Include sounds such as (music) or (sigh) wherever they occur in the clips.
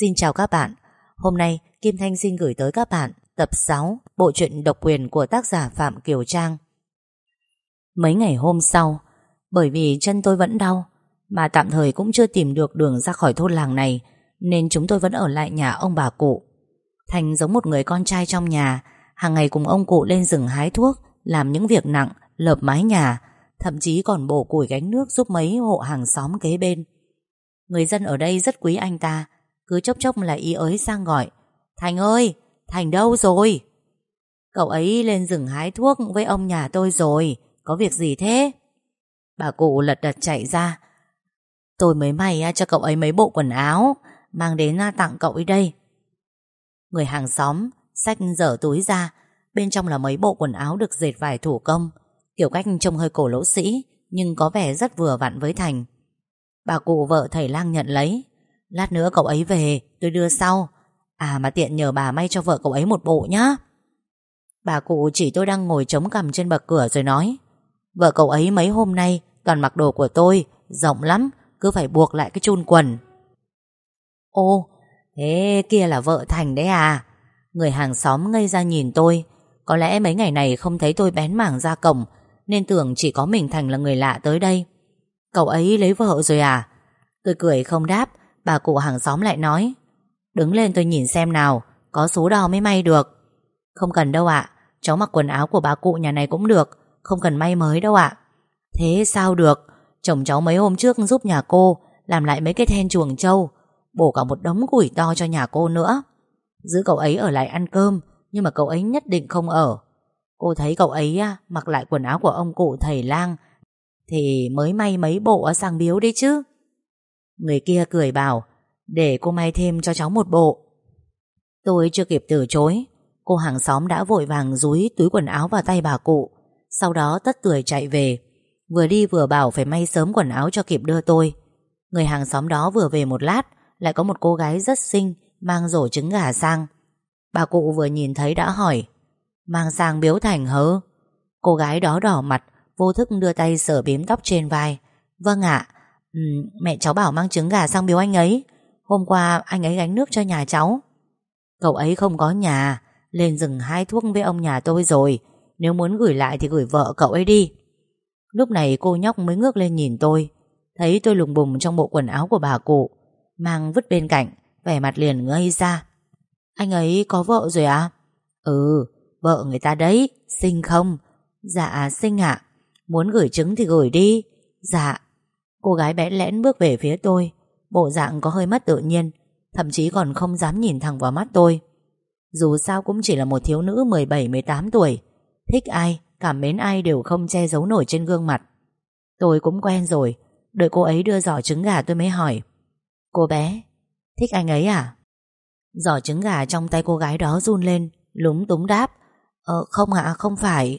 Xin chào các bạn. Hôm nay, Kim Thanh xin gửi tới các bạn Tập 6 Bộ truyện độc quyền của tác giả Phạm Kiều Trang. Mấy ngày hôm sau, Bởi vì chân tôi vẫn đau, Mà tạm thời cũng chưa tìm được đường ra khỏi thôn làng này, Nên chúng tôi vẫn ở lại nhà ông bà cụ. Thành giống một người con trai trong nhà, hàng ngày cùng ông cụ lên rừng hái thuốc, Làm những việc nặng, Lợp mái nhà, Thậm chí còn bổ củi gánh nước giúp mấy hộ hàng xóm kế bên. Người dân ở đây rất quý anh ta cứ chốc chốc là ý ới sang gọi. Thành ơi, Thành đâu rồi? Cậu ấy lên rừng hái thuốc với ông nhà tôi rồi. Có việc gì thế? Bà cụ lật đật chạy ra. Tôi mới may cho cậu ấy mấy bộ quần áo Mang đến tặng cậu ấy đây. Người hàng xóm Xách dở túi ra. Bên trong là mấy bộ quần áo được dệt vải thủ công. Kiểu cách trông hơi cổ lỗ sĩ, Nhưng có vẻ rất vừa vặn với Thành. Bà cụ vợ thầy lang nhận lấy. Lát nữa cậu ấy về, Tôi đưa sau. À mà tiện nhờ bà may cho vợ cậu ấy một bộ nhá. Bà cụ chỉ tôi đang ngồi chống cằm trên bậc cửa rồi nói, Vợ cậu ấy mấy hôm nay Toàn mặc đồ của tôi, Rộng lắm, Cứ phải buộc lại cái chun quần. Ô, Thế kia là vợ Thành đấy à? Người hàng xóm ngây ra nhìn tôi, Có lẽ mấy ngày này không thấy tôi bén mảng ra cổng, Nên tưởng chỉ có mình Thành là người lạ tới đây. Cậu ấy lấy vợ rồi à? Tôi cười không đáp Bà cụ hàng xóm lại nói, Đứng lên tôi nhìn xem nào, Có số đo mới may được. Không cần đâu ạ, Cháu mặc quần áo của bà cụ nhà này cũng được, Không cần may mới đâu ạ. Thế sao được, Chồng cháu mấy hôm trước giúp nhà cô, Làm lại mấy cái then chuồng trâu, Bổ cả một đống củi to cho nhà cô nữa. Giữ cậu ấy ở lại ăn cơm, Nhưng mà cậu ấy nhất định không ở. Cô thấy cậu ấy mặc lại quần áo của ông cụ thầy lang, Thì mới may mấy bộ sang biếu đấy chứ. Người kia cười bảo, Để cô may thêm cho cháu một bộ. Tôi chưa kịp từ chối, Cô hàng xóm đã vội vàng dúi túi quần áo vào tay bà cụ, Sau đó tất tưởi chạy về. Vừa đi vừa bảo phải may sớm quần áo cho kịp đưa tôi. Người hàng xóm đó vừa về một lát, Lại có một cô gái rất xinh, Mang rổ trứng gà sang. Bà cụ vừa nhìn thấy đã hỏi, Mang sang biếu thành hớ? Cô gái đó đỏ mặt, Vô thức đưa tay sờ bím tóc trên vai. Vâng ạ ừ, Mẹ cháu bảo mang trứng gà sang biếu anh ấy. Hôm qua anh ấy gánh nước cho nhà cháu. Cậu ấy không có nhà Lên rừng hái thuốc với ông nhà tôi rồi. Nếu muốn gửi lại thì gửi vợ cậu ấy đi. Lúc này cô nhóc mới ngước lên nhìn tôi. Thấy tôi lùng bùng trong bộ quần áo của bà cụ Mang vứt bên cạnh Vẻ mặt liền ngây ra. Anh ấy có vợ rồi à? Ừ vợ người ta đấy sinh không? Dạ sinh ạ. Muốn gửi trứng thì gửi đi. Dạ. Cô gái bẽn lẽn bước về phía tôi, Bộ dạng có hơi mất tự nhiên, Thậm chí còn không dám nhìn thẳng vào mắt tôi. Dù sao cũng chỉ là một thiếu nữ 17-18 tuổi, Thích ai, Cảm mến ai đều không che giấu nổi trên gương mặt. Tôi cũng quen rồi, Đợi cô ấy đưa giỏ trứng gà tôi mới hỏi. Cô bé, Thích anh ấy à? Giỏ trứng gà trong tay cô gái đó run lên, Lúng túng đáp. Ờ không ạ, không phải,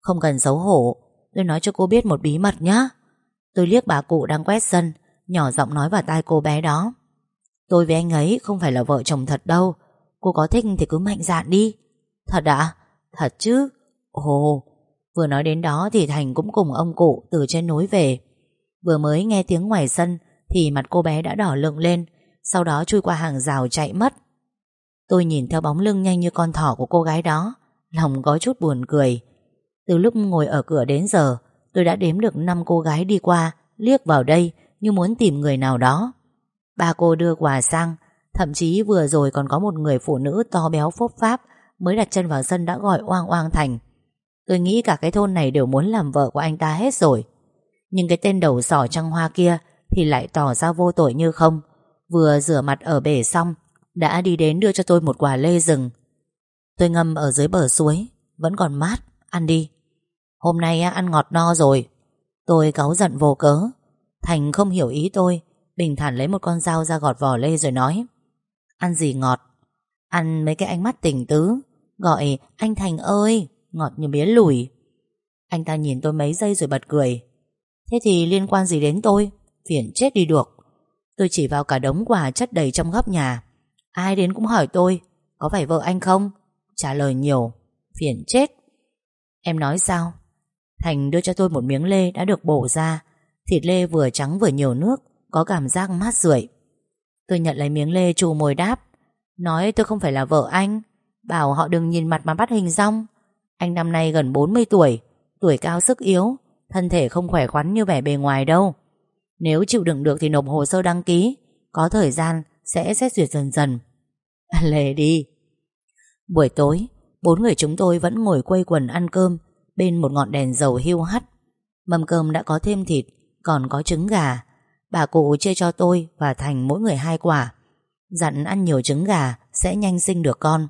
Không cần xấu hổ. Tôi nói cho cô biết một bí mật nhé Tôi liếc bà cụ đang quét sân, Nhỏ giọng nói vào tai cô bé đó. Tôi với anh ấy không phải là vợ chồng thật đâu. Cô có thích thì cứ mạnh dạn đi. Thật ạ? Thật chứ? Ồ, Vừa nói đến đó thì Thành cũng cùng ông cụ từ trên núi về. Vừa mới nghe tiếng ngoài sân Thì mặt cô bé đã đỏ lựng lên, Sau đó chui qua hàng rào chạy mất. Tôi nhìn theo bóng lưng nhanh như con thỏ của cô gái đó, Lòng có chút buồn cười. Từ lúc ngồi ở cửa đến giờ Tôi đã đếm được 5 cô gái đi qua, Liếc vào đây như muốn tìm người nào đó. Ba cô đưa quà sang, Thậm chí vừa rồi còn có một người phụ nữ to béo phốp pháp Mới đặt chân vào sân đã gọi oang oang thành. Tôi nghĩ cả cái thôn này đều muốn làm vợ của anh ta hết rồi. Nhưng cái tên đầu sỏ trăng hoa kia Thì lại tỏ ra vô tội như không. Vừa rửa mặt ở bể xong, Đã đi đến đưa cho tôi một quả lê rừng. Tôi ngâm ở dưới bờ suối, Vẫn còn mát, Ăn đi. Hôm nay ăn ngọt no rồi. Tôi cáu giận vô cớ. Thành không hiểu ý tôi, Bình thản lấy một con dao ra gọt vỏ lê rồi nói, Ăn gì ngọt? Ăn mấy cái ánh mắt tỉnh tứ. Gọi, anh Thành ơi, Ngọt như mía lùi Anh ta nhìn tôi mấy giây rồi bật cười. Thế thì liên quan gì đến tôi? Phiền chết đi được. Tôi chỉ vào cả đống quà chất đầy trong góc nhà. Ai đến cũng hỏi tôi, Có phải vợ anh không? Trả lời nhiều, Phiền chết. Em nói sao? Thành đưa cho tôi một miếng lê đã được bổ ra. Thịt lê vừa trắng vừa nhiều nước, Có cảm giác mát rượi. Tôi nhận lấy miếng lê trù mồi đáp. Nói tôi không phải là vợ anh. Bảo họ đừng nhìn mặt mà bắt hình rong. Anh năm nay gần 40 tuổi Tuổi cao sức yếu, Thân thể không khỏe khoắn như vẻ bề ngoài đâu. Nếu chịu đựng được thì nộp hồ sơ đăng ký, Có thời gian sẽ xét duyệt dần dần. (laughs) Lề đi. Buổi tối, Bốn người chúng tôi vẫn ngồi quây quần ăn cơm Bên một ngọn đèn dầu hiu hắt. Mâm cơm đã có thêm thịt, Còn có trứng gà. Bà cụ chia cho tôi và Thành mỗi người hai quả. Dặn ăn nhiều trứng gà Sẽ nhanh sinh được con.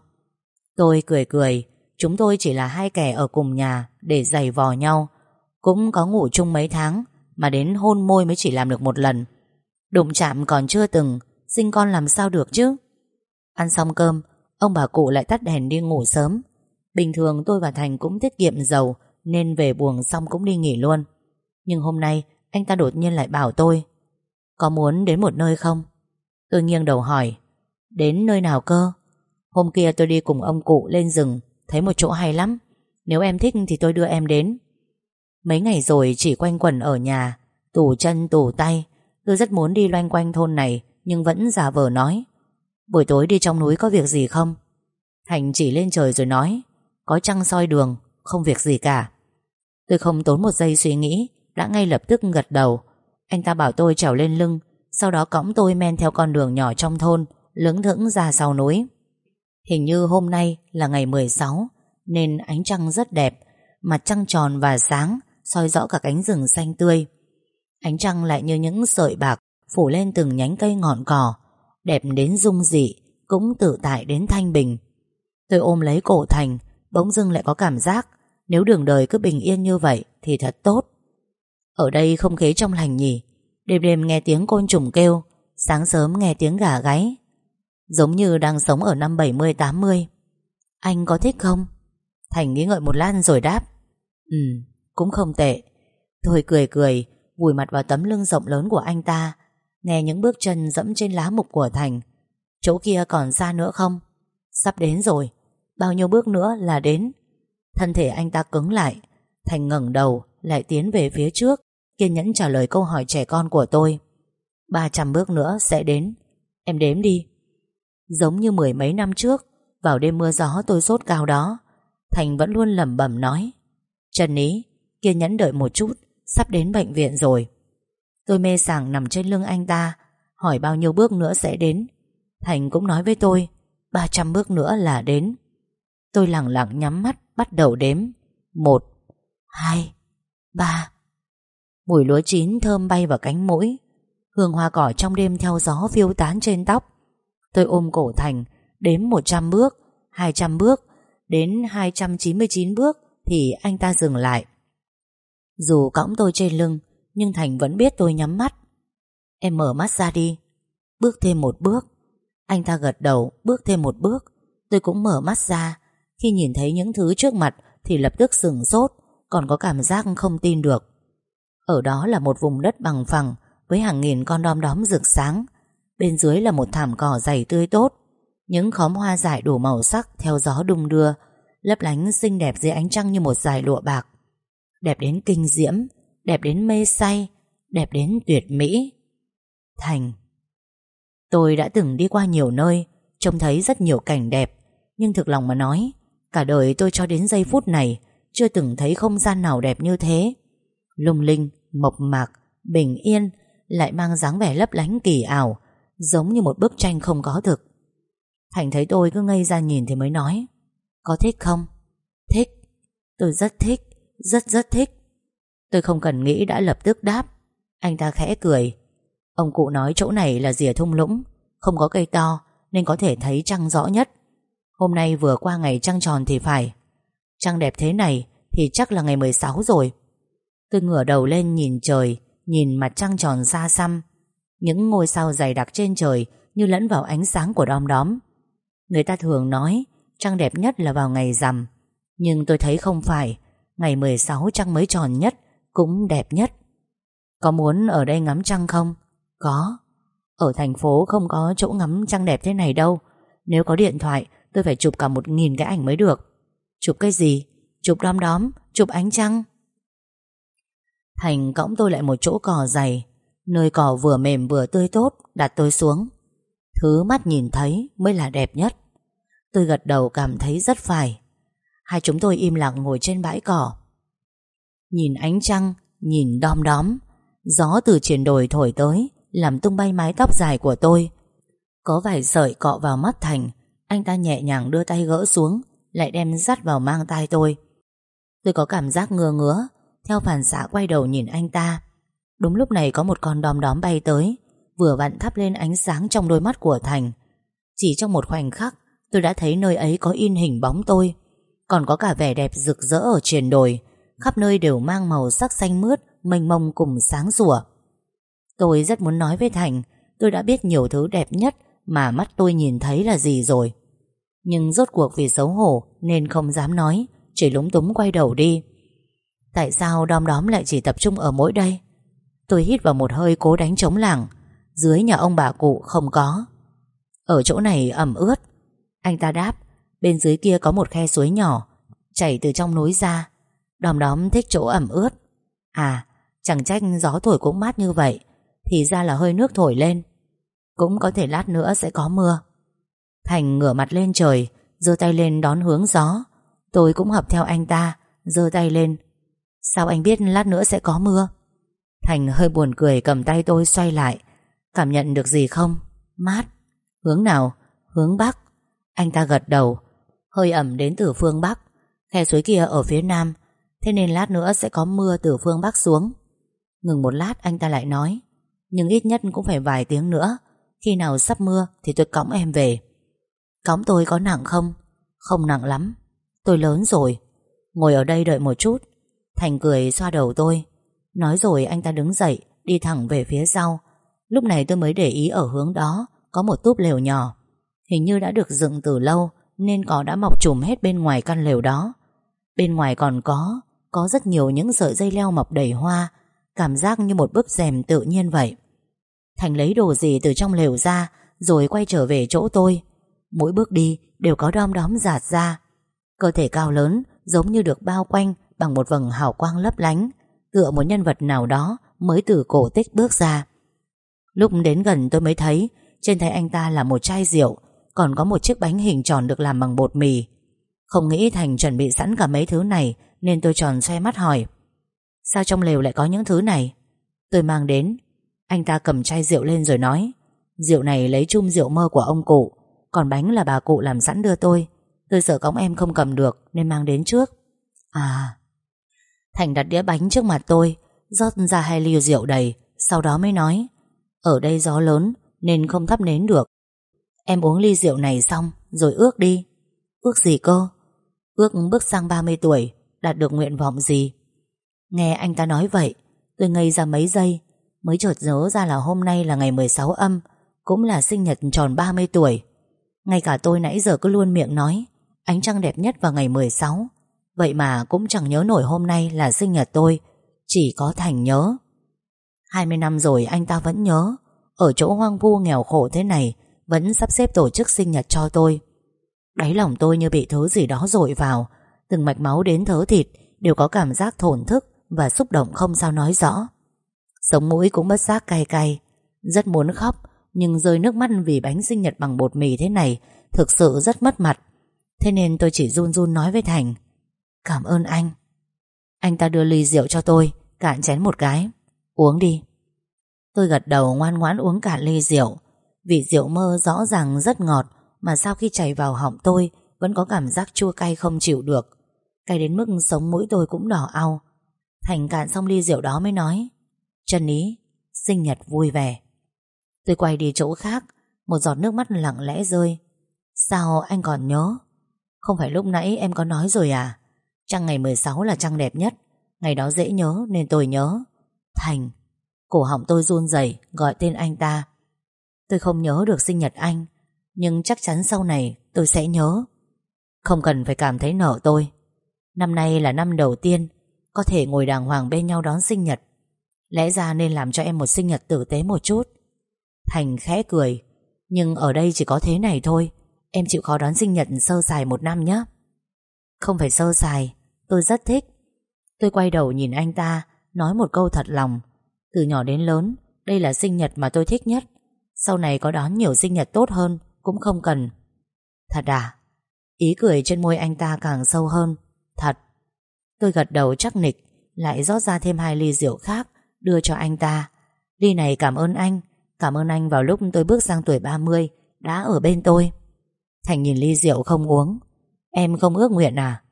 Tôi cười cười, Chúng tôi chỉ là hai kẻ ở cùng nhà Để giày vò nhau. Cũng có ngủ chung mấy tháng, Mà đến hôn môi mới chỉ làm được một lần. Đụng chạm còn chưa từng, Sinh con làm sao được chứ? Ăn xong cơm, Ông bà cụ lại tắt đèn đi ngủ sớm. Bình thường tôi và Thành cũng tiết kiệm dầu, Nên về buồng xong cũng đi nghỉ luôn. Nhưng hôm nay, Anh ta đột nhiên lại bảo tôi, Có muốn đến một nơi không? Tôi nghiêng đầu hỏi, Đến nơi nào cơ? Hôm kia tôi đi cùng ông cụ lên rừng, Thấy một chỗ hay lắm. Nếu em thích thì tôi đưa em đến. Mấy ngày rồi chỉ quanh quẩn ở nhà Tủ chân tủ tay. Tôi rất muốn đi loanh quanh thôn này, Nhưng vẫn giả vờ nói, Buổi tối đi trong núi có việc gì không? Thành chỉ lên trời rồi nói có trăng soi đường, Không việc gì cả. Tôi không tốn một giây suy nghĩ, Đã ngay lập tức gật đầu. Anh ta bảo tôi trèo lên lưng, Sau đó cõng tôi men theo con đường nhỏ trong thôn, Lững thững ra sau núi. Hình như hôm nay là ngày 16 Nên ánh trăng rất đẹp, Mặt trăng tròn và sáng, soi rõ cả cánh rừng xanh tươi. Ánh trăng lại như những sợi bạc, Phủ lên từng nhánh cây ngọn cỏ, Đẹp đến dung dị, Cũng tự tại đến thanh bình. Tôi ôm lấy cổ Thành Bỗng dưng lại có cảm giác Nếu đường đời cứ bình yên như vậy Thì thật tốt. Ở đây không khí trong lành nhỉ? Đêm đêm nghe tiếng côn trùng kêu Sáng sớm nghe tiếng gà gáy. Giống như đang sống ở năm 70-80 Anh có thích không? Thành nghĩ ngợi một lát rồi đáp. Ừ, cũng không tệ. Thôi cười cười Vùi mặt vào tấm lưng rộng lớn của anh ta Nghe những bước chân dẫm trên lá mục của Thành. Chỗ kia còn xa nữa không? Sắp đến rồi Bao nhiêu bước nữa là đến. Thân thể anh ta cứng lại, Thành ngẩng đầu, lại tiến về phía trước, Kiên nhẫn trả lời câu hỏi trẻ con của tôi. 300 bước nữa sẽ đến. Em đếm đi. Giống như mười mấy năm trước, Vào đêm mưa gió tôi sốt cao đó, Thành vẫn luôn lẩm bẩm nói. Trần Ý, Kiên nhẫn đợi một chút, Sắp đến bệnh viện rồi. Tôi mê sảng nằm trên lưng anh ta, Hỏi bao nhiêu bước nữa sẽ đến. Thành cũng nói với tôi 300 bước nữa là đến. Tôi lặng lặng nhắm mắt, Bắt đầu đếm. Một, Hai, Ba. Mùi lúa chín thơm bay vào cánh mũi. Hương hoa cỏ trong đêm theo gió phiêu tán trên tóc. Tôi ôm cổ Thành, Đếm 100 bước 200 bước. Đến 299 bước Thì anh ta dừng lại. Dù cõng tôi trên lưng, Nhưng Thành vẫn biết tôi nhắm mắt. Em mở mắt ra đi. Bước thêm một bước. Anh ta gật đầu, bước thêm một bước. Tôi cũng mở mắt ra. Khi nhìn thấy những thứ trước mặt Thì lập tức sừng sốt, Còn có cảm giác không tin được. Ở đó là một vùng đất bằng phẳng Với hàng nghìn con đom đóm rực sáng. Bên dưới là một thảm cỏ dày tươi tốt. Những khóm hoa dại đủ màu sắc Theo gió đung đưa, Lấp lánh xinh đẹp dưới ánh trăng như một dải lụa bạc. Đẹp đến kinh diễm, Đẹp đến mê say, Đẹp đến tuyệt mỹ. Thành, Tôi đã từng đi qua nhiều nơi, Trông thấy rất nhiều cảnh đẹp, Nhưng thực lòng mà nói Cả đời tôi cho đến giây phút này Chưa từng thấy không gian nào đẹp như thế. Lung linh, mộc mạc, bình yên Lại mang dáng vẻ lấp lánh kỳ ảo Giống như một bức tranh không có thực. Thành thấy tôi cứ ngây ra nhìn thì mới nói Có thích không? Thích. Tôi rất thích Rất rất thích. Tôi không cần nghĩ đã lập tức đáp. Anh ta khẽ cười. Ông cụ nói chỗ này là rìa thung lũng Không có cây to Nên có thể thấy trăng rõ nhất. Hôm nay vừa qua ngày trăng tròn thì phải. Trăng đẹp thế này Thì chắc là ngày 16 rồi. Tôi ngửa đầu lên nhìn trời, Nhìn mặt trăng tròn xa xăm. Những ngôi sao dày đặc trên trời Như lẫn vào ánh sáng của đom đóm. Người ta thường nói, Trăng đẹp nhất là vào ngày rằm. Nhưng tôi thấy không phải, Ngày 16 trăng mới tròn nhất, Cũng đẹp nhất. Có muốn ở đây ngắm trăng không? Có. Ở thành phố không có chỗ ngắm trăng đẹp thế này đâu. Nếu có điện thoại Tôi phải chụp cả một nghìn cái ảnh mới được. Chụp cái gì? Chụp đom đóm, Chụp ánh trăng. Thành cõng tôi lại một chỗ cỏ dày. Nơi cỏ vừa mềm vừa tươi tốt, Đặt tôi xuống. Thứ mắt nhìn thấy mới là đẹp nhất. Tôi gật đầu cảm thấy rất phải. Hai chúng tôi im lặng ngồi trên bãi cỏ. Nhìn ánh trăng, Nhìn đom đóm. Gió từ triển đồi thổi tới, Làm tung bay mái tóc dài của tôi. Có vài sợi cọ vào mắt Thành anh ta nhẹ nhàng đưa tay gỡ xuống, Lại đem dắt vào mang tay tôi. Tôi có cảm giác ngơ ngứa, Theo phản xạ quay đầu nhìn anh ta. Đúng lúc này có một con đom đóm bay tới, Vừa vặn thắp lên ánh sáng trong đôi mắt của Thành. Chỉ trong một khoảnh khắc, Tôi đã thấy nơi ấy có in hình bóng tôi. Còn có cả vẻ đẹp rực rỡ ở triền đồi, Khắp nơi đều mang màu sắc xanh mướt, Mênh mông cùng sáng rủa Tôi rất muốn nói với Thành, Tôi đã biết nhiều thứ đẹp nhất Mà mắt tôi nhìn thấy là gì rồi. Nhưng rốt cuộc vì xấu hổ Nên không dám nói, Chỉ lúng túng quay đầu đi. Tại sao đom đóm lại chỉ tập trung ở mỗi đây? Tôi hít vào một hơi cố đánh chống lảng, Dưới nhà ông bà cụ không có. Ở chỗ này ẩm ướt. Anh ta đáp, Bên dưới kia có một khe suối nhỏ, Chảy từ trong núi ra. Đom đóm thích chỗ ẩm ướt. À chẳng trách gió thổi cũng mát như vậy, Thì ra là hơi nước thổi lên. Cũng có thể lát nữa sẽ có mưa. Thành ngửa mặt lên trời, giơ tay lên đón hướng gió. Tôi cũng hợp theo anh ta, giơ tay lên. Sao anh biết lát nữa sẽ có mưa? Thành hơi buồn cười cầm tay tôi xoay lại. Cảm nhận được gì không? Mát. Hướng nào? Hướng Bắc. Anh ta gật đầu. Hơi ẩm đến từ phương Bắc. Khe suối kia ở phía Nam. Thế nên lát nữa sẽ có mưa từ phương Bắc xuống. Ngừng một lát anh ta lại nói. Nhưng ít nhất cũng phải vài tiếng nữa. Khi nào sắp mưa thì tôi cõng em về. Cõng tôi có nặng không? Không nặng lắm. Tôi lớn rồi. Ngồi ở đây đợi một chút. Thành cười xoa đầu tôi. Nói rồi anh ta đứng dậy, Đi thẳng về phía sau. Lúc này tôi mới để ý ở hướng đó Có một túp lều nhỏ. Hình như đã được dựng từ lâu Nên cỏ đã mọc trùm hết bên ngoài căn lều đó. Bên ngoài còn có Có rất nhiều những sợi dây leo mọc đầy hoa, Cảm giác như một bức rèm tự nhiên vậy. Thành lấy đồ gì từ trong lều ra Rồi quay trở về chỗ tôi. Mỗi bước đi đều có đom đóm giạt ra. Cơ thể cao lớn, Giống như được bao quanh Bằng một vầng hào quang lấp lánh, Tựa một nhân vật nào đó Mới từ cổ tích bước ra. Lúc đến gần tôi mới thấy, Trên tay anh ta là một chai rượu, Còn có một chiếc bánh hình tròn được làm bằng bột mì. Không nghĩ Thành chuẩn bị sẵn cả mấy thứ này, Nên tôi tròn xoe mắt hỏi, Sao trong lều lại có những thứ này? Tôi mang đến, Anh ta cầm chai rượu lên rồi nói, Rượu này lấy chum rượu mơ của ông cụ còn bánh là bà cụ làm sẵn đưa tôi. Tôi sợ cõng em không cầm được, Nên mang đến trước. À. Thành đặt đĩa bánh trước mặt tôi, rót ra hai ly rượu đầy, Sau đó mới nói, Ở đây gió lớn, nên không thắp nến được. Em uống ly rượu này xong, Rồi ước đi. Ước gì cơ? Ước bước sang 30 tuổi, Đạt được nguyện vọng gì? Nghe anh ta nói vậy, Tôi ngây ra mấy giây, Mới chợt nhớ ra là hôm nay là ngày 16 âm, Cũng là sinh nhật tròn 30 tuổi. Ngay cả tôi nãy giờ cứ luôn miệng nói, Ánh trăng đẹp nhất vào ngày 16 Vậy mà cũng chẳng nhớ nổi hôm nay là sinh nhật tôi, Chỉ có Thành nhớ. 20 năm rồi anh ta vẫn nhớ, Ở chỗ hoang vu nghèo khổ thế này, Vẫn sắp xếp tổ chức sinh nhật cho tôi. Đáy lòng tôi như bị thứ gì đó dội vào, Từng mạch máu đến thớ thịt, Đều có cảm giác thổn thức Và xúc động không sao nói rõ. Sống mũi cũng bất giác cay cay, Rất muốn khóc nhưng rơi nước mắt vì bánh sinh nhật bằng bột mì thế này, Thực sự rất mất mặt. Thế nên tôi chỉ run run nói với Thành, Cảm ơn anh. Anh ta đưa ly rượu cho tôi, Cạn chén một cái. Uống đi. Tôi gật đầu ngoan ngoãn uống cả ly rượu. Vị rượu mơ rõ ràng rất ngọt, Mà sau khi chảy vào họng tôi, Vẫn có cảm giác chua cay không chịu được. Cay đến mức sống mũi tôi cũng đỏ au. Thành cạn xong ly rượu đó mới nói, Trần Ý, Sinh nhật vui vẻ. Tôi quay đi chỗ khác, Một giọt nước mắt lặng lẽ rơi. Sao anh còn nhớ? Không phải lúc nãy em có nói rồi à? Trăng ngày 16 là trăng đẹp nhất, Ngày đó dễ nhớ nên tôi nhớ. Thành, Cổ họng tôi run rẩy, gọi tên anh ta. Tôi không nhớ được sinh nhật anh, Nhưng chắc chắn sau này tôi sẽ nhớ. Không cần phải cảm thấy nợ tôi. Năm nay là năm đầu tiên, Có thể ngồi đàng hoàng bên nhau đón sinh nhật. Lẽ ra nên làm cho em một sinh nhật tử tế một chút. Thành khẽ cười. Nhưng ở đây chỉ có thế này thôi. Em chịu khó đón sinh nhật sơ sài một năm nhé. Không phải sơ sài, Tôi rất thích. Tôi quay đầu nhìn anh ta, Nói một câu thật lòng. Từ nhỏ đến lớn, Đây là sinh nhật mà tôi thích nhất. Sau này có đón nhiều sinh nhật tốt hơn, Cũng không cần. Thật à? Ý cười trên môi anh ta càng sâu hơn. Thật. Tôi gật đầu chắc nịch, Lại rót ra thêm hai ly rượu khác, Đưa cho anh ta. Ly này cảm ơn anh Cảm ơn anh vào lúc tôi bước sang tuổi 30 Đã ở bên tôi. Thành nhìn ly rượu không uống. Em không ước nguyện à?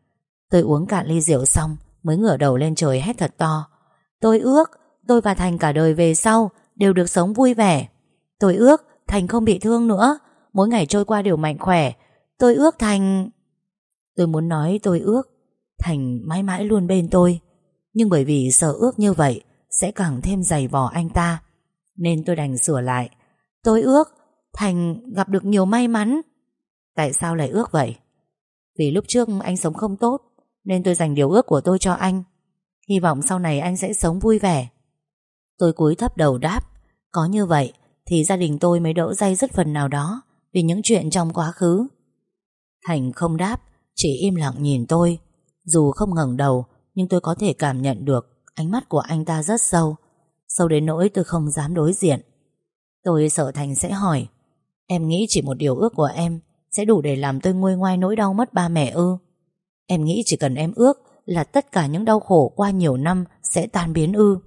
Tôi uống cạn ly rượu xong, Mới ngửa đầu lên trời hét thật to. Tôi ước, tôi và Thành cả đời về sau Đều được sống vui vẻ. Tôi ước Thành không bị thương nữa. Mỗi ngày trôi qua đều mạnh khỏe. Tôi ước Thành Tôi muốn nói tôi ước. Thành mãi mãi luôn bên tôi. Nhưng bởi vì sợ ước như vậy, Sẽ càng thêm dày vò anh ta. Nên tôi đành sửa lại. Tôi ước Thành gặp được nhiều may mắn. Tại sao lại ước vậy? Vì lúc trước anh sống không tốt, Nên tôi dành điều ước của tôi cho anh. Hy vọng sau này anh sẽ sống vui vẻ. Tôi cúi thấp đầu đáp, Có như vậy Thì gia đình tôi mới đỡ dây rất phần nào đó Vì những chuyện trong quá khứ. Thành không đáp, Chỉ im lặng nhìn tôi. Dù không ngẩng đầu, Nhưng tôi có thể cảm nhận được Ánh mắt của anh ta rất sâu. Sâu đến nỗi tôi không dám đối diện. Tôi sợ Thành sẽ hỏi, Em nghĩ chỉ một điều ước của em Sẽ đủ để làm tôi nguôi ngoai nỗi đau mất ba mẹ ư? Em nghĩ chỉ cần em ước Là tất cả những đau khổ qua nhiều năm Sẽ tan biến ư?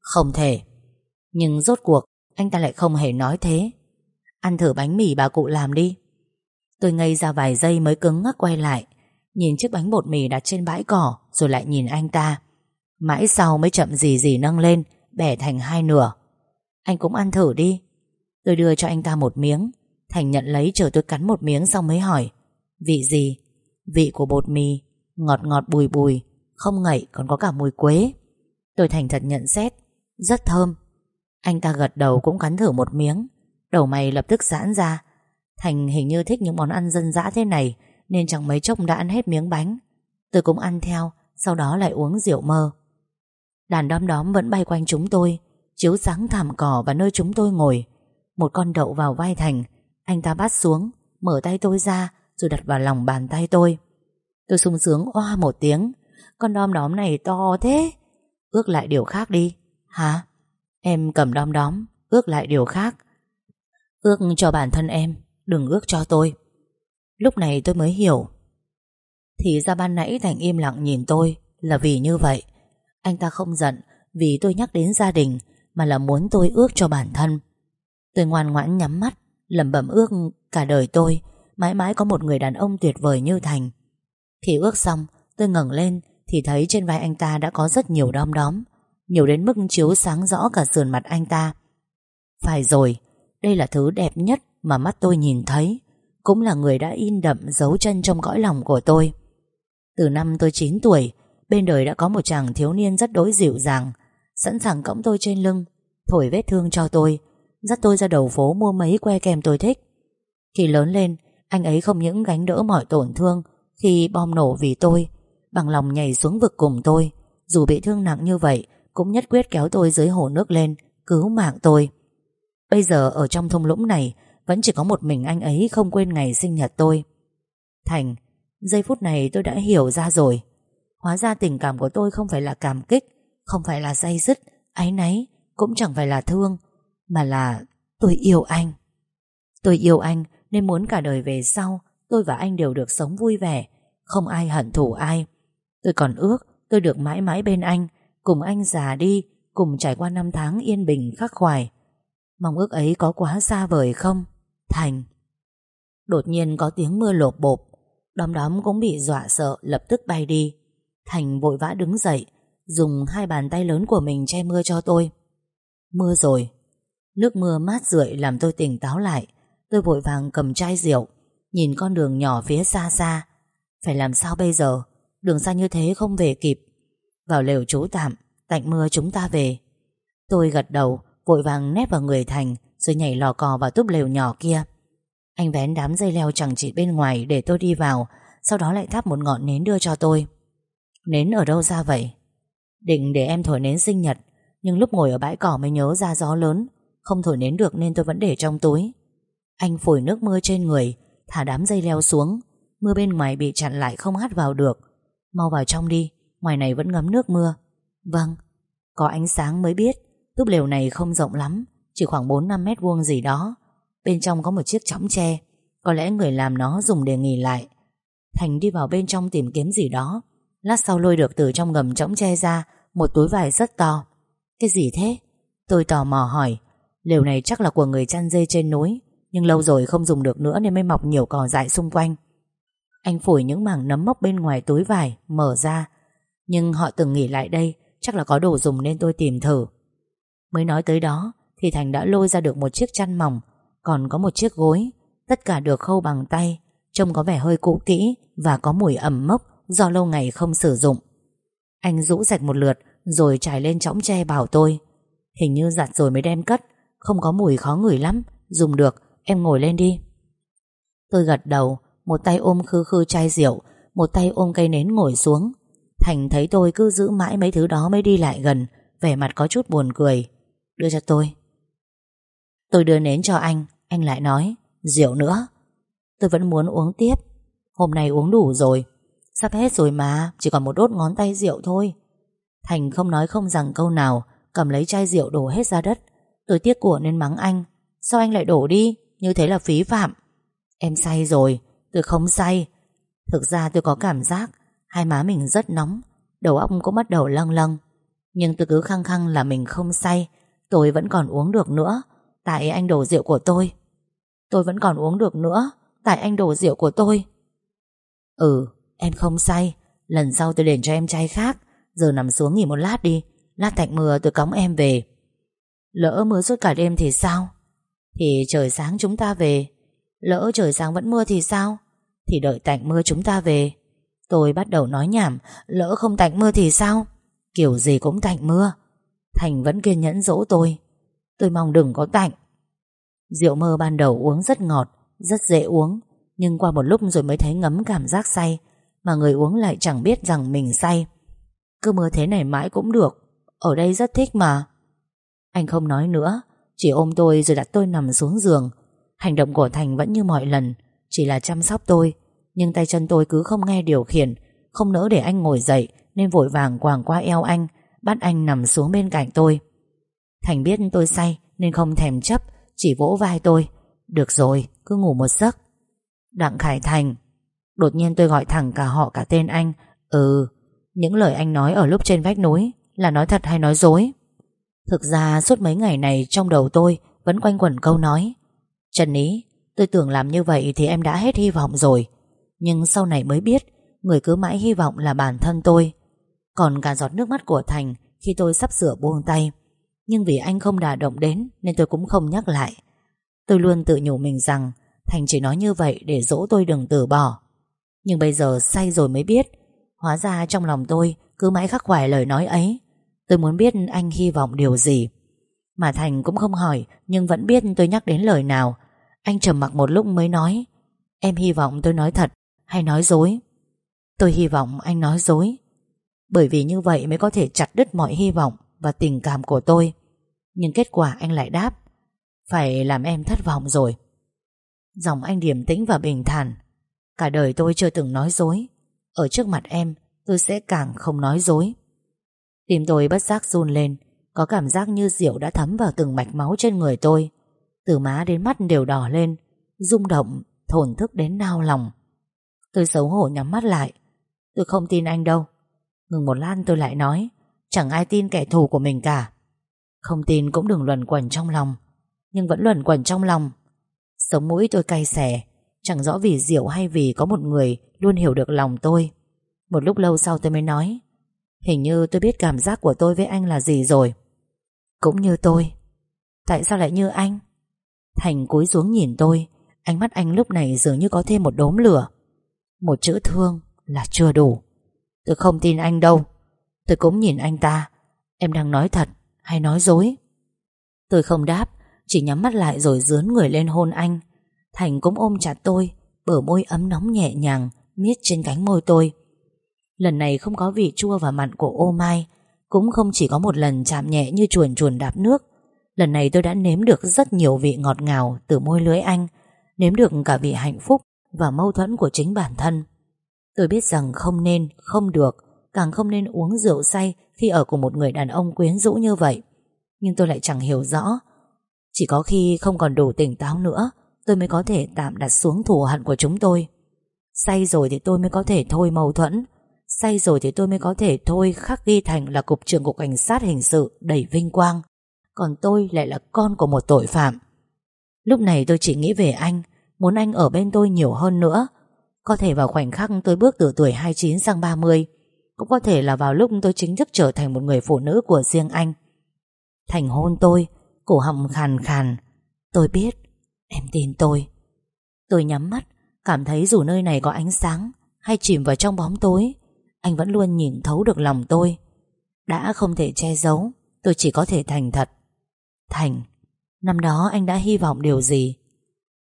Không thể. Nhưng rốt cuộc, anh ta lại không hề nói thế. Ăn thử bánh mì bà cụ làm đi. Tôi ngây ra vài giây mới cứng ngắc quay lại, Nhìn chiếc bánh bột mì đặt trên bãi cỏ Rồi lại nhìn anh ta. Mãi sau mới chậm gì gì nâng lên Bẻ thành hai nửa. Anh cũng ăn thử đi. Tôi đưa cho anh ta một miếng. Thành nhận lấy chờ tôi cắn một miếng xong mới hỏi, Vị gì? Vị của bột mì, Ngọt ngọt bùi bùi, Không ngậy còn có cả mùi quế. Tôi thành thật nhận xét, Rất thơm. Anh ta gật đầu cũng cắn thử một miếng. Đầu mày lập tức giãn ra. Thành hình như thích những món ăn dân dã thế này Nên chẳng mấy chốc đã ăn hết miếng bánh. Tôi cũng ăn theo, Sau đó lại uống rượu mơ. Đàn đom đóm vẫn bay quanh chúng tôi, Chiếu sáng thảm cỏ và nơi chúng tôi ngồi. Một con đậu vào vai Thành. Anh ta bắt xuống, Mở tay tôi ra, Rồi đặt vào lòng bàn tay tôi. Tôi sung sướng oa một tiếng. Con đom đóm này to thế. Ước lại điều khác đi. Hả? Em cầm đom đóm, Ước lại điều khác. Ước cho bản thân em, Đừng ước cho tôi. Lúc này tôi mới hiểu. Thì ra ban nãy Thành im lặng nhìn tôi Là vì như vậy. Anh ta không giận vì tôi nhắc đến gia đình Mà là muốn tôi ước cho bản thân. Tôi ngoan ngoãn nhắm mắt lẩm bẩm ước cả đời tôi Mãi mãi có một người đàn ông tuyệt vời như Thành. Khi ước xong Tôi ngẩng lên Thì thấy trên vai anh ta đã có rất nhiều đom đóm Nhiều đến mức chiếu sáng rõ cả sườn mặt anh ta. Phải rồi Đây là thứ đẹp nhất mà mắt tôi nhìn thấy cũng là người đã in đậm dấu chân trong cõi lòng của tôi. Từ năm tôi 9 tuổi, bên đời đã có một chàng thiếu niên rất đối dịu dàng, sẵn sàng cõng tôi trên lưng, thổi vết thương cho tôi, dắt tôi ra đầu phố mua mấy que kem tôi thích. Khi lớn lên, anh ấy không những gánh đỡ mọi tổn thương khi bom nổ vì tôi, bằng lòng nhảy xuống vực cùng tôi, dù bị thương nặng như vậy, cũng nhất quyết kéo tôi dưới hồ nước lên, cứu mạng tôi. Bây giờ ở trong thung lũng này, vẫn chỉ có một mình anh ấy không quên ngày sinh nhật tôi Thành Giây phút này tôi đã hiểu ra rồi Hóa ra tình cảm của tôi không phải là cảm kích, Không phải là dây dứt, Áy náy, Cũng chẳng phải là thương, Mà là tôi yêu anh. Tôi yêu anh Nên muốn cả đời về sau, Tôi và anh đều được sống vui vẻ, Không ai hận thù ai. Tôi còn ước tôi được mãi mãi bên anh, Cùng anh già đi, Cùng trải qua năm tháng yên bình khắc khoải. Mong ước ấy có quá xa vời không? Thành. Đột nhiên có tiếng mưa lộp bộp Đóm đóm cũng bị dọa sợ, lập tức bay đi. Thành vội vã đứng dậy, Dùng hai bàn tay lớn của mình che mưa cho tôi. Mưa rồi. Nước mưa mát rượi làm tôi tỉnh táo lại. Tôi vội vàng cầm chai rượu, Nhìn con đường nhỏ phía xa xa. Phải làm sao bây giờ? Đường xa như thế không về kịp. Vào lều trú tạm, Tạnh mưa chúng ta về. Tôi gật đầu, Vội vàng nép vào người Thành, rồi nhảy lò cò vào túp lều nhỏ kia. Anh vén đám dây leo chẳng chỉ bên ngoài Để tôi đi vào, Sau đó lại thắp một ngọn nến đưa cho tôi. Nến ở đâu ra vậy? Định để em thổi nến sinh nhật, Nhưng lúc ngồi ở bãi cỏ mới nhớ ra gió lớn, Không thổi nến được nên tôi vẫn để trong túi. Anh phủi nước mưa trên người, Thả đám dây leo xuống, Mưa bên ngoài bị chặn lại không hắt vào được. Mau vào trong đi, Ngoài này vẫn ngấm nước mưa. Vâng Có ánh sáng mới biết, Túp lều này không rộng lắm, chỉ khoảng 4-5 mét vuông gì đó. Bên trong có một chiếc chõng tre, Có lẽ người làm nó dùng để nghỉ lại. Thành đi vào bên trong tìm kiếm gì đó Lát sau lôi được từ trong gầm chõng che ra, Một túi vải rất to. Cái gì thế? Tôi tò mò hỏi. Liều này chắc là của người chăn dê trên núi, Nhưng lâu rồi không dùng được nữa Nên mới mọc nhiều cỏ dại xung quanh. Anh phủi những mảng nấm mốc bên ngoài túi vải, Mở ra. Nhưng họ từng nghỉ lại đây, Chắc là có đồ dùng nên tôi tìm thử. Mới nói tới đó, Thì Thành đã lôi ra được một chiếc chăn mỏng, Còn có một chiếc gối, Tất cả được khâu bằng tay, Trông có vẻ hơi cũ kỹ Và có mùi ẩm mốc. Do lâu ngày không sử dụng. Anh rũ sạch một lượt, Rồi trải lên chõng tre bảo tôi. Hình như giặt rồi mới đem cất, Không có mùi khó ngửi lắm. Dùng được, em ngồi lên đi. Tôi gật đầu, Một tay ôm khư khư chai rượu, Một tay ôm cây nến ngồi xuống. Thành thấy tôi cứ giữ mãi mấy thứ đó mới đi lại gần, Vẻ mặt có chút buồn cười. Đưa cho tôi. Tôi đưa nến cho anh Anh lại nói, Rượu nữa. Tôi vẫn muốn uống tiếp. Hôm nay uống đủ rồi Sắp hết rồi mà, Chỉ còn một đốt ngón tay rượu thôi. Thành không nói không rằng câu nào, Cầm lấy chai rượu đổ hết ra đất. Tôi tiếc của nên mắng anh. Sao anh lại đổ đi? Như thế là phí phạm. Em say rồi, Tôi không say. Thực ra tôi có cảm giác, Hai má mình rất nóng, Đầu óc cũng bắt đầu lâng lâng. Nhưng tôi cứ khăng khăng là mình không say, Tôi vẫn còn uống được nữa. Tại anh đổ rượu của tôi. Tôi vẫn còn uống được nữa, Tại anh đổ rượu của tôi. Ừ em không say, Lần sau tôi đền cho em chai khác. Giờ nằm xuống nghỉ một lát đi, Lát tạnh mưa tôi cõng em về. Lỡ mưa suốt cả đêm thì sao? Thì trời sáng chúng ta về. Lỡ trời sáng vẫn mưa thì sao? Thì đợi tạnh mưa chúng ta về. Tôi bắt đầu nói nhảm, Lỡ không tạnh mưa thì sao? Kiểu gì cũng tạnh mưa. Thành vẫn kiên nhẫn dỗ tôi. Tôi mong đừng có tạnh. Rượu mơ ban đầu uống rất ngọt, Rất dễ uống. Nhưng qua một lúc rồi mới thấy ngấm cảm giác say. Mà người uống lại chẳng biết rằng mình say. Cứ mơ thế này mãi cũng được. Ở đây rất thích mà. Anh không nói nữa Chỉ ôm tôi rồi đặt tôi nằm xuống giường. Hành động của Thành vẫn như mọi lần Chỉ là chăm sóc tôi. Nhưng tay chân tôi cứ không nghe điều khiển Không nỡ để anh ngồi dậy Nên vội vàng quàng qua eo anh Bắt anh nằm xuống bên cạnh tôi. Thành biết tôi say Nên không thèm chấp Chỉ vỗ vai tôi. Được rồi, cứ ngủ một giấc. Đặng Khải Thành Đột nhiên tôi gọi thẳng cả họ cả tên anh. Ừ, những lời anh nói ở lúc trên vách núi Là nói thật hay nói dối? Thực ra suốt mấy ngày này Trong đầu tôi vẫn quanh quẩn câu nói. Trần Ý Tôi tưởng làm như vậy thì em đã hết hy vọng rồi. Nhưng sau này mới biết Người cứ mãi hy vọng là bản thân tôi. Còn cả giọt nước mắt của Thành Khi tôi sắp sửa buông tay. Nhưng vì anh không đả động đến Nên tôi cũng không nhắc lại. Tôi luôn tự nhủ mình rằng Thành chỉ nói như vậy để dỗ tôi đừng từ bỏ. Nhưng bây giờ say rồi mới biết. Hóa ra trong lòng tôi Cứ mãi khắc khoải lời nói ấy. Tôi muốn biết anh hy vọng điều gì. Mà Thành cũng không hỏi, Nhưng vẫn biết tôi nhắc đến lời nào. Anh trầm mặc một lúc mới nói, Em hy vọng tôi nói thật hay nói dối? Tôi hy vọng anh nói dối. Bởi vì như vậy mới có thể chặt đứt mọi hy vọng Và tình cảm của tôi. Nhưng kết quả anh lại đáp, Phải làm em thất vọng rồi. Giọng anh điềm tĩnh và bình thản. Cả đời tôi chưa từng nói dối. Ở trước mặt em, Tôi sẽ càng không nói dối. Tim tôi bất giác run lên, Có cảm giác như rượu đã thấm vào từng mạch máu trên người tôi. Từ má đến mắt đều đỏ lên, rung động, Thổn thức đến nao lòng. Tôi xấu hổ nhắm mắt lại. Tôi không tin anh đâu. Ngừng một lát tôi lại nói, Chẳng ai tin kẻ thù của mình cả. Không tin cũng đừng luẩn quẩn trong lòng, Nhưng vẫn luẩn quẩn trong lòng. Sống mũi tôi cay xẻ Chẳng rõ vì rượu hay vì có một người Luôn hiểu được lòng tôi. Một lúc lâu sau tôi mới nói, Hình như tôi biết cảm giác của tôi với anh là gì rồi. Cũng như tôi. Tại sao lại như anh? Thành cúi xuống nhìn tôi, Ánh mắt anh lúc này dường như có thêm một đốm lửa. Một chữ thương là chưa đủ. Tôi không tin anh đâu. Tôi cũng nhìn anh ta. Em đang nói thật hay nói dối? Tôi không đáp, Chỉ nhắm mắt lại rồi dướn người lên hôn anh. Thành cũng ôm chặt tôi Bờ môi ấm nóng nhẹ nhàng Miết trên cánh môi tôi. Lần này không có vị chua và mặn của ô mai Cũng không chỉ có một lần chạm nhẹ như chuồn chuồn đạp nước. Lần này tôi đã nếm được rất nhiều vị ngọt ngào Từ môi lưới anh Nếm được cả vị hạnh phúc Và mâu thuẫn của chính bản thân. Tôi biết rằng không nên, không được Càng không nên uống rượu say Khi ở cùng một người đàn ông quyến rũ như vậy. Nhưng tôi lại chẳng hiểu rõ Chỉ có khi không còn đủ tỉnh táo nữa Tôi mới có thể tạm đặt xuống thù hận của chúng tôi. Say rồi thì tôi mới có thể thôi mâu thuẫn. Say rồi thì tôi mới có thể thôi khắc ghi thành là cục trưởng cục cảnh sát hình sự đầy vinh quang. Còn tôi lại là con của một tội phạm. Lúc này tôi chỉ nghĩ về anh, Muốn anh ở bên tôi nhiều hơn nữa. Có thể vào khoảnh khắc tôi bước từ tuổi 29 sang 30 Cũng có thể là vào lúc tôi chính thức trở thành một người phụ nữ của riêng anh. Thành hôn tôi, Cổ họng khàn khàn. Tôi biết Em tin tôi. Tôi nhắm mắt, Cảm thấy dù nơi này có ánh sáng Hay chìm vào trong bóng tối, Anh vẫn luôn nhìn thấu được lòng tôi. Đã không thể che giấu, Tôi chỉ có thể thành thật. Thành, Năm đó anh đã hy vọng điều gì?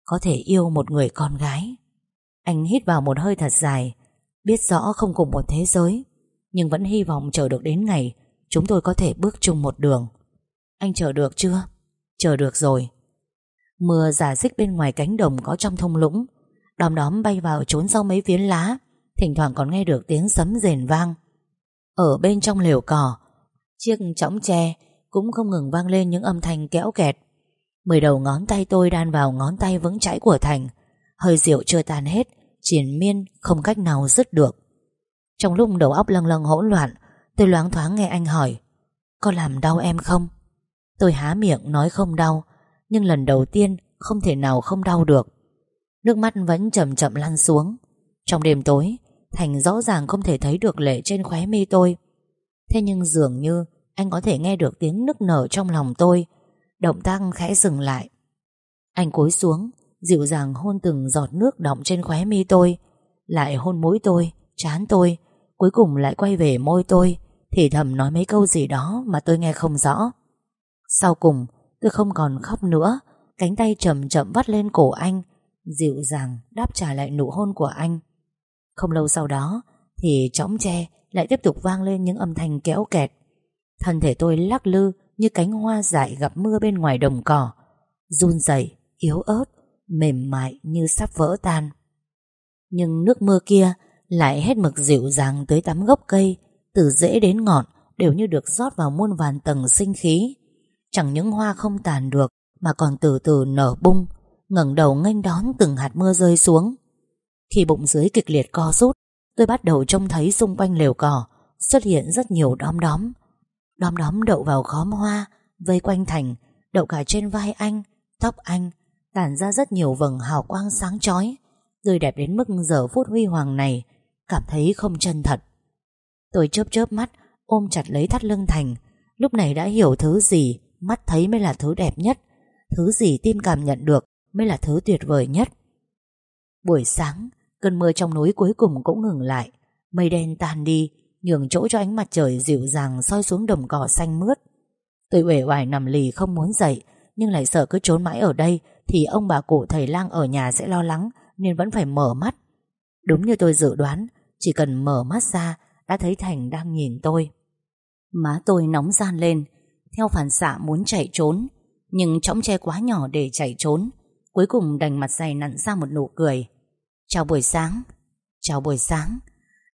Có thể yêu một người con gái. Anh hít vào một hơi thật dài, Biết rõ không cùng một thế giới, Nhưng vẫn hy vọng chờ được đến ngày Chúng tôi có thể bước chung một đường. Anh chờ được chưa? Chờ được rồi. Mưa giả dích bên ngoài cánh đồng có trong thung lũng. Đom đóm bay vào trốn sau mấy phiến lá. Thỉnh thoảng còn nghe được tiếng sấm rền vang. Ở bên trong lều cỏ, Chiếc chõng tre Cũng không ngừng vang lên những âm thanh kéo kẹt. Mười đầu ngón tay tôi đan vào ngón tay vững chãi của Thành. Hơi rượu chưa tan hết Triển miên không cách nào dứt được. Trong lúc đầu óc lâng lâng hỗn loạn, Tôi loáng thoáng nghe anh hỏi, Có làm đau em không? Tôi há miệng nói không đau nhưng lần đầu tiên, không thể nào không đau được. Nước mắt vẫn chậm chậm lăn xuống. Trong đêm tối, Thành rõ ràng không thể thấy được lệ trên khóe mi tôi. Thế nhưng dường như Anh có thể nghe được tiếng nức nở trong lòng tôi. Động tác khẽ dừng lại. Anh cúi xuống, Dịu dàng hôn từng giọt nước đọng trên khóe mi tôi. Lại hôn mũi tôi, Chán tôi. Cuối cùng lại quay về môi tôi. Thì thầm nói mấy câu gì đó mà tôi nghe không rõ. Sau cùng tôi không còn khóc nữa. Cánh tay chậm chậm vắt lên cổ anh, Dịu dàng đáp trả lại nụ hôn của anh. Không lâu sau đó, Thì chõng tre lại tiếp tục vang lên những âm thanh kéo kẹt. Thân thể tôi lắc lư Như cánh hoa dại gặp mưa bên ngoài đồng cỏ, Run rẩy, yếu ớt, Mềm mại như sắp vỡ tan. Nhưng nước mưa kia Lại hết mực dịu dàng tới tắm gốc cây, Từ rễ đến ngọn Đều như được rót vào muôn vàn tầng sinh khí. Chẳng những hoa không tàn được Mà còn từ từ nở bung ngẩng đầu nghênh đón từng hạt mưa rơi xuống. Khi bụng dưới kịch liệt co rút, tôi bắt đầu trông thấy xung quanh lều cỏ xuất hiện rất nhiều đom đóm. Đom đóm đậu vào khóm hoa, vây quanh thành, đậu cả trên vai anh, tóc anh, tản ra rất nhiều vầng hào quang sáng chói, tươi đẹp đến mức giờ phút huy hoàng này, cảm thấy không chân thật. Tôi chớp chớp mắt, ôm chặt lấy thắt lưng Thành, lúc này đã hiểu thứ gì mắt thấy mới là thứ đẹp nhất, thứ gì tim cảm nhận được mới là thứ tuyệt vời nhất. Buổi sáng, cơn mưa trong núi cuối cùng cũng ngừng lại, mây đen tan đi, nhường chỗ cho ánh mặt trời dịu dàng soi xuống đồng cỏ xanh mướt. Tôi uể oải nằm lì không muốn dậy, nhưng lại sợ cứ trốn mãi ở đây thì ông bà cụ thầy lang ở nhà sẽ lo lắng nên vẫn phải mở mắt. Đúng như tôi dự đoán, chỉ cần mở mắt ra đã thấy Thành đang nhìn tôi. Má tôi nóng gian lên, theo phản xạ muốn chạy trốn, nhưng chõng tre quá nhỏ để chạy trốn. Cuối cùng đành mặt dày nặn ra một nụ cười Chào buổi sáng Chào buổi sáng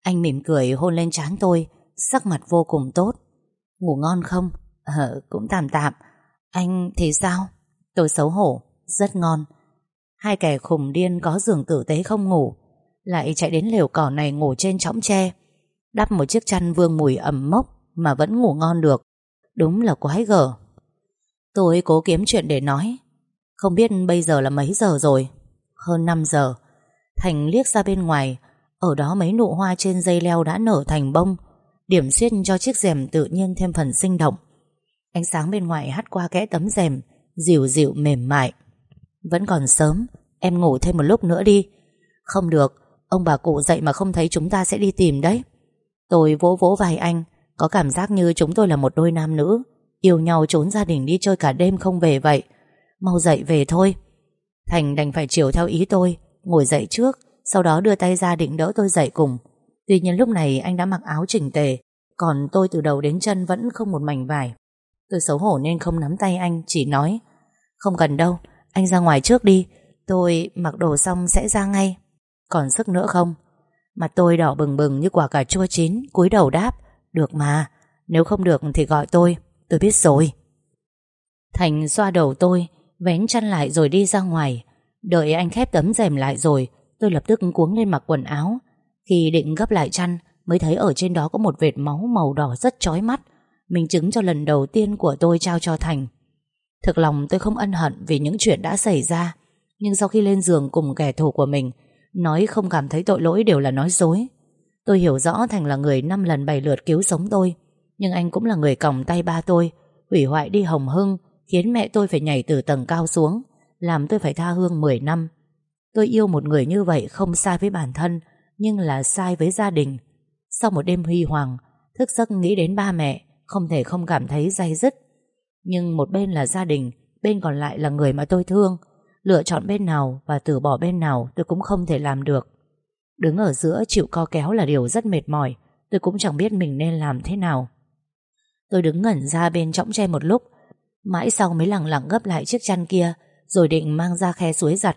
Anh mỉm cười hôn lên trán tôi Sắc mặt vô cùng tốt Ngủ ngon không? Ờ, cũng tạm tạm Anh thì sao? Tôi xấu hổ, rất ngon Hai kẻ khùng điên có giường tử tế không ngủ Lại chạy đến lều cỏ này ngủ trên chõng tre Đắp một chiếc chăn vương mùi ẩm mốc Mà vẫn ngủ ngon được Đúng là quái gở. Tôi cố kiếm chuyện để nói. Không biết bây giờ là mấy giờ rồi? Hơn 5 giờ. Thành liếc ra bên ngoài. Ở đó mấy nụ hoa trên dây leo đã nở thành bông. Điểm xuyên cho chiếc rèm tự nhiên thêm phần sinh động. Ánh sáng bên ngoài hắt qua kẽ tấm rèm, Dịu dịu mềm mại. Vẫn còn sớm, Em ngủ thêm một lúc nữa đi. Không được, Ông bà cụ dậy mà không thấy chúng ta sẽ đi tìm đấy. Tôi vỗ vỗ vai anh. Có cảm giác như chúng tôi là một đôi nam nữ, Yêu nhau trốn gia đình đi chơi cả đêm không về vậy. Mau dậy về thôi. Thành đành phải chiều theo ý tôi, Ngồi dậy trước, Sau đó đưa tay ra định đỡ tôi dậy cùng. Tuy nhiên lúc này anh đã mặc áo chỉnh tề, Còn tôi từ đầu đến chân vẫn không một mảnh vải. Tôi xấu hổ nên không nắm tay anh, Chỉ nói, Không cần đâu, Anh ra ngoài trước đi, Tôi mặc đồ xong sẽ ra ngay. Còn sức nữa không? Mặt tôi đỏ bừng bừng như quả cà chua chín, cúi đầu đáp được mà, Nếu không được thì gọi tôi Tôi biết rồi. Thành xoa đầu tôi, Vén chăn lại rồi đi ra ngoài. Đợi anh khép tấm rèm lại rồi, Tôi lập tức cuống lên mặc quần áo. Khi định gấp lại chăn, Mới thấy ở trên đó có một vệt máu màu đỏ rất chói mắt. Minh chứng cho lần đầu tiên của tôi trao cho Thành. Thực lòng tôi không ân hận Vì những chuyện đã xảy ra, Nhưng sau khi lên giường cùng kẻ thù của mình, Nói không cảm thấy tội lỗi đều là nói dối. Tôi hiểu rõ Thành là người năm lần bảy lượt cứu sống tôi, Nhưng anh cũng là người còng tay ba tôi, Hủy hoại đi hồng hưng, Khiến mẹ tôi phải nhảy từ tầng cao xuống, Làm tôi phải tha hương 10 năm. Tôi yêu một người như vậy không sai với bản thân, Nhưng là sai với gia đình. Sau một đêm huy hoàng, Thức giấc nghĩ đến ba mẹ, Không thể không cảm thấy day dứt. Nhưng một bên là gia đình, Bên còn lại là người mà tôi thương. Lựa chọn bên nào và từ bỏ bên nào Tôi cũng không thể làm được. Đứng ở giữa chịu co kéo là điều rất mệt mỏi. Tôi cũng chẳng biết mình nên làm thế nào. Tôi đứng ngẩn ra bên trõng tre một lúc, Mãi sau mới lặng lặng gấp lại chiếc chăn kia, Rồi định mang ra khe suối giặt.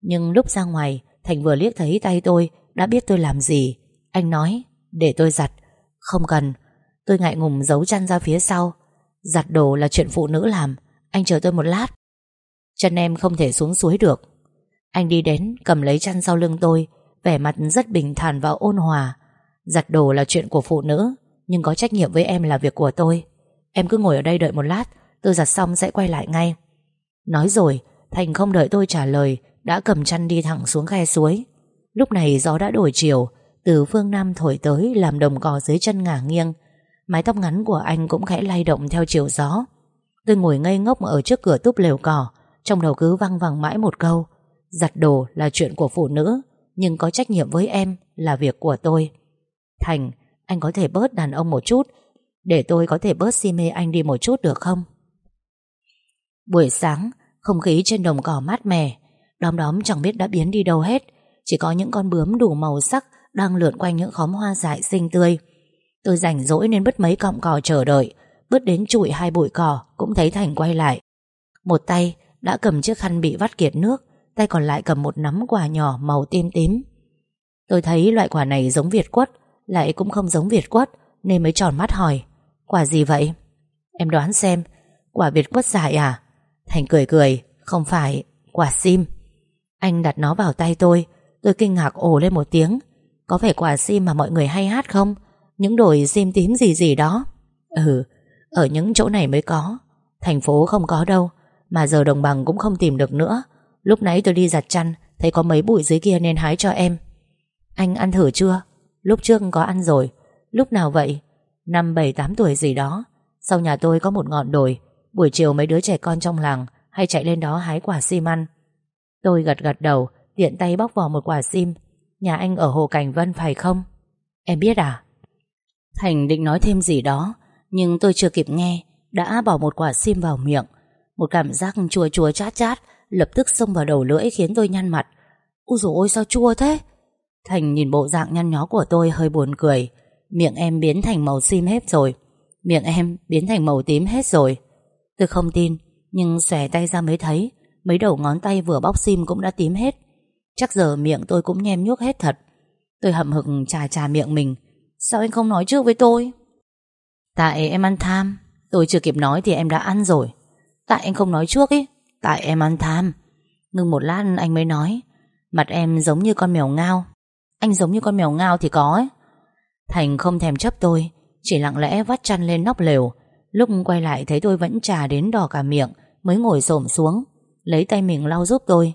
Nhưng lúc ra ngoài, Thành vừa liếc thấy tay tôi, Đã biết tôi làm gì. Anh nói, để tôi giặt. Không cần. Tôi ngại ngùng giấu chăn ra phía sau. Giặt đồ là chuyện phụ nữ làm, Anh chờ tôi một lát. Chân em không thể xuống suối được. Anh đi đến, cầm lấy chăn sau lưng tôi Vẻ mặt rất bình thản và ôn hòa. Giặt đồ là chuyện của phụ nữ, Nhưng có trách nhiệm với em là việc của tôi. Em cứ ngồi ở đây đợi một lát, Tôi giặt xong sẽ quay lại ngay. Nói rồi, Thành không đợi tôi trả lời, Đã cầm chăn đi thẳng xuống khe suối. Lúc này gió đã đổi chiều, Từ phương Nam thổi tới làm đồng cỏ dưới chân ngả nghiêng. Mái tóc ngắn của anh cũng khẽ lay động theo chiều gió. Tôi ngồi ngây ngốc ở trước cửa túp lều cỏ Trong đầu cứ văng vẳng mãi một câu, Giặt đồ là chuyện của phụ nữ nhưng có trách nhiệm với em là việc của tôi. Thành, Anh có thể bớt đàn ông một chút, Để tôi có thể bớt si mê anh đi một chút được không? Buổi sáng, Không khí trên đồng cỏ mát mẻ. Đóm đóm chẳng biết đã biến đi đâu hết. Chỉ có những con bướm đủ màu sắc Đang lượn quanh những khóm hoa dại xinh tươi. Tôi rảnh rỗi nên bứt mấy cọng cỏ chờ đợi. Bứt đến trụi hai bụi cỏ Cũng thấy Thành quay lại. Một tay đã cầm chiếc khăn bị vắt kiệt nước Tay còn lại cầm một nắm quả nhỏ màu tím tím. Tôi thấy loại quả này giống Việt quất, Lại cũng không giống Việt quất, Nên mới tròn mắt hỏi Quả gì vậy? Em đoán xem Quả Việt quất dại à? Thành cười cười, Không phải Quả sim. Anh đặt nó vào tay tôi Tôi kinh ngạc ồ lên một tiếng. Có phải quả sim mà mọi người hay hát không? Những đồi sim tím gì gì đó. Ừ Ở những chỗ này mới có. Thành phố không có đâu, Mà giờ đồng bằng cũng không tìm được nữa. Lúc nãy tôi đi giặt chăn, Thấy có mấy bụi dưới kia nên hái cho em. Anh ăn thử chưa? Lúc trước có ăn rồi. Lúc nào vậy? Năm bảy tám tuổi gì đó. Sau nhà tôi có một ngọn đồi. Buổi chiều mấy đứa trẻ con trong làng Hay chạy lên đó hái quả sim ăn. Tôi gật gật đầu, Tiện tay bóc vỏ một quả sim. Nhà anh ở Hồ Cảnh Vân phải không? Em biết à? Thành định nói thêm gì đó, Nhưng tôi chưa kịp nghe. Đã bỏ một quả sim vào miệng. Một cảm giác chua chua chát chát Lập tức xông vào đầu lưỡi khiến tôi nhăn mặt. Úi dồi ôi, sao chua thế? Thành nhìn bộ dạng nhăn nhó của tôi hơi buồn cười. Miệng em biến thành màu sim hết rồi. Miệng em biến thành màu tím hết rồi. Tôi không tin, Nhưng xòe tay ra mới thấy, Mấy đầu ngón tay vừa bóc sim cũng đã tím hết. Chắc giờ miệng tôi cũng nhem nhuốc hết thật. Tôi hậm hực trà trà miệng mình. Sao anh không nói trước với tôi? Tại em ăn tham. Tôi chưa kịp nói thì em đã ăn rồi. Tại anh không nói trước ý. Tại em ăn tham. Ngưng một lát, anh mới nói. Mặt em giống như con mèo ngao. Anh giống như con mèo ngao thì có ấy. Thành không thèm chấp tôi, Chỉ lặng lẽ vắt chăn lên nóc lều. Lúc quay lại thấy tôi vẫn trà đến đỏ cả miệng, Mới ngồi xổm xuống. Lấy tay mình lau giúp tôi.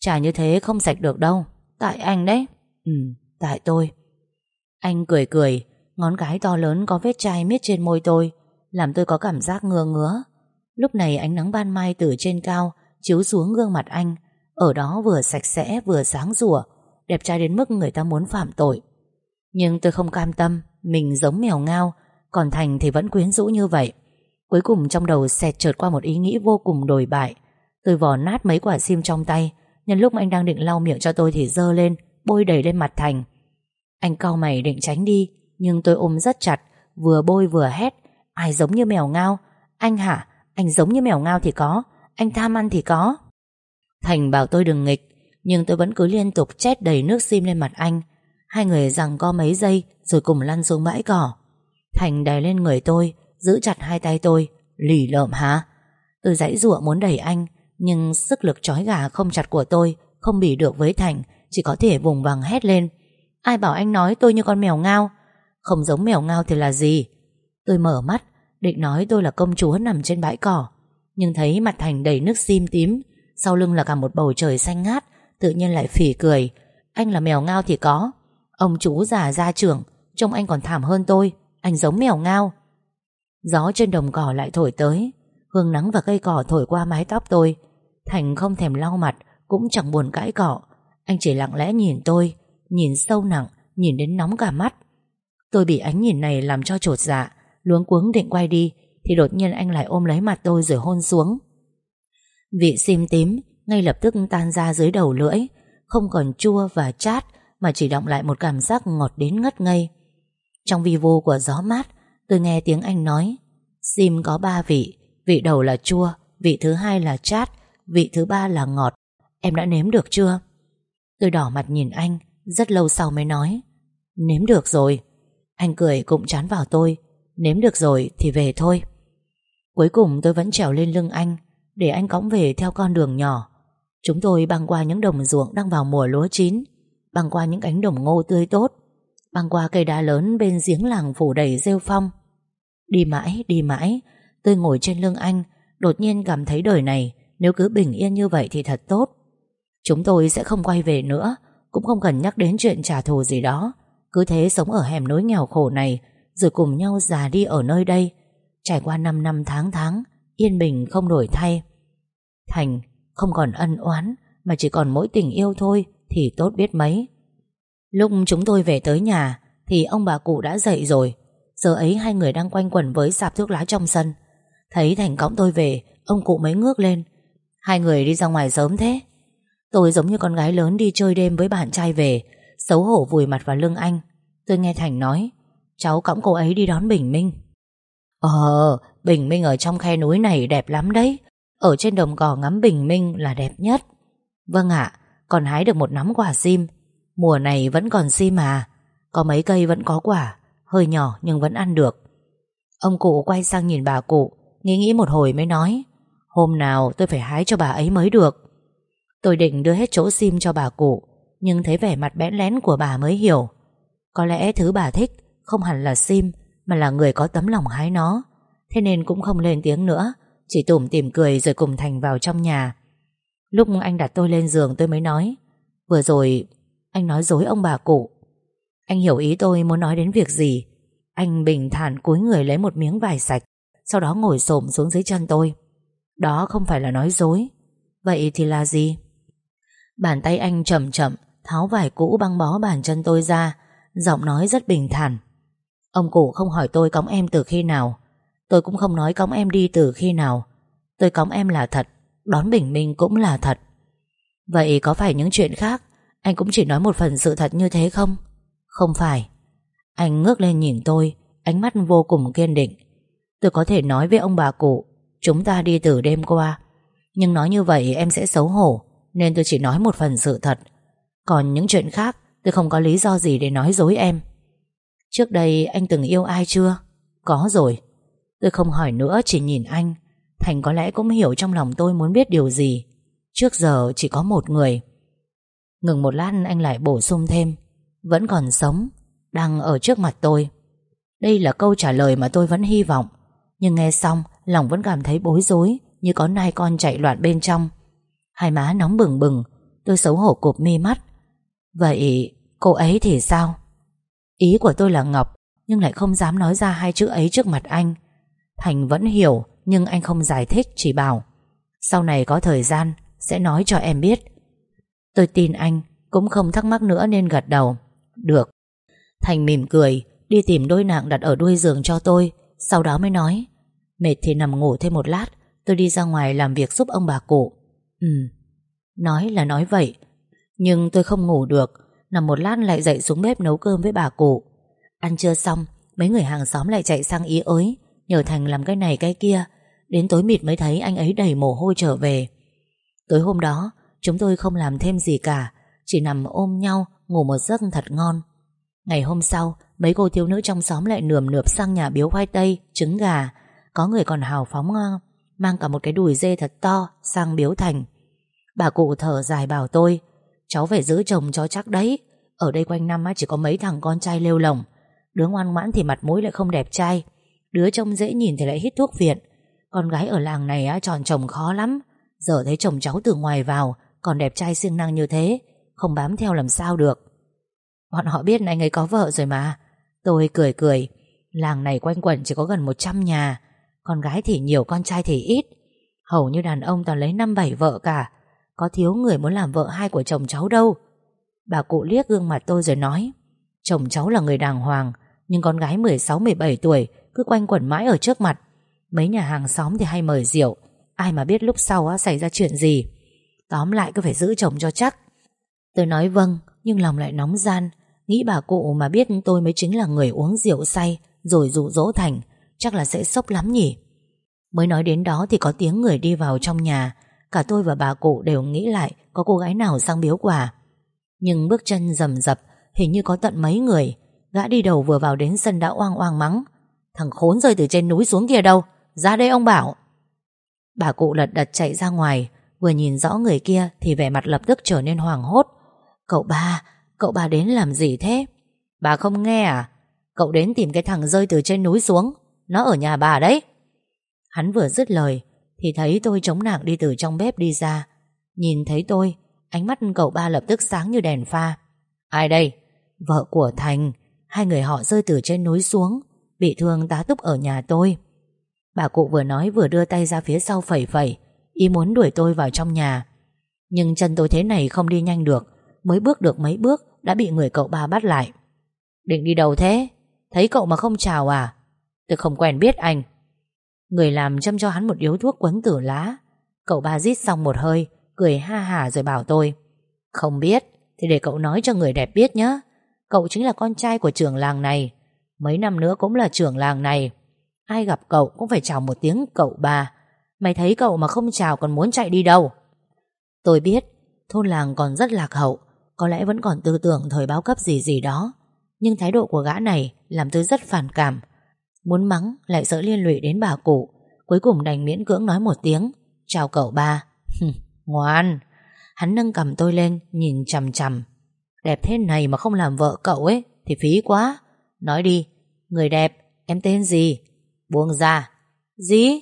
Trà như thế không sạch được đâu. Tại anh đấy. Ừ tại tôi. Anh cười cười, Ngón cái to lớn có vết chai miết trên môi tôi, Làm tôi có cảm giác ngứa ngứa. Lúc này ánh nắng ban mai từ trên cao Chiếu xuống gương mặt anh, Ở đó vừa sạch sẽ vừa sáng rủa, Đẹp trai đến mức người ta muốn phạm tội. Nhưng tôi không cam tâm, Mình giống mèo ngao, Còn Thành thì vẫn quyến rũ như vậy. Cuối cùng trong đầu xẹt trượt qua một ý nghĩ vô cùng đồi bại. Tôi vò nát mấy quả sim trong tay, Nhân lúc anh đang định lau miệng cho tôi Thì dơ lên, Bôi đầy lên mặt Thành. Anh cau mày định tránh đi, Nhưng tôi ôm rất chặt, Vừa bôi vừa hét, Ai giống như mèo ngao? Anh hả? Anh giống như mèo ngao thì có, Anh tham ăn thì có. Thành bảo tôi đừng nghịch, Nhưng tôi vẫn cứ liên tục chét đầy nước sim lên mặt anh. Hai người rằng co mấy giây, Rồi cùng lăn xuống bãi cỏ. Thành đè lên người tôi, Giữ chặt hai tay tôi, Lì lợm hả? Tôi dãy dụa muốn đẩy anh, Nhưng sức lực trói gà không chặt của tôi, Không bỉ được với Thành, Chỉ có thể vùng vằng hét lên. Ai bảo anh nói tôi như con mèo ngao? Không giống mèo ngao thì là gì? Tôi mở mắt Định nói tôi là công chúa nằm trên bãi cỏ. Nhưng thấy mặt Thành đầy nước sim tím, Sau lưng là cả một bầu trời xanh ngát, Tự nhiên lại phỉ cười. Anh là mèo ngao thì có. Ông chú già gia trưởng, Trông anh còn thảm hơn tôi. Anh giống mèo ngao. Gió trên đồng cỏ lại thổi tới. Hương nắng và cây cỏ thổi qua mái tóc tôi. Thành không thèm lau mặt, Cũng chẳng buồn cãi cọ. Anh chỉ lặng lẽ nhìn tôi, Nhìn sâu nặng, Nhìn đến nóng cả mắt. Tôi bị ánh nhìn này làm cho trột dạ. Luống cuống định quay đi, Thì đột nhiên anh lại ôm lấy mặt tôi rồi hôn xuống. Vị sim tím Ngay lập tức tan ra dưới đầu lưỡi, Không còn chua và chát Mà chỉ động lại một cảm giác ngọt đến ngất ngây. Trong vi vô của gió mát, Tôi nghe tiếng anh nói, Sim có ba vị Vị đầu là chua, Vị thứ hai là chát, Vị thứ ba là ngọt. Em đã nếm được chưa? Tôi đỏ mặt nhìn anh, Rất lâu sau mới nói, Nếm được rồi. Anh cười cũng chán vào tôi Nếm được rồi thì về thôi. Cuối cùng tôi vẫn trèo lên lưng anh Để anh cõng về theo con đường nhỏ. Chúng tôi băng qua những đồng ruộng Đang vào mùa lúa chín Băng qua những cánh đồng ngô tươi tốt Băng qua cây đá lớn bên giếng làng phủ đầy rêu phong. Đi mãi, đi mãi Tôi ngồi trên lưng anh Đột nhiên cảm thấy đời này Nếu cứ bình yên như vậy thì thật tốt. Chúng tôi sẽ không quay về nữa Cũng không cần nhắc đến chuyện trả thù gì đó. Cứ thế sống ở hẻm núi nghèo khổ này rồi cùng nhau già đi ở nơi đây. Trải qua 5 năm tháng tháng, Yên bình không đổi thay. Thành không còn ân oán, Mà chỉ còn mỗi tình yêu thôi Thì tốt biết mấy. Lúc chúng tôi về tới nhà Thì ông bà cụ đã dậy rồi. Giờ ấy hai người đang quanh quẩn với sạp thuốc lá trong sân. Thấy Thành cõng tôi về, Ông cụ mới ngước lên. Hai người đi ra ngoài sớm thế. Tôi giống như con gái lớn đi chơi đêm với bạn trai về, Xấu hổ vùi mặt vào lưng anh. Tôi nghe Thành nói Cháu cõng cô ấy đi đón Bình Minh. Ờ Bình Minh ở trong khe núi này đẹp lắm đấy. Ở trên đồng cỏ ngắm Bình Minh là đẹp nhất. Vâng ạ, Còn hái được một nắm quả sim. Mùa này vẫn còn sim mà Có mấy cây vẫn có quả, Hơi nhỏ nhưng vẫn ăn được. Ông cụ quay sang nhìn bà cụ, Nghĩ nghĩ một hồi mới nói, Hôm nào tôi phải hái cho bà ấy mới được. Tôi định đưa hết chỗ sim cho bà cụ, Nhưng thấy vẻ mặt bẽn lén của bà mới hiểu. Có lẽ thứ bà thích không hẳn là sim, Mà là người có tấm lòng hái nó. Thế nên cũng không lên tiếng nữa, Chỉ tủm tìm cười rồi cùng Thành vào trong nhà. Lúc anh đặt tôi lên giường, tôi mới nói, Vừa rồi, Anh nói dối ông bà cụ. Anh hiểu ý tôi muốn nói đến việc gì. Anh bình thản cúi người lấy một miếng vải sạch, sau đó ngồi xổm xuống dưới chân tôi. Đó không phải là nói dối. Vậy thì là gì? Bàn tay anh chậm chậm, Tháo vải cũ băng bó bàn chân tôi ra, Giọng nói rất bình thản. Ông cụ không hỏi tôi cõng em từ khi nào. Tôi cũng không nói cõng em đi từ khi nào. Tôi cõng em là thật, Đón bình minh cũng là thật. Vậy có phải những chuyện khác, Anh cũng chỉ nói một phần sự thật như thế không? Không phải. Anh ngước lên nhìn tôi, Ánh mắt vô cùng kiên định. Tôi có thể nói với ông bà cụ, Chúng ta đi từ đêm qua. Nhưng nói như vậy em sẽ xấu hổ, Nên tôi chỉ nói một phần sự thật. Còn những chuyện khác, Tôi không có lý do gì để nói dối em. Trước đây anh từng yêu ai chưa? Có rồi. Tôi không hỏi nữa, chỉ nhìn anh. Thành có lẽ cũng hiểu trong lòng tôi muốn biết điều gì. Trước giờ chỉ có một người. Ngừng một lát, anh lại bổ sung thêm. Vẫn còn sống, Đang ở trước mặt tôi. Đây là câu trả lời mà tôi vẫn hy vọng. Nhưng nghe xong, Lòng vẫn cảm thấy bối rối, Như có nai con chạy loạn bên trong. Hai má nóng bừng bừng, Tôi xấu hổ cụp mi mắt. Vậy cô ấy thì sao? Ý của tôi là Ngọc, Nhưng lại không dám nói ra hai chữ ấy trước mặt anh. Thành vẫn hiểu, Nhưng anh không giải thích, chỉ bảo, Sau này có thời gian, Sẽ nói cho em biết. Tôi tin anh, Cũng không thắc mắc nữa nên gật đầu. Được. Thành mỉm cười, Đi tìm đôi nạng đặt ở đuôi giường cho tôi, Sau đó mới nói, Mệt thì nằm ngủ thêm một lát, Tôi đi ra ngoài làm việc giúp ông bà cụ. Ừ Nói là nói vậy, Nhưng tôi không ngủ được Nằm một lát lại dậy xuống bếp nấu cơm với bà cụ. Ăn trưa xong, Mấy người hàng xóm lại chạy sang ý ới, Nhờ Thành làm cái này cái kia. Đến tối mịt mới thấy anh ấy đầy mồ hôi trở về. Tối hôm đó, Chúng tôi không làm thêm gì cả, Chỉ nằm ôm nhau, Ngủ một giấc thật ngon. Ngày hôm sau, Mấy cô thiếu nữ trong xóm lại nườm nượp sang nhà biếu khoai tây, Trứng gà. Có người còn hào phóng ờ, Mang cả một cái đùi dê thật to Sang biếu thành. Bà cụ thở dài bảo tôi Cháu phải giữ chồng cho chắc đấy. Ở đây quanh năm chỉ có mấy thằng con trai lêu lồng. Đứa ngoan ngoãn thì mặt mũi lại không đẹp trai. Đứa trông dễ nhìn thì lại hít thuốc viện. Con gái ở làng này á, chọn chồng khó lắm. Giờ thấy chồng cháu từ ngoài vào Còn đẹp trai siêng năng như thế Không bám theo làm sao được. Bọn họ biết anh ấy có vợ rồi mà. Tôi cười cười Làng này quanh quẩn chỉ có gần 100 nhà. Con gái thì nhiều con trai thì ít. Hầu như đàn ông toàn lấy năm bảy vợ cả. Có thiếu người muốn làm vợ hai của chồng cháu đâu. Bà cụ liếc gương mặt tôi rồi nói Chồng cháu là người đàng hoàng Nhưng con gái 16-17 tuổi Cứ quanh quẩn mãi ở trước mặt. Mấy nhà hàng xóm thì hay mời rượu Ai mà biết lúc sau á, xảy ra chuyện gì. Tóm lại cứ phải giữ chồng cho chắc. Tôi nói vâng Nhưng lòng lại nóng gian. Nghĩ bà cụ mà biết tôi mới chính là người uống rượu say Rồi dụ dỗ Thành Chắc là sẽ sốc lắm nhỉ. Mới nói đến đó thì có tiếng người đi vào trong nhà. Cả tôi và bà cụ đều nghĩ lại Có cô gái nào sang biếu quà. Nhưng bước chân rầm rập Hình như có tận mấy người. Gã đi đầu vừa vào đến sân đã oang oang mắng. Thằng khốn rơi từ trên núi xuống kia đâu Ra đây ông bảo. Bà cụ lật đật chạy ra ngoài Vừa nhìn rõ người kia Thì vẻ mặt lập tức trở nên hoảng hốt. Cậu ba, cậu ba đến làm gì thế? Bà không nghe à? Cậu đến tìm cái thằng rơi từ trên núi xuống Nó ở nhà bà đấy. Hắn vừa dứt lời thì thấy tôi chống nạng đi từ trong bếp đi ra. Nhìn thấy tôi, Ánh mắt cậu ba lập tức sáng như đèn pha. Ai đây? Vợ của Thành. Hai người họ rơi từ trên núi xuống, Bị thương tá túc ở nhà tôi. Bà cụ vừa nói vừa đưa tay ra phía sau phẩy phẩy, Ý muốn đuổi tôi vào trong nhà. Nhưng chân tôi thế này không đi nhanh được, Mới bước được mấy bước Đã bị người cậu ba bắt lại. Định đi đâu thế? Thấy cậu mà không chào à? Tôi không quen biết anh. Người làm châm cho hắn một điếu thuốc quấn tử lá. Cậu ba rít xong một hơi, Cười ha hà rồi bảo tôi, Không biết, Thì để cậu nói cho người đẹp biết nhé Cậu chính là con trai của trưởng làng này. Mấy năm nữa cũng là trưởng làng này. Ai gặp cậu cũng phải chào một tiếng cậu ba. Mày thấy cậu mà không chào còn muốn chạy đi đâu? Tôi biết, Thôn làng còn rất lạc hậu, Có lẽ vẫn còn tư tưởng thời báo cấp gì gì đó. Nhưng thái độ của gã này Làm tôi rất phản cảm. Muốn mắng, lại sợ liên lụy đến bà cụ. Cuối cùng đành miễn cưỡng nói một tiếng. Chào cậu ba. Ngoan. Hắn nâng cầm tôi lên, nhìn chầm chầm Đẹp thế này mà không làm vợ cậu ấy, Thì phí quá. Nói đi, Người đẹp, Em tên gì? Buông ra. Gì?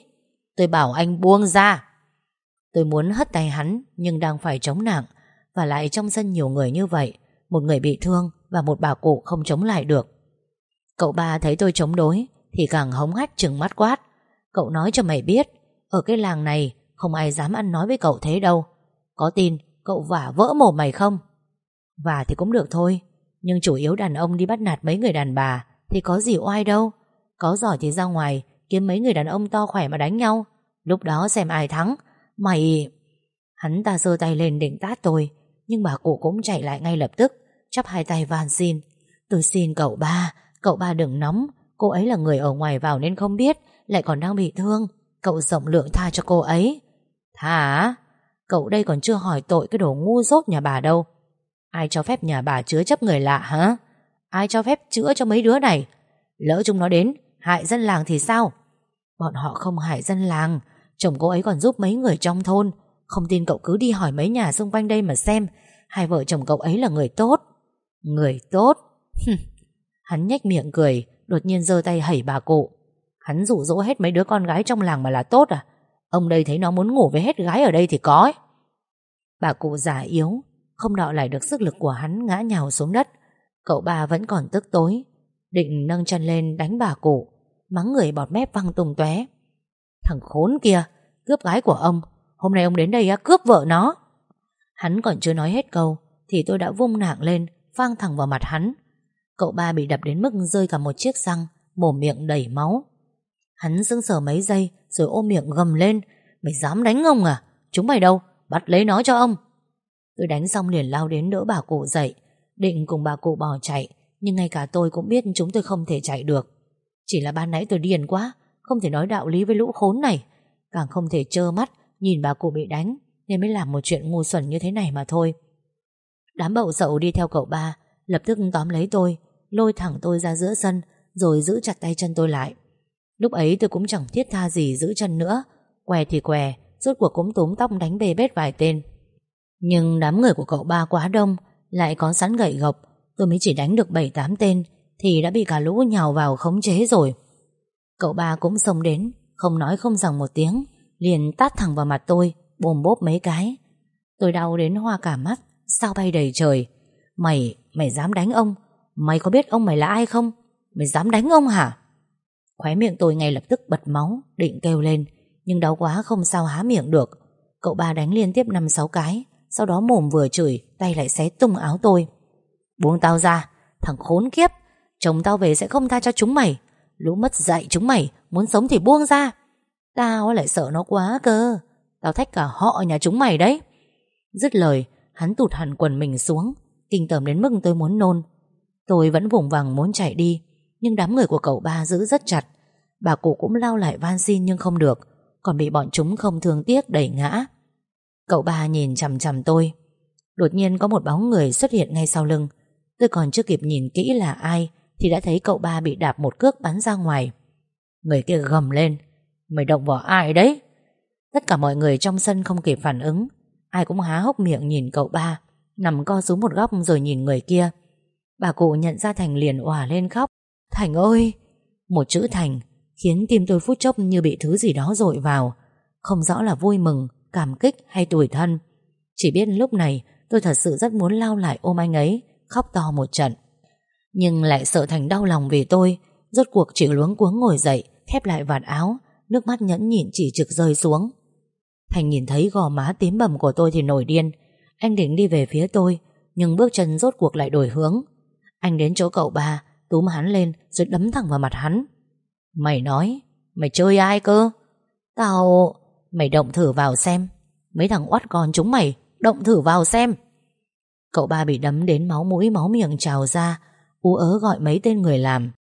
Tôi bảo anh buông ra. Tôi muốn hất tay hắn, Nhưng đang phải chống nặng. Và lại trong sân nhiều người như vậy, Một người bị thương Và một bà cụ không chống lại được. Cậu ba thấy tôi chống đối thì càng hống hách chừng mắt quát. Cậu nói cho mày biết, Ở cái làng này Không ai dám ăn nói với cậu thế đâu. Có tin cậu vả vỡ mồm mày không? Vả thì cũng được thôi, Nhưng chủ yếu đàn ông đi bắt nạt mấy người đàn bà Thì có gì oai đâu. Có giỏi thì ra ngoài Kiếm mấy người đàn ông to khỏe mà đánh nhau. Lúc đó xem ai thắng, Mày... Hắn ta giơ tay lên định tát tôi, Nhưng bà cụ cũng chạy lại ngay lập tức, Chắp hai tay van xin. Tôi xin cậu ba Cậu ba đừng nóng Cô ấy là người ở ngoài vào nên không biết, Lại còn đang bị thương. Cậu rộng lượng tha cho cô ấy. Thả Cậu đây còn chưa hỏi tội cái đồ ngu dốt nhà bà đâu. Ai cho phép nhà bà chứa chấp người lạ hả? Ai cho phép chữa cho mấy đứa này? Lỡ chúng nó đến, Hại dân làng thì sao? Bọn họ không hại dân làng. Chồng cô ấy còn giúp mấy người trong thôn. Không tin cậu cứ đi hỏi mấy nhà xung quanh đây mà xem. Hai vợ chồng cậu ấy là người tốt. Người tốt? Hắn nhếch miệng cười. Đột nhiên giơ tay hẩy bà cụ. Hắn dụ dỗ hết mấy đứa con gái trong làng mà là tốt à? Ông đây thấy nó muốn ngủ với hết gái ở đây thì có ấy. Bà cụ già yếu, Không đọ lại được sức lực của hắn ngã nhào xuống đất. Cậu ba vẫn còn tức tối, Định nâng chân lên đánh bà cụ, Mắng người bọt mép văng tung tóe. Thằng khốn kia, Cướp gái của ông, Hôm nay ông đến đây cướp vợ nó. Hắn còn chưa nói hết câu, Thì tôi đã vung nạng lên, Phang thẳng vào mặt hắn. Cậu ba bị đập đến mức rơi cả một chiếc răng, Mồm miệng đầy máu. Hắn sững sờ mấy giây, Rồi ôm miệng gầm lên. Mày dám đánh ông à? Chúng mày đâu? Bắt lấy nó cho ông. Tôi đánh xong liền lao đến đỡ bà cụ dậy. Định cùng bà cụ bỏ chạy, Nhưng ngay cả tôi cũng biết chúng tôi không thể chạy được. Chỉ là ban nãy tôi điền quá, Không thể nói đạo lý với lũ khốn này. Càng không thể trơ mắt, Nhìn bà cụ bị đánh, Nên mới làm một chuyện ngu xuẩn như thế này mà thôi. Đám bậu sậu đi theo cậu ba, Lập tức tóm lấy tôi. Lôi thẳng tôi ra giữa sân Rồi giữ chặt tay chân tôi lại. Lúc ấy tôi cũng chẳng thiết tha gì giữ chân nữa. Què thì què Rốt cuộc cũng túm tóc đánh bê bết vài tên. Nhưng đám người của cậu ba quá đông Lại có sẵn gậy gộc. Tôi mới chỉ đánh được 7-8 tên Thì đã bị cả lũ nhào vào khống chế rồi. Cậu ba cũng xông đến Không nói không rằng một tiếng Liền tát thẳng vào mặt tôi Bồm bốp mấy cái. Tôi đau đến hoa cả mắt Sao bay đầy trời. Mày, mày dám đánh ông? Mày có biết ông mày là ai không? Mày dám đánh ông hả? Khóe miệng tôi ngay lập tức bật máu, Định kêu lên, Nhưng đau quá không sao há miệng được. Cậu ba đánh liên tiếp 5-6 cái, Sau đó mồm vừa chửi, Tay lại xé tung áo tôi. Buông tao ra, Thằng khốn kiếp, Chồng tao về sẽ không tha cho chúng mày. Lũ mất dạy chúng mày, Muốn sống thì buông ra. Tao lại sợ nó quá cơ, Tao thách cả họ nhà chúng mày đấy. Dứt lời, Hắn tụt hẳn quần mình xuống, Kinh tởm đến mức tôi muốn nôn. Tôi vẫn vùng vằng muốn chạy đi, Nhưng đám người của cậu ba giữ rất chặt. Bà cụ cũng lao lại van xin nhưng không được, Còn bị bọn chúng không thương tiếc đẩy ngã. Cậu ba nhìn chằm chằm tôi. Đột nhiên có một bóng người xuất hiện ngay sau lưng. Tôi còn chưa kịp nhìn kỹ là ai Thì đã thấy cậu ba bị đạp một cước bắn ra ngoài. Người kia gầm lên. Mày động vào ai đấy? Tất cả mọi người trong sân không kịp phản ứng. Ai cũng há hốc miệng nhìn cậu ba, Nằm co xuống một góc rồi nhìn người kia. Bà cụ nhận ra Thành liền òa lên khóc. Thành ơi! Một chữ Thành Khiến tim tôi phút chốc như bị thứ gì đó dội vào. Không rõ là vui mừng, Cảm kích hay tủi thân. Chỉ biết lúc này tôi thật sự rất muốn lao lại ôm anh ấy, Khóc to một trận. Nhưng lại sợ Thành đau lòng vì tôi, Rốt cuộc chỉ luống cuống ngồi dậy Khép lại vạt áo, Nước mắt nhẫn nhịn chỉ trực rơi xuống. Thành nhìn thấy gò má tím bầm của tôi thì nổi điên. Anh định đi về phía tôi, Nhưng bước chân rốt cuộc lại đổi hướng. Anh đến chỗ cậu ba, Túm hắn lên rồi đấm thẳng vào mặt hắn. Mày nói, Mày chơi ai cơ? Tao, Mày động thử vào xem. Mấy thằng oắt con chúng mày, Động thử vào xem. Cậu ba bị đấm đến máu mũi, máu miệng trào ra, Ú ớ gọi mấy tên người làm.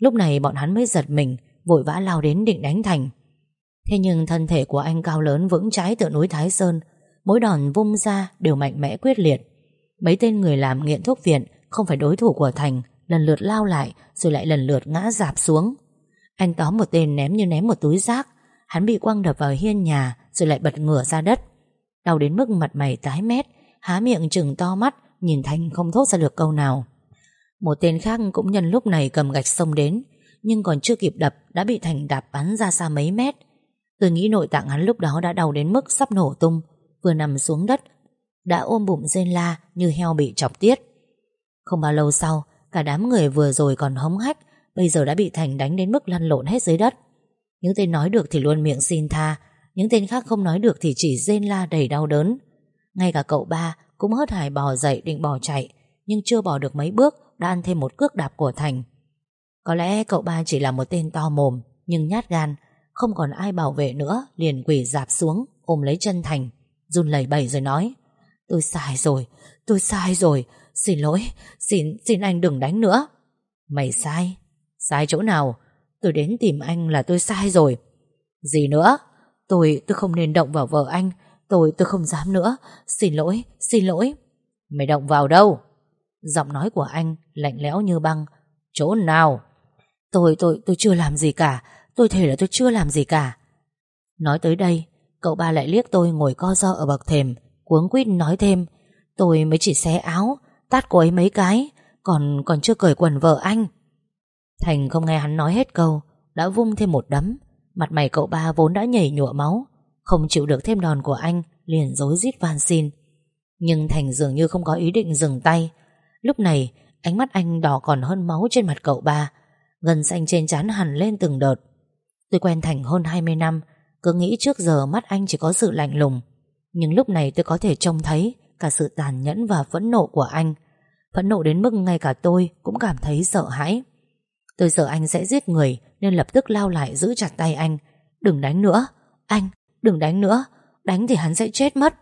Lúc này bọn hắn mới giật mình, Vội vã lao đến định đánh Thành. Thế nhưng thân thể của anh cao lớn vững trái tựa núi Thái Sơn, Mỗi đòn vung ra đều mạnh mẽ quyết liệt. Mấy tên người làm nghiện thuốc viện không phải đối thủ của Thành, Lần lượt lao lại, Rồi lại lần lượt ngã dạp xuống. Anh tóm một tên ném như ném một túi rác, Hắn bị quăng đập vào hiên nhà, Rồi lại bật ngửa ra đất. Đau đến mức mặt mày tái mét, Há miệng chừng to mắt, Nhìn Thành không thốt ra được câu nào. Một tên khác cũng nhân lúc này cầm gạch xông đến, Nhưng còn chưa kịp đập Đã bị Thành đạp bắn ra xa mấy mét. Tôi nghĩ nội tạng hắn lúc đó đã đau đến mức sắp nổ tung, Vừa nằm xuống đất, Đã ôm bụng rên la như heo bị chọc tiết. Không bao lâu sau Cả đám người vừa rồi còn hống hách Bây giờ đã bị Thành đánh đến mức lăn lộn hết dưới đất. Những tên nói được thì luôn miệng xin tha Những tên khác không nói được thì chỉ rên la đầy đau đớn. Ngay cả cậu ba cũng hớt hải bò dậy định bỏ chạy Nhưng chưa bỏ được mấy bước Đã ăn thêm một cước đạp của Thành. Có lẽ cậu ba chỉ là một tên to mồm Nhưng nhát gan Không còn ai bảo vệ nữa Liền quỳ dạp xuống ôm lấy chân Thành Run lẩy bẩy rồi nói Tôi sai rồi, tôi sai rồi Xin lỗi, xin, xin anh đừng đánh nữa. Mày sai Sai chỗ nào? Tôi đến tìm anh là tôi sai rồi. Gì nữa? Tôi, tôi không nên động vào vợ anh. Tôi, tôi không dám nữa. Xin lỗi, xin lỗi. Mày động vào đâu? Giọng nói của anh lạnh lẽo như băng. Chỗ nào? Tôi, tôi, tôi chưa làm gì cả. Tôi thề là tôi chưa làm gì cả. Nói tới đây Cậu ba lại liếc tôi ngồi co ro ở bậc thềm Cuống quýt nói thêm. Tôi mới chỉ xé áo Tát cô ấy mấy cái, Còn còn chưa cởi quần vợ anh. Thành không nghe hắn nói hết câu, Đã vung thêm một đấm. Mặt mày cậu ba vốn đã nhảy nhụa máu, Không chịu được thêm đòn của anh, Liền dối rít van xin. Nhưng Thành dường như không có ý định dừng tay. Lúc này, ánh mắt anh đỏ còn hơn máu trên mặt cậu ba Gần xanh trên trán hẳn lên từng đợt. Tôi quen Thành hơn 20 năm, Cứ nghĩ trước giờ mắt anh chỉ có sự lạnh lùng. Nhưng lúc này tôi có thể trông thấy Cả sự tàn nhẫn và phẫn nộ của anh. Phẫn nộ đến mức ngay cả tôi Cũng cảm thấy sợ hãi. Tôi sợ anh sẽ giết người, Nên lập tức lao lại giữ chặt tay anh. Đừng đánh nữa, Anh, đừng đánh nữa, Đánh thì hắn sẽ chết mất.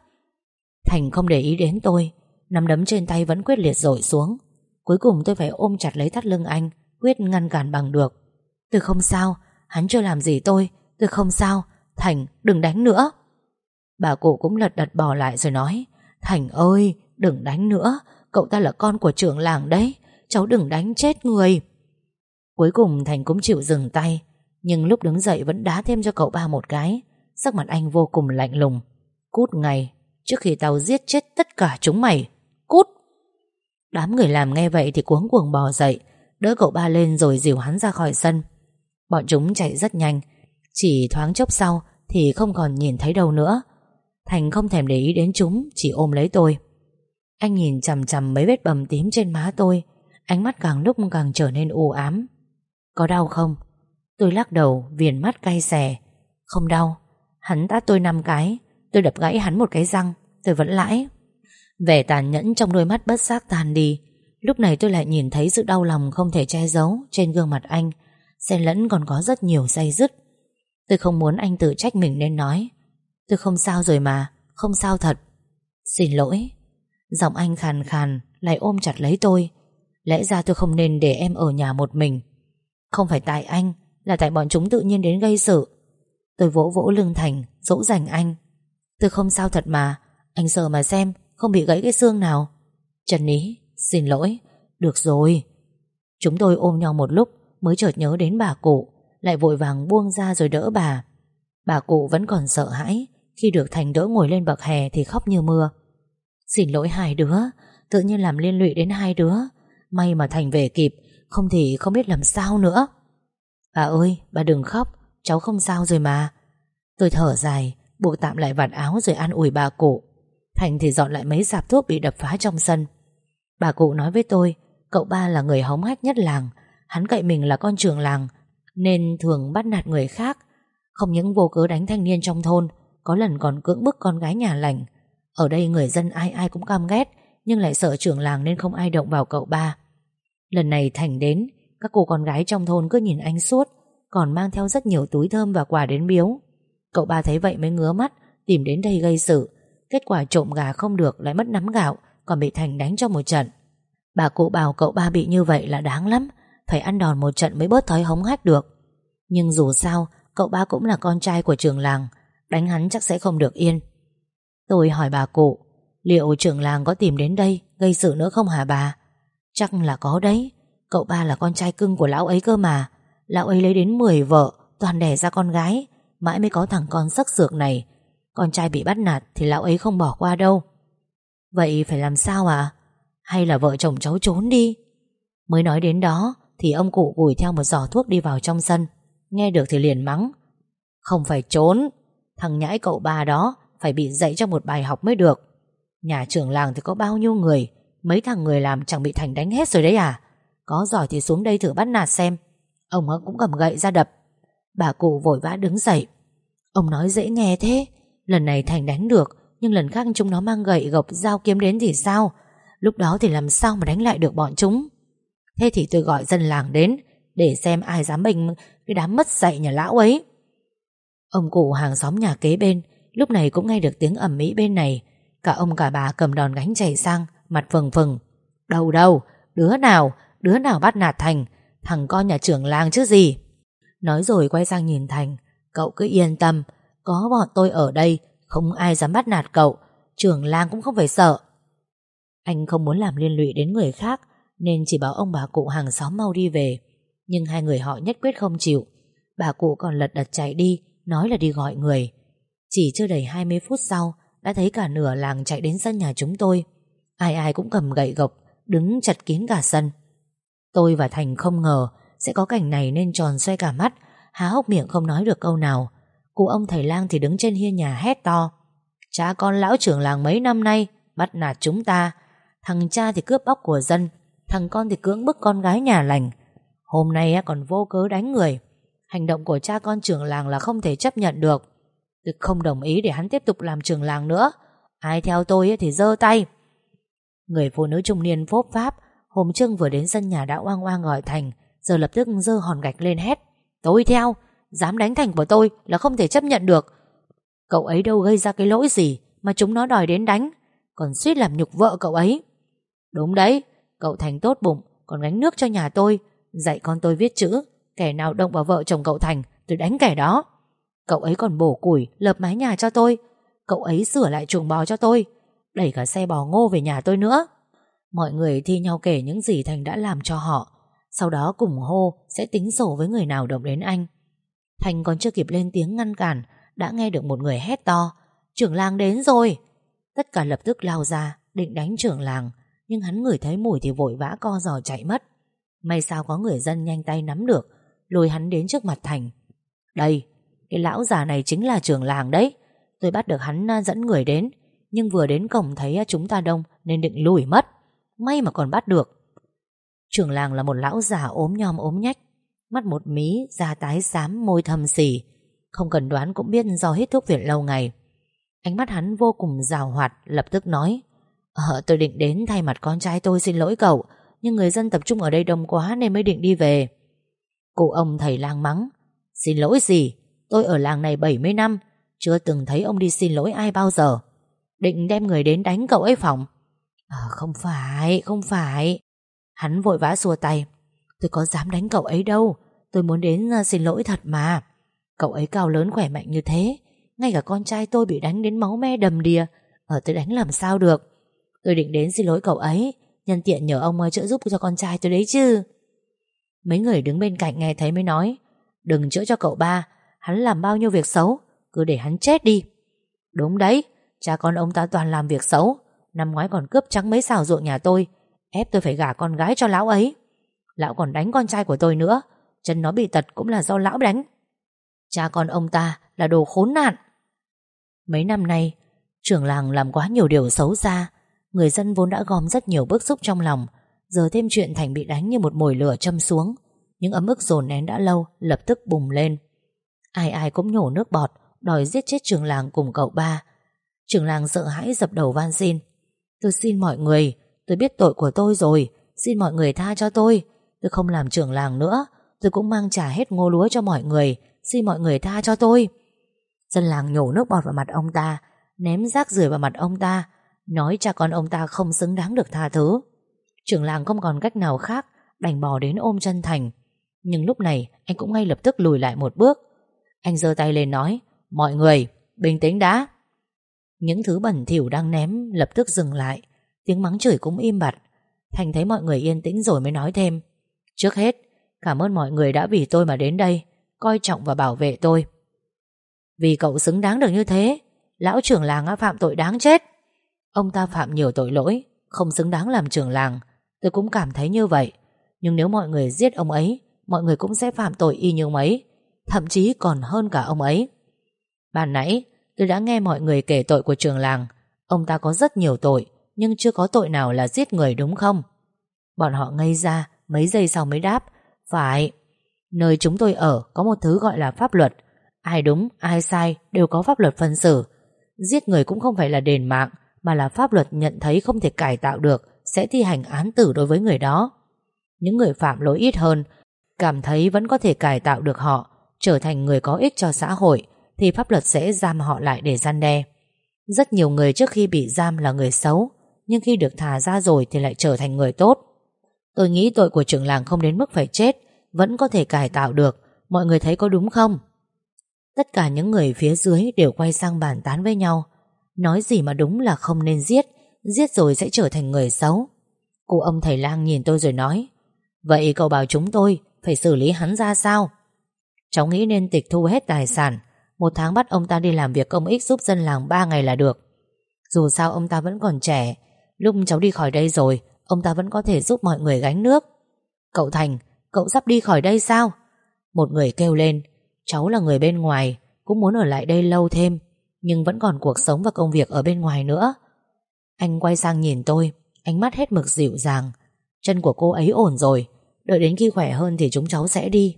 Thành không để ý đến tôi, Nắm đấm trên tay vẫn quyết liệt rội xuống. Cuối cùng tôi phải ôm chặt lấy thắt lưng anh, Quyết ngăn cản bằng được. Tôi không sao, Hắn chưa làm gì tôi Tôi không sao, Thành đừng đánh nữa. Bà cụ cũng lật đật bỏ lại rồi nói Thành ơi, đừng đánh nữa. Cậu ta là con của trưởng làng đấy. Cháu đừng đánh chết người. Cuối cùng Thành cũng chịu dừng tay, Nhưng lúc đứng dậy vẫn đá thêm cho cậu ba một cái. Sắc mặt anh vô cùng lạnh lùng. Cút ngay, Trước khi tao giết chết tất cả chúng mày. Cút! Đám người làm nghe vậy thì cuống cuồng bò dậy, Đỡ cậu ba lên rồi dìu hắn ra khỏi sân. Bọn chúng chạy rất nhanh, Chỉ thoáng chốc sau Thì không còn nhìn thấy đâu nữa. Thành không thèm để ý đến chúng, Chỉ ôm lấy tôi. Anh nhìn chằm chằm mấy vết bầm tím trên má tôi. Ánh mắt càng lúc càng trở nên u ám. Có đau không? Tôi lắc đầu, viền mắt cay xè. Không đau. Hắn tát tôi năm cái. Tôi đập gãy hắn một cái răng. Tôi vẫn lãi. Vẻ tàn nhẫn trong đôi mắt bất giác tàn đi. Lúc này tôi lại nhìn thấy sự đau lòng không thể che giấu trên gương mặt anh. Xen lẫn còn có rất nhiều say dứt. Tôi không muốn anh tự trách mình nên nói. Tôi không sao rồi mà, Không sao thật. Xin lỗi. Giọng anh khàn khàn, lại ôm chặt lấy tôi. Lẽ ra tôi không nên để em ở nhà một mình. Không phải tại anh, Là tại bọn chúng tự nhiên đến gây sự. Tôi vỗ vỗ lưng Thành, Dỗ dành anh. Tôi không sao thật mà, Anh sợ mà xem Không bị gãy cái xương nào. Trần Ý, Xin lỗi. Được rồi. Chúng tôi ôm nhau một lúc Mới chợt nhớ đến bà cụ, Lại vội vàng buông ra rồi đỡ bà. Bà cụ vẫn còn sợ hãi khi được Thành đỡ ngồi lên bậc hè thì khóc như mưa. Xin lỗi hai đứa, Tự nhiên làm liên lụy đến hai đứa. May mà Thành về kịp, Không thì không biết làm sao nữa. Bà ơi, bà đừng khóc, Cháu không sao rồi mà. Tôi thở dài Buộc tạm lại vạt áo rồi an ủi bà cụ. Thành thì dọn lại mấy sạp thuốc bị đập phá trong sân. Bà cụ nói với tôi, Cậu ba là người hống hách nhất làng, Hắn cậy mình là con trưởng làng, Nên thường bắt nạt người khác, Không những vô cớ đánh thanh niên trong thôn có lần còn cưỡng bức con gái nhà lành. Ở đây người dân ai ai cũng cam ghét, Nhưng lại sợ trưởng làng nên không ai động vào cậu ba. Lần này Thành đến, Các cô con gái trong thôn cứ nhìn anh suốt, Còn mang theo rất nhiều túi thơm và quà đến biếu. Cậu ba thấy vậy mới ngứa mắt, Tìm đến đây gây sự. Kết quả trộm gà không được, lại mất nắm gạo, Còn bị Thành đánh cho một trận. Bà cụ bảo cậu ba bị như vậy là đáng lắm, Phải ăn đòn một trận mới bớt thói hống hách được. Nhưng dù sao, Cậu ba cũng là con trai của trường làng Đánh hắn chắc sẽ không được yên. Tôi hỏi bà cụ, Liệu trưởng làng có tìm đến đây Gây sự nữa không hả bà? Chắc là có đấy, Cậu ba là con trai cưng của lão ấy cơ mà. Lão ấy lấy đến 10 vợ, Toàn đẻ ra con gái, Mãi mới có thằng con sắc sược này. Con trai bị bắt nạt thì lão ấy không bỏ qua đâu. Vậy phải làm sao à Hay là vợ chồng cháu trốn đi? Mới nói đến đó Thì ông cụ gùi theo một giỏ thuốc đi vào trong sân. Nghe được thì liền mắng. Không phải trốn Thằng nhãi cậu ba đó Phải bị dạy cho một bài học mới được. Nhà trưởng làng thì có bao nhiêu người, Mấy thằng người làm chẳng bị Thành đánh hết rồi đấy à? Có giỏi thì xuống đây thử bắt nạt xem. Ông cũng cầm gậy ra đập. Bà cụ vội vã đứng dậy. Ông nói dễ nghe thế, Lần này Thành đánh được, Nhưng lần khác chúng nó mang gậy, gộc, dao kiếm đến thì sao? Lúc đó thì làm sao mà đánh lại được bọn chúng? Thế thì tôi gọi dân làng đến, Để xem ai dám bình Cái đám mất dạy nhà lão ấy. Ông cụ hàng xóm nhà kế bên Lúc này cũng nghe được tiếng ẩm mỹ bên này. Cả ông cả bà cầm đòn gánh chạy sang Mặt phừng phừng. Đâu đâu, đứa nào Đứa nào bắt nạt Thành? Thằng con nhà trưởng làng chứ gì? Nói rồi quay sang nhìn Thành. Cậu cứ yên tâm Có bọn tôi ở đây Không ai dám bắt nạt cậu Trưởng làng cũng không phải sợ. Anh không muốn làm liên lụy đến người khác Nên chỉ bảo ông bà cụ hàng xóm mau đi về. Nhưng hai người họ nhất quyết không chịu. Bà cụ còn lật đật chạy đi Nói là đi gọi người. Chỉ chưa đầy 20 phút sau, Đã thấy cả nửa làng chạy đến sân nhà chúng tôi. Ai ai cũng cầm gậy gộc, Đứng chặt kín cả sân. Tôi và Thành không ngờ Sẽ có cảnh này nên tròn xoay cả mắt, Há hốc miệng không nói được câu nào. Cụ ông thầy lang thì đứng trên hiên nhà hét to. Cha con lão trưởng làng mấy năm nay, Bắt nạt chúng ta. Thằng cha thì cướp bóc của dân, Thằng con thì cưỡng bức con gái nhà lành. Hôm nay còn vô cớ đánh người. Hành động của cha con trưởng làng là không thể chấp nhận được. Tôi không đồng ý để hắn tiếp tục làm trưởng làng nữa. Ai theo tôi thì giơ tay. Người phụ nữ trung niên phốp pháp. Hôm trưng vừa đến sân nhà đã oang oang gọi Thành, Giờ lập tức giơ hòn gạch lên hét. Tôi theo, Dám đánh Thành của tôi là không thể chấp nhận được. Cậu ấy đâu gây ra cái lỗi gì Mà chúng nó đòi đến đánh? Còn suýt làm nhục vợ cậu ấy. Đúng đấy, Cậu Thành tốt bụng, Còn gánh nước cho nhà tôi. Dạy con tôi viết chữ. Kẻ nào động vào vợ chồng cậu Thành, Tôi đánh kẻ đó. Cậu ấy còn bổ củi Lợp mái nhà cho tôi. Cậu ấy sửa lại chuồng bò cho tôi. Đẩy cả xe bò ngô về nhà tôi nữa. Mọi người thi nhau kể những gì Thành đã làm cho họ. Sau đó cùng hô, Sẽ tính sổ với người nào động đến anh? Thành còn chưa kịp lên tiếng ngăn cản, Đã nghe được một người hét to, Trưởng làng đến rồi! Tất cả lập tức lao ra, Định đánh trưởng làng, Nhưng hắn ngửi thấy mùi thì vội vã co giò chạy mất. May sao có người dân nhanh tay nắm được Lùi hắn đến trước mặt Thành. Đây Cái lão già này chính là trưởng làng đấy. Tôi bắt được hắn à, dẫn người đến Nhưng vừa đến cổng thấy à, chúng ta đông Nên định lùi mất. May mà còn bắt được. Trưởng làng là một lão già ốm nhom ốm nhách Mắt một mí, da tái xám, môi thâm xỉ Không cần đoán cũng biết do hít thuốc viện lâu ngày. Ánh mắt hắn vô cùng rào hoạt Lập tức nói Ờ tôi định đến thay mặt con trai tôi xin lỗi cậu Nhưng người dân tập trung ở đây đông quá Nên mới định đi về. Cụ ông thầy lang mắng. Xin lỗi gì? Tôi ở làng này 70 năm, Chưa từng thấy ông đi xin lỗi ai bao giờ. Định đem người đến đánh cậu ấy phòng. À không phải Không phải. Hắn vội vã xua tay. Tôi có dám đánh cậu ấy đâu. Tôi muốn đến à, xin lỗi thật mà. Cậu ấy cao lớn khỏe mạnh như thế. Ngay cả con trai tôi bị đánh đến máu me đầm đìa. Ở tôi đánh làm sao được? Tôi định đến xin lỗi cậu ấy. Nhân tiện nhờ ông à, trợ giúp cho con trai tôi đấy chứ. Mấy người đứng bên cạnh nghe thấy mới nói, Đừng chữa cho cậu ba, Hắn làm bao nhiêu việc xấu, Cứ để hắn chết đi. Đúng đấy, Cha con ông ta toàn làm việc xấu, Năm ngoái còn cướp trắng mấy xào ruộng nhà tôi, Ép tôi phải gả con gái cho lão ấy. Lão còn đánh con trai của tôi nữa, Chân nó bị tật cũng là do lão đánh. Cha con ông ta là đồ khốn nạn. Mấy năm nay, Trưởng làng làm quá nhiều điều xấu xa, Người dân vốn đã gom rất nhiều bức xúc trong lòng Giờ thêm chuyện Thành bị đánh như một mồi lửa châm xuống. Những ấm ức dồn nén đã lâu, Lập tức bùng lên. Ai ai cũng nhổ nước bọt, Đòi giết chết trường làng cùng cậu ba. Trường làng sợ hãi dập đầu van xin. Tôi xin mọi người, Tôi biết tội của tôi rồi, Xin mọi người tha cho tôi. Tôi không làm trưởng làng nữa, Tôi cũng mang trả hết ngô lúa cho mọi người, Xin mọi người tha cho tôi. Dân làng nhổ nước bọt vào mặt ông ta, Ném rác rưởi vào mặt ông ta, Nói cha con ông ta không xứng đáng được tha thứ. Trưởng làng không còn cách nào khác Đành bỏ đến ôm chân Thành. Nhưng lúc này anh cũng ngay lập tức lùi lại một bước. Anh giơ tay lên nói Mọi người, bình tĩnh đã. Những thứ bẩn thỉu đang ném Lập tức dừng lại. Tiếng mắng chửi cũng im bặt. Thành thấy mọi người yên tĩnh rồi mới nói thêm Trước hết Cảm ơn mọi người đã vì tôi mà đến đây Coi trọng và bảo vệ tôi. Vì cậu xứng đáng được như thế Lão trưởng làng phạm tội đáng chết. Ông ta phạm nhiều tội lỗi Không xứng đáng làm trưởng làng. Tôi cũng cảm thấy như vậy. Nhưng nếu mọi người giết ông ấy Mọi người cũng sẽ phạm tội y như ông ấy Thậm chí còn hơn cả ông ấy. Ban nãy tôi đã nghe mọi người kể tội của trường làng. Ông ta có rất nhiều tội Nhưng chưa có tội nào là giết người đúng không? Bọn họ ngây ra Mấy giây sau mới đáp Phải. Nơi chúng tôi ở có một thứ gọi là pháp luật. Ai đúng, ai sai đều có pháp luật phân xử. Giết người cũng không phải là đền mạng Mà là pháp luật nhận thấy không thể cải tạo được. Sẽ thi hành án tử đối với người đó. Những người phạm lỗi ít hơn, Cảm thấy vẫn có thể cải tạo được họ, Trở thành người có ích cho xã hội, Thì pháp luật sẽ giam họ lại để gian đe. Rất nhiều người trước khi bị giam là người xấu, Nhưng khi được thả ra rồi Thì lại trở thành người tốt. Tôi nghĩ tội của trưởng làng không đến mức phải chết, Vẫn có thể cải tạo được, Mọi người thấy có đúng không? Tất cả những người phía dưới đều quay sang bàn tán với nhau, Nói gì mà đúng là không nên giết Giết rồi sẽ trở thành người xấu. Cụ ông thầy lang nhìn tôi rồi nói, Vậy cậu bảo chúng tôi Phải xử lý hắn ra sao? Cháu nghĩ nên tịch thu hết tài sản. Một tháng bắt ông ta đi làm việc công ích Giúp dân làng ba ngày là được. Dù sao ông ta vẫn còn trẻ. Lúc cháu đi khỏi đây rồi, Ông ta vẫn có thể giúp mọi người gánh nước. Cậu Thành, Cậu sắp đi khỏi đây sao? Một người kêu lên, Cháu là người bên ngoài, Cũng muốn ở lại đây lâu thêm, Nhưng vẫn còn cuộc sống và công việc ở bên ngoài nữa. Anh quay sang nhìn tôi, Ánh mắt hết mực dịu dàng. Chân của cô ấy ổn rồi, Đợi đến khi khỏe hơn thì chúng cháu sẽ đi.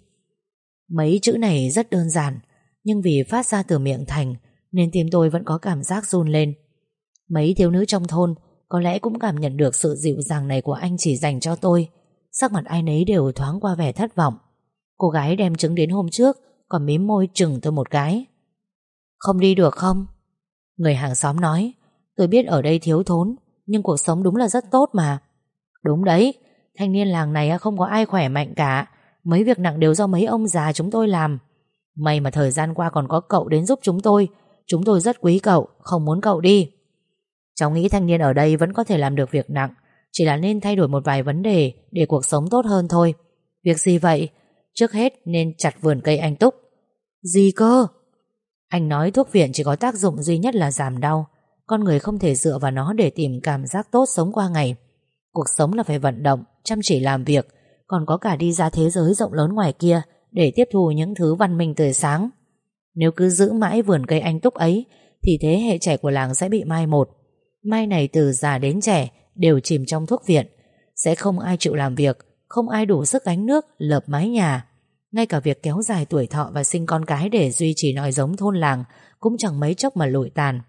Mấy chữ này rất đơn giản, Nhưng vì phát ra từ miệng Thành, Nên tim tôi vẫn có cảm giác run lên. Mấy thiếu nữ trong thôn có lẽ cũng cảm nhận được sự dịu dàng này của anh chỉ dành cho tôi. Sắc mặt ai nấy đều thoáng qua vẻ thất vọng. Cô gái đem trứng đến hôm trước, Còn mím môi chừng tôi một cái. Không đi được không? Người hàng xóm nói. Tôi biết ở đây thiếu thốn, Nhưng cuộc sống đúng là rất tốt mà. Đúng đấy, Thanh niên làng này không có ai khỏe mạnh cả. Mấy việc nặng đều do mấy ông già chúng tôi làm. May mà thời gian qua còn có cậu đến giúp chúng tôi. Chúng tôi rất quý cậu, Không muốn cậu đi. Cháu nghĩ thanh niên ở đây vẫn có thể làm được việc nặng, Chỉ là nên thay đổi một vài vấn đề Để cuộc sống tốt hơn thôi. Việc gì vậy? Trước hết nên chặt vườn cây anh túc. Gì cơ? Anh nói thuốc viện chỉ có tác dụng duy nhất là giảm đau. Con người không thể dựa vào nó để tìm cảm giác tốt sống qua ngày. Cuộc sống là phải vận động Chăm chỉ làm việc. Còn có cả đi ra thế giới rộng lớn ngoài kia Để tiếp thu những thứ văn minh tươi sáng. Nếu cứ giữ mãi vườn cây anh túc ấy Thì thế hệ trẻ của làng sẽ bị mai một. Mai này từ già đến trẻ Đều chìm trong thuốc viện. Sẽ không ai chịu làm việc Không ai đủ sức gánh nước, lợp mái nhà. Ngay cả việc kéo dài tuổi thọ và sinh con cái để duy trì nòi giống thôn làng cũng chẳng mấy chốc mà lụi tàn.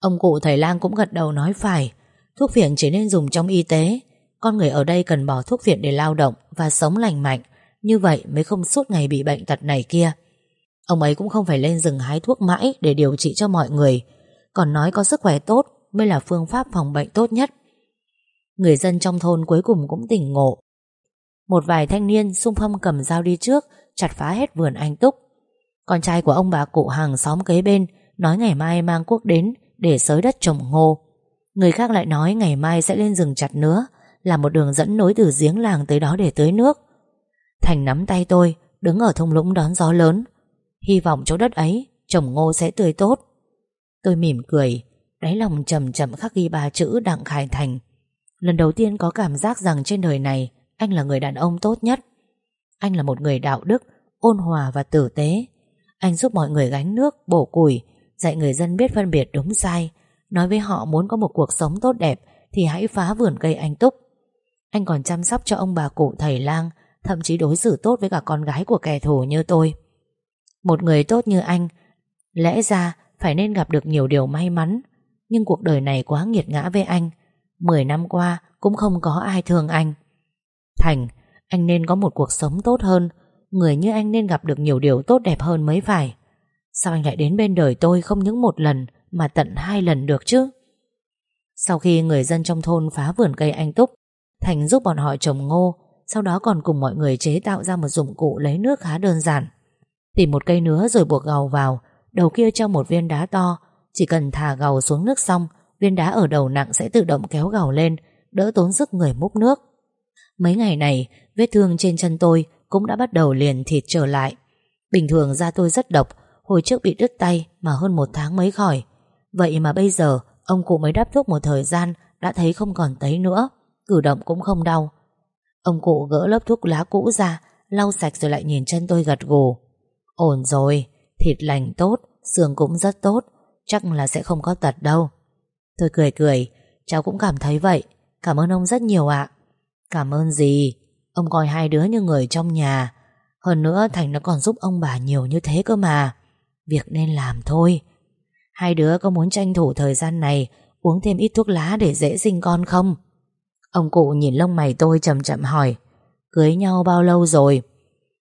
Ông cụ thầy lang cũng gật đầu nói phải, thuốc phiện chỉ nên dùng trong y tế. Con người ở đây cần bỏ thuốc phiện để lao động và sống lành mạnh, như vậy mới không suốt ngày bị bệnh tật này kia. Ông ấy cũng không phải lên rừng hái thuốc mãi để điều trị cho mọi người, còn nói có sức khỏe tốt mới là phương pháp phòng bệnh tốt nhất. Người dân trong thôn cuối cùng cũng tỉnh ngộ một vài thanh niên xung phong cầm dao đi trước Chặt phá hết vườn anh Túc Con trai của ông bà cụ hàng xóm kế bên Nói ngày mai mang cuốc đến để sới đất trồng ngô. Người khác lại nói ngày mai sẽ lên rừng chặt nữa Là một đường dẫn nối từ giếng làng tới đó để tưới nước. Thành nắm tay tôi Đứng ở thung lũng đón gió lớn. Hy vọng chỗ đất ấy Trồng ngô sẽ tươi tốt. Tôi mỉm cười Đáy lòng chậm chậm khắc ghi ba chữ Đặng Khải Thành. Lần đầu tiên có cảm giác rằng trên đời này anh là người đàn ông tốt nhất. Anh là một người đạo đức Ôn hòa và tử tế. Anh giúp mọi người gánh nước, bổ củi Dạy người dân biết phân biệt đúng sai. Nói với họ muốn có một cuộc sống tốt đẹp Thì hãy phá vườn cây anh túc. Anh còn chăm sóc cho ông bà cụ thầy lang Thậm chí đối xử tốt với cả con gái của kẻ thù như tôi. Một người tốt như anh Lẽ ra phải nên gặp được nhiều điều may mắn. Nhưng cuộc đời này quá nghiệt ngã với anh. Mười năm qua cũng không có ai thương anh. Thành, anh nên có một cuộc sống tốt hơn. Người như anh nên gặp được nhiều điều tốt đẹp hơn mới phải. Sao anh lại đến bên đời tôi không những một lần, Mà tận hai lần được chứ? Sau khi người dân trong thôn phá vườn cây anh Túc, Thành giúp bọn họ trồng ngô, Sau đó còn cùng mọi người chế tạo ra một dụng cụ lấy nước khá đơn giản. Tìm một cây nứa rồi buộc gầu vào, Đầu kia cho một viên đá to, Chỉ cần thả gầu xuống nước xong, Viên đá ở đầu nặng sẽ tự động kéo gầu lên, Đỡ tốn sức người múc nước. Mấy ngày này, Vết thương trên chân tôi Cũng đã bắt đầu liền thịt trở lại. Bình thường da tôi rất độc Hồi trước bị đứt tay mà hơn một tháng mới khỏi. Vậy mà bây giờ, Ông cụ mới đắp thuốc một thời gian Đã thấy không còn tấy nữa, Cử động cũng không đau. Ông cụ gỡ lớp thuốc lá cũ ra, Lau sạch rồi lại nhìn chân tôi gật gù. Ổn rồi, Thịt lành tốt, Xương cũng rất tốt, Chắc là sẽ không có tật đâu. Tôi cười cười, Cháu cũng cảm thấy vậy, Cảm ơn ông rất nhiều ạ. Cảm ơn gì? Ông coi hai đứa như người trong nhà. Hơn nữa Thành nó còn giúp ông bà nhiều như thế cơ mà. Việc nên làm thôi. Hai đứa có muốn tranh thủ thời gian này Uống thêm ít thuốc lá để dễ sinh con không? Ông cụ nhìn lông mày tôi chậm chậm hỏi. Cưới nhau bao lâu rồi?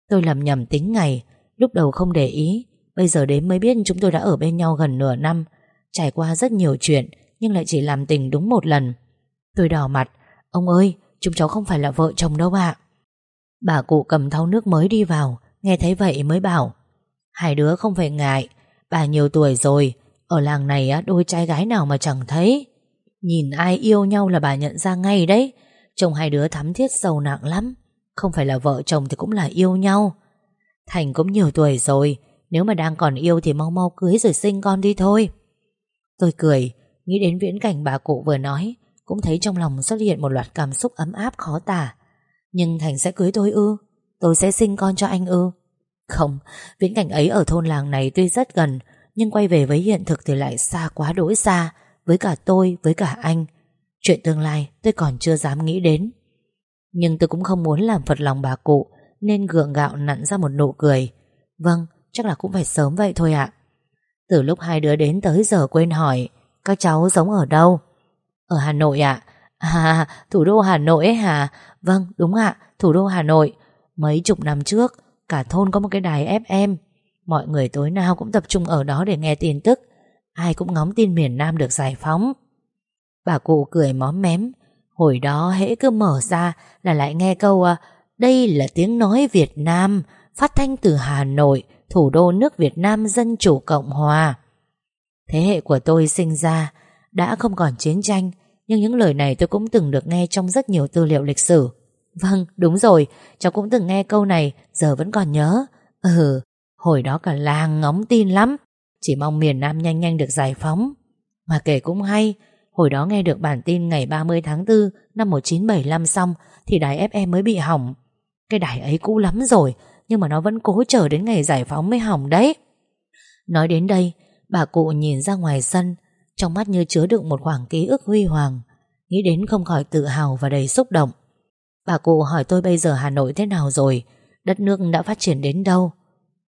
Tôi lầm nhầm tính ngày, Lúc đầu không để ý, Bây giờ đến mới biết chúng tôi đã ở bên nhau gần nửa năm. Trải qua rất nhiều chuyện, Nhưng lại chỉ làm tình đúng một lần. Tôi đỏ mặt. Ông ơi, Chúng cháu không phải là vợ chồng đâu ạ. Bà cụ cầm thau nước mới đi vào, Nghe thấy vậy mới bảo Hai đứa không phải ngại. Bà nhiều tuổi rồi Ở làng này á, đôi trai gái nào mà chẳng thấy. Nhìn ai yêu nhau là bà nhận ra ngay đấy. Chồng hai đứa thắm thiết sâu nặng lắm. Không phải là vợ chồng thì cũng là yêu nhau. Thành cũng nhiều tuổi rồi Nếu mà đang còn yêu thì mau mau cưới rồi sinh con đi thôi. Tôi cười Nghĩ đến viễn cảnh bà cụ vừa nói cũng thấy trong lòng xuất hiện một loạt cảm xúc ấm áp khó tả. Nhưng Thành sẽ cưới tôi ư? Tôi sẽ sinh con cho anh ư? Không, viễn cảnh ấy ở thôn làng này tuy rất gần Nhưng quay về với hiện thực thì lại xa quá đỗi xa Với cả tôi, với cả anh Chuyện tương lai tôi còn chưa dám nghĩ đến Nhưng tôi cũng không muốn làm phật lòng bà cụ Nên gượng gạo nặn ra một nụ cười Vâng, chắc là cũng phải sớm vậy thôi ạ Từ lúc hai đứa đến tới giờ quên hỏi Các cháu sống ở đâu ở Hà Nội ạ? À? (laughs) thủ đô Hà Nội ấy hả? Vâng, đúng ạ, thủ đô Hà Nội. Mấy chục năm trước, cả thôn có một cái đài FM. Mọi người tối nào cũng tập trung ở đó để nghe tin tức. Ai cũng ngóng tin miền Nam được giải phóng. Bà cụ cười móm mém. Hồi đó hễ cứ mở ra là lại nghe câu à, Đây là tiếng nói Việt Nam, phát thanh từ Hà Nội, thủ đô nước Việt Nam Dân Chủ Cộng Hòa. Thế hệ của tôi sinh ra đã không còn chiến tranh Nhưng những lời này tôi cũng từng được nghe Trong rất nhiều tư liệu lịch sử Vâng đúng rồi. Cháu cũng từng nghe câu này, Giờ vẫn còn nhớ. Ừ hồi đó cả làng ngóng tin lắm. Chỉ mong miền Nam nhanh nhanh được giải phóng. Mà kể cũng hay, Hồi đó nghe được bản tin ngày 30 tháng 4 Năm 1975 xong Thì đài FM mới bị hỏng. Cái đài ấy cũ lắm rồi, Nhưng mà nó vẫn cố chờ đến ngày giải phóng mới hỏng đấy. Nói đến đây, Bà cụ nhìn ra ngoài sân, Trong mắt như chứa đựng một khoảng ký ức huy hoàng. Nghĩ đến không khỏi tự hào và đầy xúc động. Bà cụ hỏi tôi bây giờ Hà Nội thế nào rồi? Đất nước đã phát triển đến đâu?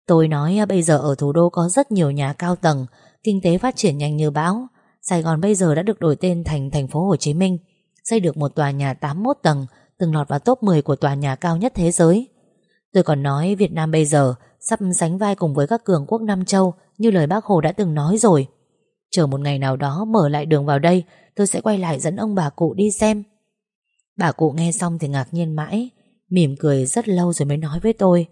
Tôi nói à, bây giờ ở thủ đô có rất nhiều nhà cao tầng, Kinh tế phát triển nhanh như bão. Sài Gòn bây giờ đã được đổi tên thành thành phố Hồ Chí Minh, Xây được một tòa nhà 81 tầng, Từng lọt vào top 10 của tòa nhà cao nhất thế giới. Tôi còn nói, Việt Nam bây giờ Sắp sánh vai cùng với các cường quốc Nam Châu, Như lời bác Hồ đã từng nói rồi. Chờ một ngày nào đó mở lại đường vào đây, Tôi sẽ quay lại dẫn ông bà cụ đi xem. Bà cụ nghe xong thì ngạc nhiên mãi Mỉm cười rất lâu rồi mới nói với tôi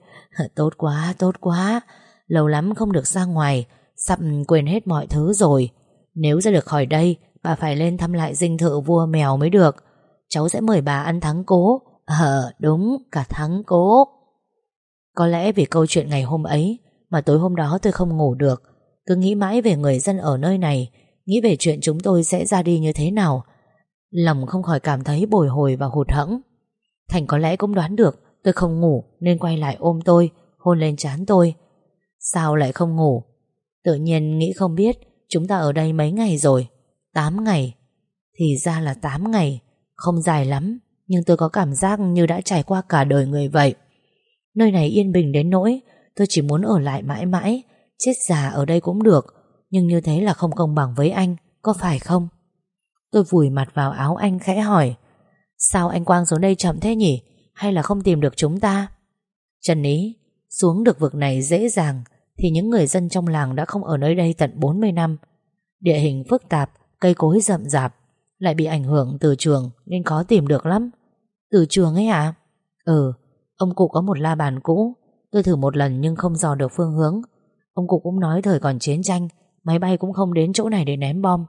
Tốt quá, tốt quá. Lâu lắm không được ra ngoài Sắp quên hết mọi thứ rồi. Nếu ra được khỏi đây Bà phải lên thăm lại dinh thự vua mèo mới được. Cháu sẽ mời bà ăn thắng cố. Ờ đúng cả thắng cố. Có lẽ vì câu chuyện ngày hôm ấy Mà tối hôm đó tôi không ngủ được. Cứ nghĩ mãi về người dân ở nơi này Nghĩ về chuyện chúng tôi sẽ ra đi như thế nào Lòng không khỏi cảm thấy bồi hồi và hụt hẫng. Thành có lẽ cũng đoán được, Tôi không ngủ nên quay lại ôm tôi, Hôn lên trán tôi. Sao lại không ngủ? Tự nhiên nghĩ không biết, Chúng ta ở đây mấy ngày rồi? 8 ngày. Thì ra là 8 ngày. Không dài lắm, Nhưng tôi có cảm giác như đã trải qua cả đời người vậy. Nơi này yên bình đến nỗi, Tôi chỉ muốn ở lại mãi mãi. Chết già ở đây cũng được, Nhưng như thế là không công bằng với anh, Có phải không? Tôi vùi mặt vào áo anh khẽ hỏi, Sao anh Quang xuống đây chậm thế nhỉ? Hay là không tìm được chúng ta? Trần Ý, Xuống được vực này dễ dàng, Thì những người dân trong làng đã không ở nơi đây tận 40 năm. Địa hình phức tạp, Cây cối rậm rạp, Lại bị ảnh hưởng từ trường Nên khó tìm được lắm. Từ trường ấy à Ừ Ông cụ có một la bàn cũ. Tôi thử một lần nhưng không dò được phương hướng. Ông cụ cũng nói thời còn chiến tranh, Máy bay cũng không đến chỗ này để ném bom.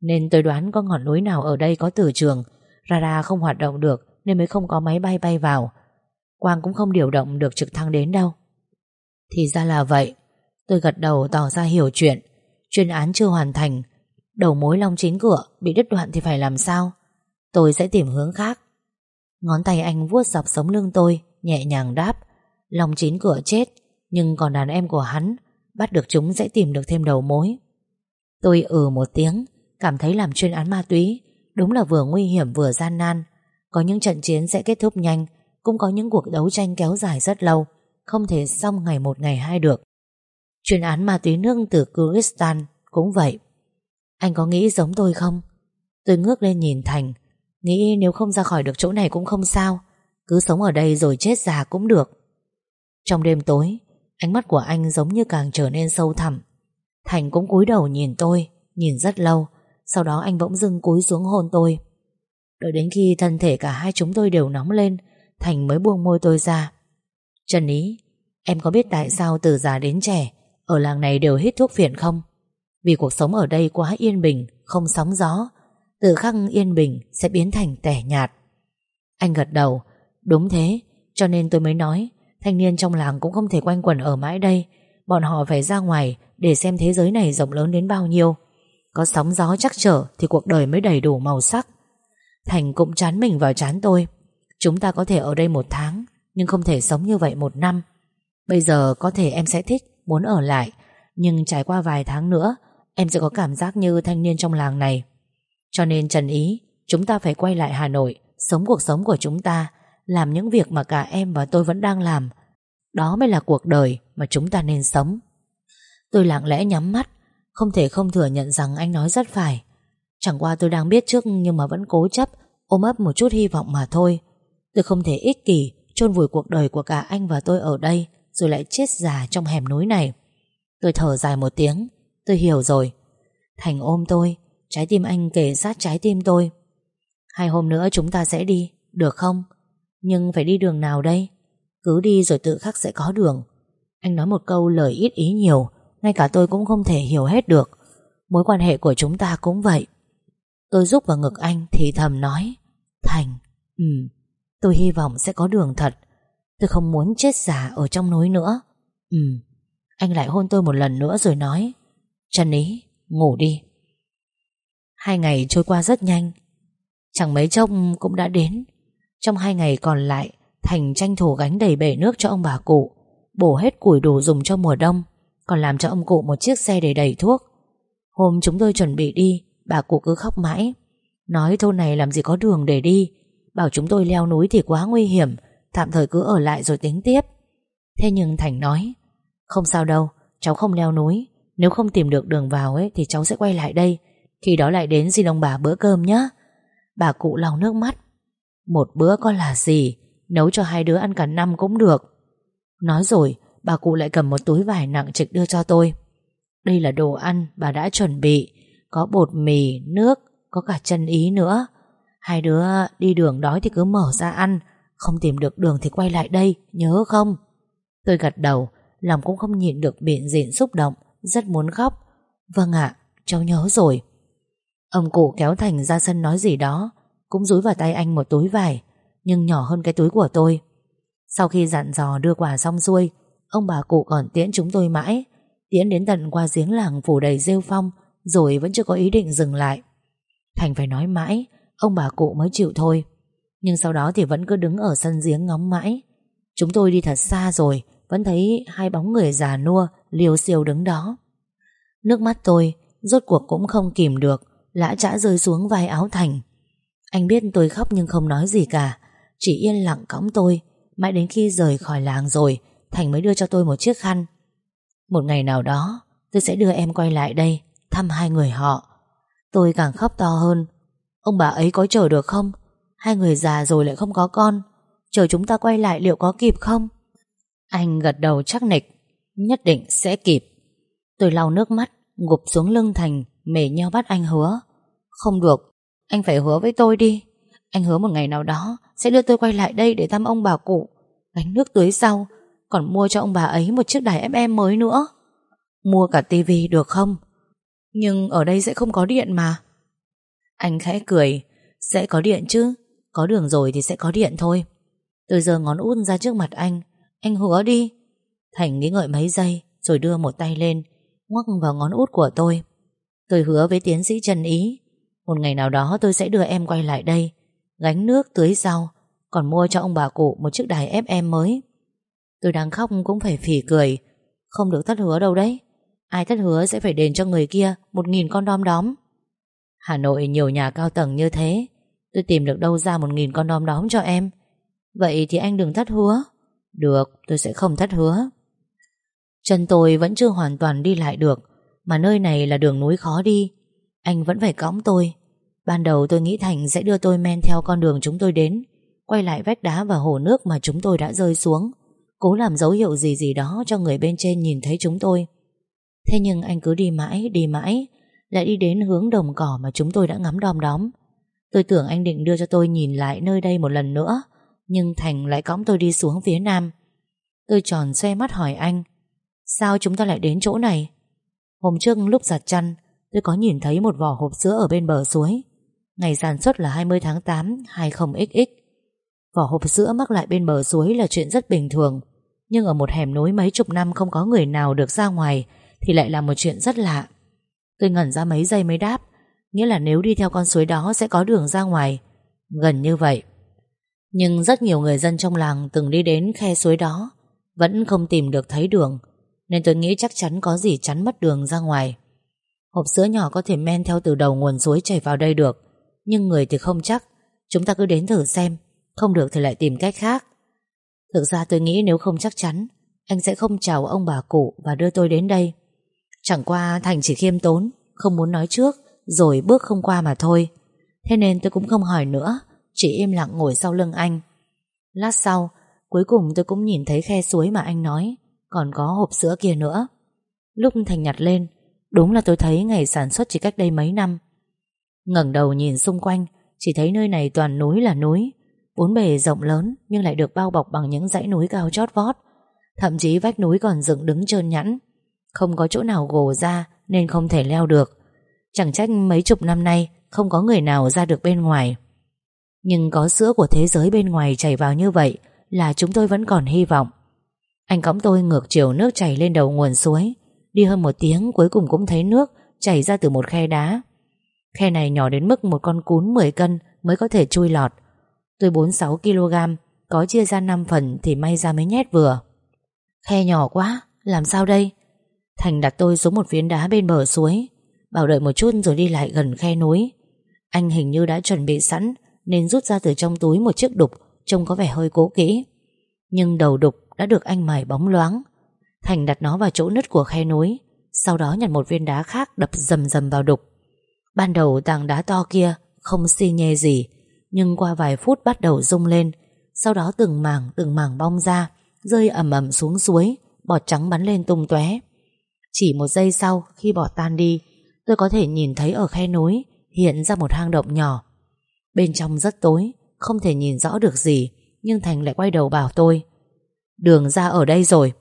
Nên tôi đoán có ngọn núi nào ở đây có từ trường. Radar không hoạt động được Nên mới không có máy bay bay vào. Quang cũng không điều động được trực thăng đến đâu. Thì ra là vậy. Tôi gật đầu tỏ ra hiểu chuyện. Chuyên án chưa hoàn thành. Đầu mối long chín cửa Bị đứt đoạn thì phải làm sao? Tôi sẽ tìm hướng khác. Ngón tay anh vuốt dọc sống lưng tôi, Nhẹ nhàng đáp. Long chín cửa chết, Nhưng còn đàn em của hắn, Bắt được chúng sẽ tìm được thêm đầu mối. Tôi ừ một tiếng. Cảm thấy làm chuyên án ma túy Đúng là vừa nguy hiểm vừa gian nan. Có những trận chiến sẽ kết thúc nhanh, Cũng có những cuộc đấu tranh kéo dài rất lâu, Không thể xong ngày một ngày hai được. Chuyên án ma túy nước từ Kyrgyzstan Cũng vậy. Anh có nghĩ giống tôi không? Tôi ngước lên nhìn Thành, Nghĩ nếu không ra khỏi được chỗ này cũng không sao, Cứ sống ở đây rồi chết già cũng được. Trong đêm tối, Ánh mắt của anh giống như càng trở nên sâu thẳm. Thành cũng cúi đầu nhìn tôi, Nhìn rất lâu sau đó anh bỗng dưng cúi xuống hôn tôi. Đợi đến khi thân thể cả hai chúng tôi đều nóng lên, Thành mới buông môi tôi ra. Trần Ý, Em có biết tại sao từ già đến trẻ, Ở làng này đều hít thuốc phiện không? Vì cuộc sống ở đây quá yên bình, Không sóng gió Tự khắc yên bình sẽ biến thành tẻ nhạt. Anh gật đầu, Đúng thế, Cho nên tôi mới nói, Thanh niên trong làng cũng không thể quanh quẩn ở mãi đây, Bọn họ phải ra ngoài Để xem thế giới này rộng lớn đến bao nhiêu có sóng gió chắc trở Thì cuộc đời mới đầy đủ màu sắc. Thành cũng chán mình vào chán tôi. Chúng ta có thể ở đây một tháng, Nhưng không thể sống như vậy một năm. Bây giờ có thể em sẽ thích, Muốn ở lại, Nhưng trải qua vài tháng nữa, Em sẽ có cảm giác như thanh niên trong làng này. Cho nên Trần Ý, Chúng ta phải quay lại Hà Nội, Sống cuộc sống của chúng ta, Làm những việc mà cả em và tôi vẫn đang làm. Đó mới là cuộc đời mà chúng ta nên sống. Tôi lặng lẽ nhắm mắt không thể không thừa nhận rằng anh nói rất phải. Chẳng qua tôi đang biết trước Nhưng mà vẫn cố chấp, Ôm ấp một chút hy vọng mà thôi. Tôi không thể ích kỷ, chôn vùi cuộc đời của cả anh và tôi ở đây, Rồi lại chết già trong hẻm núi này. Tôi thở dài một tiếng, Tôi hiểu rồi. Thành ôm tôi, Trái tim anh kề sát trái tim tôi. Hai hôm nữa chúng ta sẽ đi, Được không? Nhưng phải đi đường nào đây? Cứ đi rồi tự khắc sẽ có đường. Anh nói một câu lời ít ý nhiều ngay cả tôi cũng không thể hiểu hết được. Mối quan hệ của chúng ta cũng vậy. Tôi giúp vào ngực anh thì thầm nói, Thành Ừ Tôi hy vọng sẽ có đường thật. Tôi không muốn chết già ở trong núi nữa. Ừ. Anh lại hôn tôi một lần nữa rồi nói, Trần Ý, Ngủ đi. Hai ngày trôi qua rất nhanh. Chẳng mấy chốc cũng đã đến. Trong hai ngày còn lại, Thành tranh thủ gánh đầy bể nước cho ông bà cụ, Bổ hết củi đủ dùng cho mùa đông. Còn làm cho ông cụ một chiếc xe để đầy thuốc. Hôm chúng tôi chuẩn bị đi Bà cụ cứ khóc mãi. Nói thôn này làm gì có đường để đi. Bảo chúng tôi leo núi thì quá nguy hiểm Tạm thời cứ ở lại rồi tính tiếp. Thế nhưng Thành nói Không sao đâu, cháu không leo núi. Nếu không tìm được đường vào ấy Thì cháu sẽ quay lại đây. Khi đó lại đến xin ông bà bữa cơm nhé Bà cụ lau nước mắt. Một bữa có là gì? Nấu cho hai đứa ăn cả năm cũng được. Nói rồi Bà cụ lại cầm một túi vải nặng trịch đưa cho tôi. Đây là đồ ăn bà đã chuẩn bị Có bột mì, nước Có cả chân ý nữa. Hai đứa đi đường đói thì cứ mở ra ăn Không tìm được đường thì quay lại đây Nhớ không? Tôi gật đầu Lòng cũng không nhịn được biện diện xúc động Rất muốn khóc. Vâng ạ, cháu nhớ rồi. Ông cụ kéo Thành ra sân nói gì đó Cũng rúi vào tay anh một túi vải Nhưng nhỏ hơn cái túi của tôi. Sau khi dặn dò đưa quà xong xuôi Ông bà cụ còn tiễn chúng tôi mãi. Tiễn đến tận qua giếng làng phủ đầy rêu phong, Rồi vẫn chưa có ý định dừng lại. Thành phải nói mãi, Ông bà cụ mới chịu thôi. Nhưng sau đó thì vẫn cứ đứng ở sân giếng ngóng mãi. Chúng tôi đi thật xa rồi, Vẫn thấy hai bóng người già nua, Liều siêu đứng đó. Nước mắt tôi Rốt cuộc cũng không kìm được, Lã chả rơi xuống vai áo Thành. Anh biết tôi khóc nhưng không nói gì cả, Chỉ yên lặng cõng tôi, Mãi đến khi rời khỏi làng rồi Thành mới đưa cho tôi một chiếc khăn. Một ngày nào đó, Tôi sẽ đưa em quay lại đây, Thăm hai người họ. Tôi càng khóc to hơn. Ông bà ấy có chờ được không? Hai người già rồi lại không có con. Chờ chúng ta quay lại liệu có kịp không? Anh gật đầu chắc nịch. Nhất định sẽ kịp. Tôi lau nước mắt, Gục xuống lưng Thành, Mề nhau bắt anh hứa. Không được. Anh phải hứa với tôi đi. Anh hứa một ngày nào đó Sẽ đưa tôi quay lại đây để thăm ông bà cụ. Gánh nước tưới sau. Còn mua cho ông bà ấy một chiếc đài FM mới nữa. Mua cả tivi được không? Nhưng ở đây sẽ không có điện mà. Anh khẽ cười. Sẽ có điện chứ. Có đường rồi thì sẽ có điện thôi. Tôi giờ ngón út ra trước mặt anh. Anh hứa đi. Thành nghĩ ngợi mấy giây, Rồi đưa một tay lên, Ngoắc vào ngón út của tôi. Tôi hứa với tiến sĩ Trần Ý, Một ngày nào đó tôi sẽ đưa em quay lại đây, Gánh nước tưới rau, Còn mua cho ông bà cụ một chiếc đài FM mới. Tôi đang khóc cũng phải phỉ cười. Không được thất hứa đâu đấy. Ai thất hứa sẽ phải đền cho người kia Một nghìn con đom đóm. Hà Nội nhiều nhà cao tầng như thế. Tôi tìm được đâu ra một nghìn con đom đóm cho em. Vậy thì anh đừng thất hứa. Được, tôi sẽ không thất hứa. Chân tôi vẫn chưa hoàn toàn đi lại được, Mà nơi này là đường núi khó đi. Anh vẫn phải cõng tôi. Ban đầu tôi nghĩ Thành sẽ đưa tôi men theo con đường chúng tôi đến, Quay lại vách đá và hồ nước mà chúng tôi đã rơi xuống. Cố làm dấu hiệu gì gì đó cho người bên trên nhìn thấy chúng tôi. Thế nhưng anh cứ đi mãi, đi mãi Lại đi đến hướng đồng cỏ mà chúng tôi đã ngắm đom đóm. Tôi tưởng anh định đưa cho tôi nhìn lại nơi đây một lần nữa Nhưng Thành lại cõng tôi đi xuống phía nam. Tôi tròn xoe mắt hỏi anh Sao chúng ta lại đến chỗ này? Hôm trước lúc giặt chăn Tôi có nhìn thấy một vỏ hộp sữa ở bên bờ suối. Ngày sản xuất là 20 tháng 8 20XX Vỏ hộp sữa mắc lại bên bờ suối là chuyện rất bình thường. Nhưng ở một hẻm núi mấy chục năm không có người nào được ra ngoài, Thì lại là một chuyện rất lạ. Tôi ngẩn ra mấy giây mới đáp, Nghĩa là nếu đi theo con suối đó sẽ có đường ra ngoài. Gần như vậy. Nhưng rất nhiều người dân trong làng từng đi đến khe suối đó, Vẫn không tìm được thấy đường, Nên tôi nghĩ chắc chắn có gì chắn mất đường ra ngoài. Hộp sữa nhỏ có thể men theo từ đầu nguồn suối chảy vào đây được, Nhưng người thì không chắc. Chúng ta cứ đến thử xem. Không được thì lại tìm cách khác. Thực ra tôi nghĩ nếu không chắc chắn, Anh sẽ không chào ông bà cụ Và đưa tôi đến đây. Chẳng qua Thành chỉ khiêm tốn, Không muốn nói trước, Rồi bước không qua mà thôi. Thế nên tôi cũng không hỏi nữa, Chỉ im lặng ngồi sau lưng anh. Lát sau, Cuối cùng tôi cũng nhìn thấy khe suối mà anh nói, Còn có hộp sữa kia nữa. Lúc Thành nhặt lên, Đúng là tôi thấy ngày sản xuất chỉ cách đây mấy năm. Ngẩng đầu nhìn xung quanh, Chỉ thấy nơi này toàn núi là núi. Bốn bề rộng lớn, Nhưng lại được bao bọc bằng những dãy núi cao chót vót. Thậm chí vách núi còn dựng đứng trơn nhẵn. Không có chỗ nào gồ ra, Nên không thể leo được. Chẳng trách mấy chục năm nay, Không có người nào ra được bên ngoài. Nhưng có sữa của thế giới bên ngoài chảy vào như vậy, Là chúng tôi vẫn còn hy vọng. Anh cõng tôi ngược chiều nước chảy lên đầu nguồn suối. Đi hơn một tiếng, cuối cùng cũng thấy nước chảy ra từ một khe đá. Khe này nhỏ đến mức một con cún 10 cân mới có thể chui lọt. Tôi 46 kg, có chia ra 5 phần thì may ra mới nhét vừa. Khe nhỏ quá, làm sao đây? Thành đặt tôi xuống một phiến đá bên bờ suối, bảo đợi một chút rồi đi lại gần khe núi. Anh hình như đã chuẩn bị sẵn nên rút ra từ trong túi một chiếc đục trông có vẻ hơi cố kỹ. Nhưng đầu đục đã được anh mài bóng loáng. Thành đặt nó vào chỗ nứt của khe núi, sau đó nhặt một viên đá khác đập rầm rầm vào đục. Ban đầu tảng đá to kia không xi nhê gì, nhưng qua vài phút bắt đầu rung lên, sau đó từng mảng từng mảng bong ra, rơi ầm ầm xuống suối, bọt trắng bắn lên tung tóe. Chỉ một giây sau khi bọt tan đi, tôi có thể nhìn thấy ở khe núi hiện ra một hang động nhỏ. Bên trong rất tối, không thể nhìn rõ được gì, nhưng Thành lại quay đầu bảo tôi. Đường ra ở đây rồi.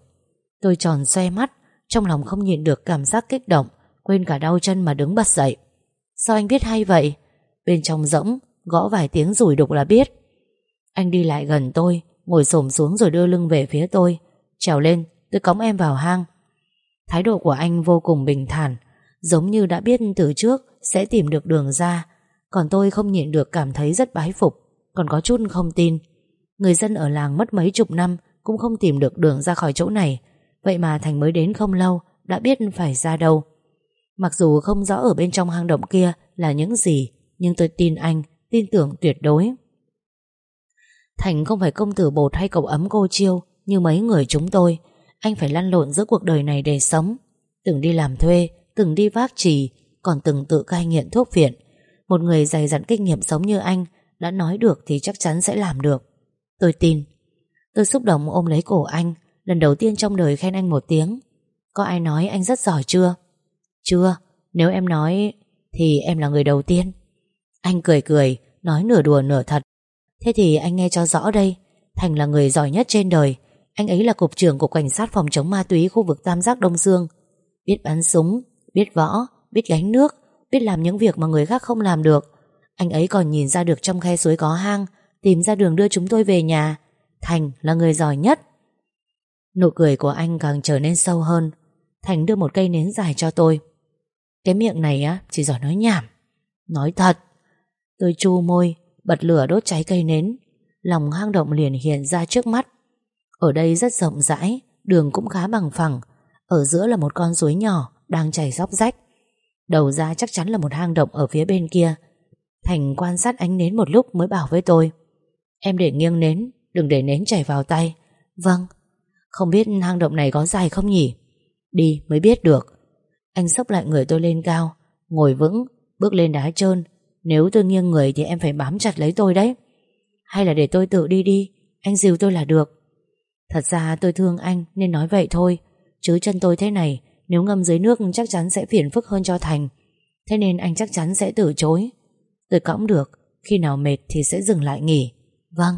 Tôi tròn xoe mắt, trong lòng không nhịn được cảm giác kích động, quên cả đau chân mà đứng bật dậy. Sao anh biết hay vậy? Bên trong rỗng, gõ vài tiếng rủi đục là biết. Anh đi lại gần tôi, ngồi xổm xuống rồi đưa lưng về phía tôi. Trèo lên, tôi cõng em vào hang. Thái độ của anh vô cùng bình thản, giống như đã biết từ trước sẽ tìm được đường ra. Còn tôi không nhịn được cảm thấy rất bái phục, còn có chút không tin. Người dân ở làng mất mấy chục năm cũng không tìm được đường ra khỏi chỗ này. Vậy mà Thành mới đến không lâu đã biết phải ra đâu. Mặc dù không rõ ở bên trong hang động kia là những gì, nhưng tôi tin anh, tin tưởng tuyệt đối. Thành không phải công tử bột hay cậu ấm cô chiêu như mấy người chúng tôi. Anh phải lăn lộn giữa cuộc đời này để sống. Từng đi làm thuê, từng đi vác trì, còn từng tự cai nghiện thuốc viện. Một người dày dặn kinh nghiệm sống như anh đã nói được thì chắc chắn sẽ làm được. Tôi tin. Tôi xúc động ôm lấy cổ anh, lần đầu tiên trong đời khen anh một tiếng. Có ai nói anh rất giỏi chưa? Chưa, nếu em nói thì em là người đầu tiên. Anh cười cười, nói nửa đùa nửa thật. Thế thì anh nghe cho rõ đây, Thành là người giỏi nhất trên đời. Anh ấy là cục trưởng của cảnh sát phòng chống ma túy khu vực Tam Giác Đông Dương. Biết bắn súng, biết võ, biết gánh nước, biết làm những việc mà người khác không làm được. Anh ấy còn nhìn ra được trong khe suối có hang, tìm ra đường đưa chúng tôi về nhà. Thành là người giỏi nhất. Nụ cười của anh càng trở nên sâu hơn. Thành đưa một cây nến dài cho tôi. Cái miệng này á chỉ giỏi nói nhảm Nói thật Tôi chu môi Bật lửa đốt cháy cây nến. Lòng hang động liền hiện ra trước mắt. Ở đây rất rộng rãi Đường cũng khá bằng phẳng. Ở giữa là một con suối nhỏ Đang chảy róc rách. Đầu ra chắc chắn là một hang động ở phía bên kia. Thành quan sát ánh nến một lúc mới bảo với tôi. Em để nghiêng nến Đừng để nến chảy vào tay. Vâng. Không biết hang động này có dài không nhỉ? Đi mới biết được. Anh sốc lại người tôi lên cao Ngồi vững, bước lên đá trơn. Nếu tôi nghiêng người thì em phải bám chặt lấy tôi đấy. Hay là để tôi tự đi đi, Anh dìu tôi là được. Thật ra tôi thương anh nên nói vậy thôi, Chứ chân tôi thế này, Nếu ngâm dưới nước chắc chắn sẽ phiền phức hơn cho Thành. Thế nên anh chắc chắn sẽ từ chối. Tôi cõng được, Khi nào mệt thì sẽ dừng lại nghỉ. Vâng.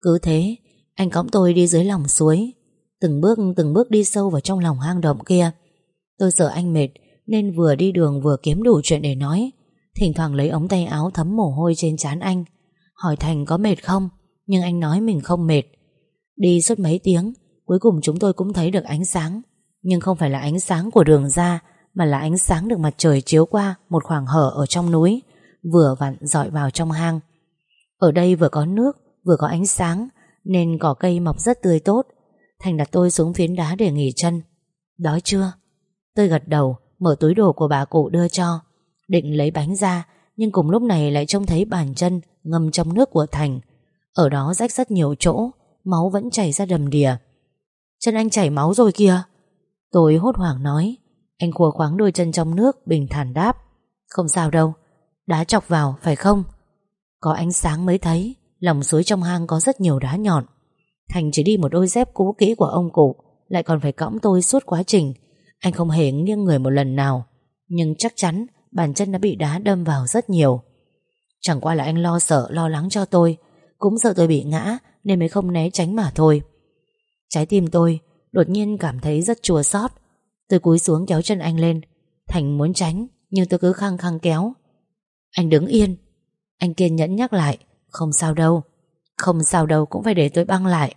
Cứ thế, Anh cõng tôi đi dưới lòng suối. Từng bước từng bước đi sâu vào trong lòng hang động kia. Tôi sợ anh mệt Nên vừa đi đường vừa kiếm đủ chuyện để nói. Thỉnh thoảng lấy ống tay áo thấm mồ hôi trên trán anh, Hỏi Thành có mệt không, Nhưng anh nói mình không mệt. Đi suốt mấy tiếng, Cuối cùng chúng tôi cũng thấy được ánh sáng, Nhưng không phải là ánh sáng của đường ra, Mà là ánh sáng được mặt trời chiếu qua Một khoảng hở ở trong núi, Vừa vặn dọi vào trong hang. Ở đây vừa có nước, Vừa có ánh sáng, Nên cỏ cây mọc rất tươi tốt. Thành đặt tôi xuống phiến đá để nghỉ chân. Đói chưa? Tôi gật đầu, Mở túi đồ của bà cụ đưa cho. Định lấy bánh ra, Nhưng cùng lúc này lại trông thấy bàn chân Ngâm trong nước của Thành. Ở đó rách rất nhiều chỗ, Máu vẫn chảy ra đầm đìa. Chân anh chảy máu rồi kìa. Tôi hốt hoảng nói. Anh khua khoáng đôi chân trong nước, Bình thản đáp. Không sao đâu, Đá chọc vào, phải không? Có ánh sáng mới thấy, Lòng suối trong hang có rất nhiều đá nhọn. Thành chỉ đi một đôi dép cũ kỹ của ông cụ, Lại còn phải cõng tôi suốt quá trình. Anh không hề nghiêng người một lần nào, Nhưng chắc chắn Bàn chân đã bị đá đâm vào rất nhiều. Chẳng qua là anh lo sợ, lo lắng cho tôi. Cũng sợ tôi bị ngã, Nên mới không né tránh mà thôi. Trái tim tôi đột nhiên cảm thấy rất chua xót. Tôi cúi xuống kéo chân anh lên. Thành muốn tránh, Nhưng tôi cứ khăng khăng kéo. Anh đứng yên. Anh kiên nhẫn nhắc lại, Không sao đâu. Không sao đâu, cũng phải để tôi băng lại.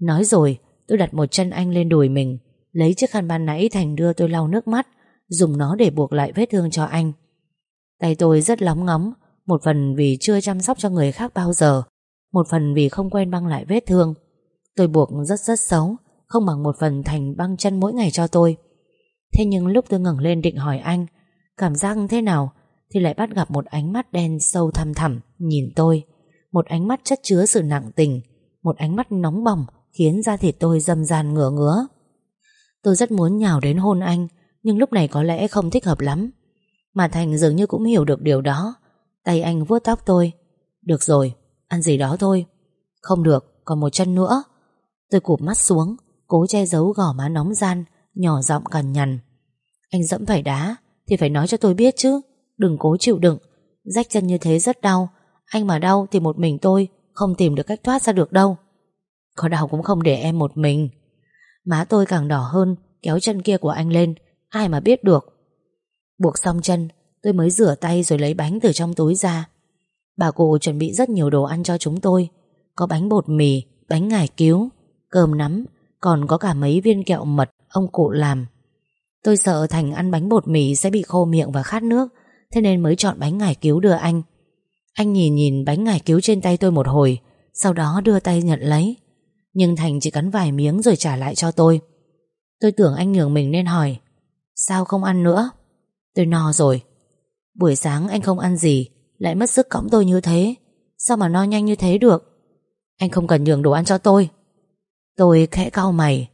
Nói rồi, tôi đặt một chân anh lên đùi mình, Lấy chiếc khăn ban nãy Thành đưa tôi lau nước mắt. Dùng nó để buộc lại vết thương cho anh. Tay tôi rất lóng ngóng, Một phần vì chưa chăm sóc cho người khác bao giờ, Một phần vì không quen băng lại vết thương. Tôi buộc rất rất xấu, Không bằng một phần Thành băng chân mỗi ngày cho tôi. Thế nhưng lúc tôi ngẩng lên định hỏi anh, Cảm giác thế nào? Thì lại bắt gặp một ánh mắt đen sâu thăm thẳm Nhìn tôi, Một ánh mắt chất chứa sự nặng tình, Một ánh mắt nóng bỏng Khiến da thịt tôi dâm gian ngửa ngứa. Tôi rất muốn nhào đến hôn anh nhưng lúc này có lẽ không thích hợp lắm. Mà Thành dường như cũng hiểu được điều đó. Tay anh vuốt tóc tôi. Được rồi, ăn gì đó thôi. Không được, còn một chân nữa. Tôi cụp mắt xuống Cố che giấu gò má nóng gian Nhỏ giọng cằn nhằn. Anh dẫm phải đá Thì phải nói cho tôi biết chứ. Đừng cố chịu đựng. Rách chân như thế rất đau. Anh mà đau thì một mình tôi Không tìm được cách thoát ra được đâu. Có đau cũng không để em một mình. Má tôi càng đỏ hơn Kéo chân kia của anh lên. Ai mà biết được. Buộc xong chân, Tôi mới rửa tay rồi lấy bánh từ trong túi ra. Bà cụ chuẩn bị rất nhiều đồ ăn cho chúng tôi. Có bánh bột mì, Bánh ngải cứu, Cơm nắm, Còn có cả mấy viên kẹo mật Ông cụ làm. Tôi sợ Thành ăn bánh bột mì sẽ bị khô miệng và khát nước, Thế nên mới chọn bánh ngải cứu đưa anh. Anh nhìn nhìn bánh ngải cứu trên tay tôi một hồi, Sau đó đưa tay nhận lấy. Nhưng Thành chỉ cắn vài miếng rồi trả lại cho tôi. Tôi tưởng anh nhường mình nên hỏi Sao không ăn nữa? Tôi no rồi. Buổi sáng anh không ăn gì, Lại mất sức cõng tôi như thế. Sao mà no nhanh như thế được? Anh không cần nhường đồ ăn cho tôi. Tôi khẽ cau mày.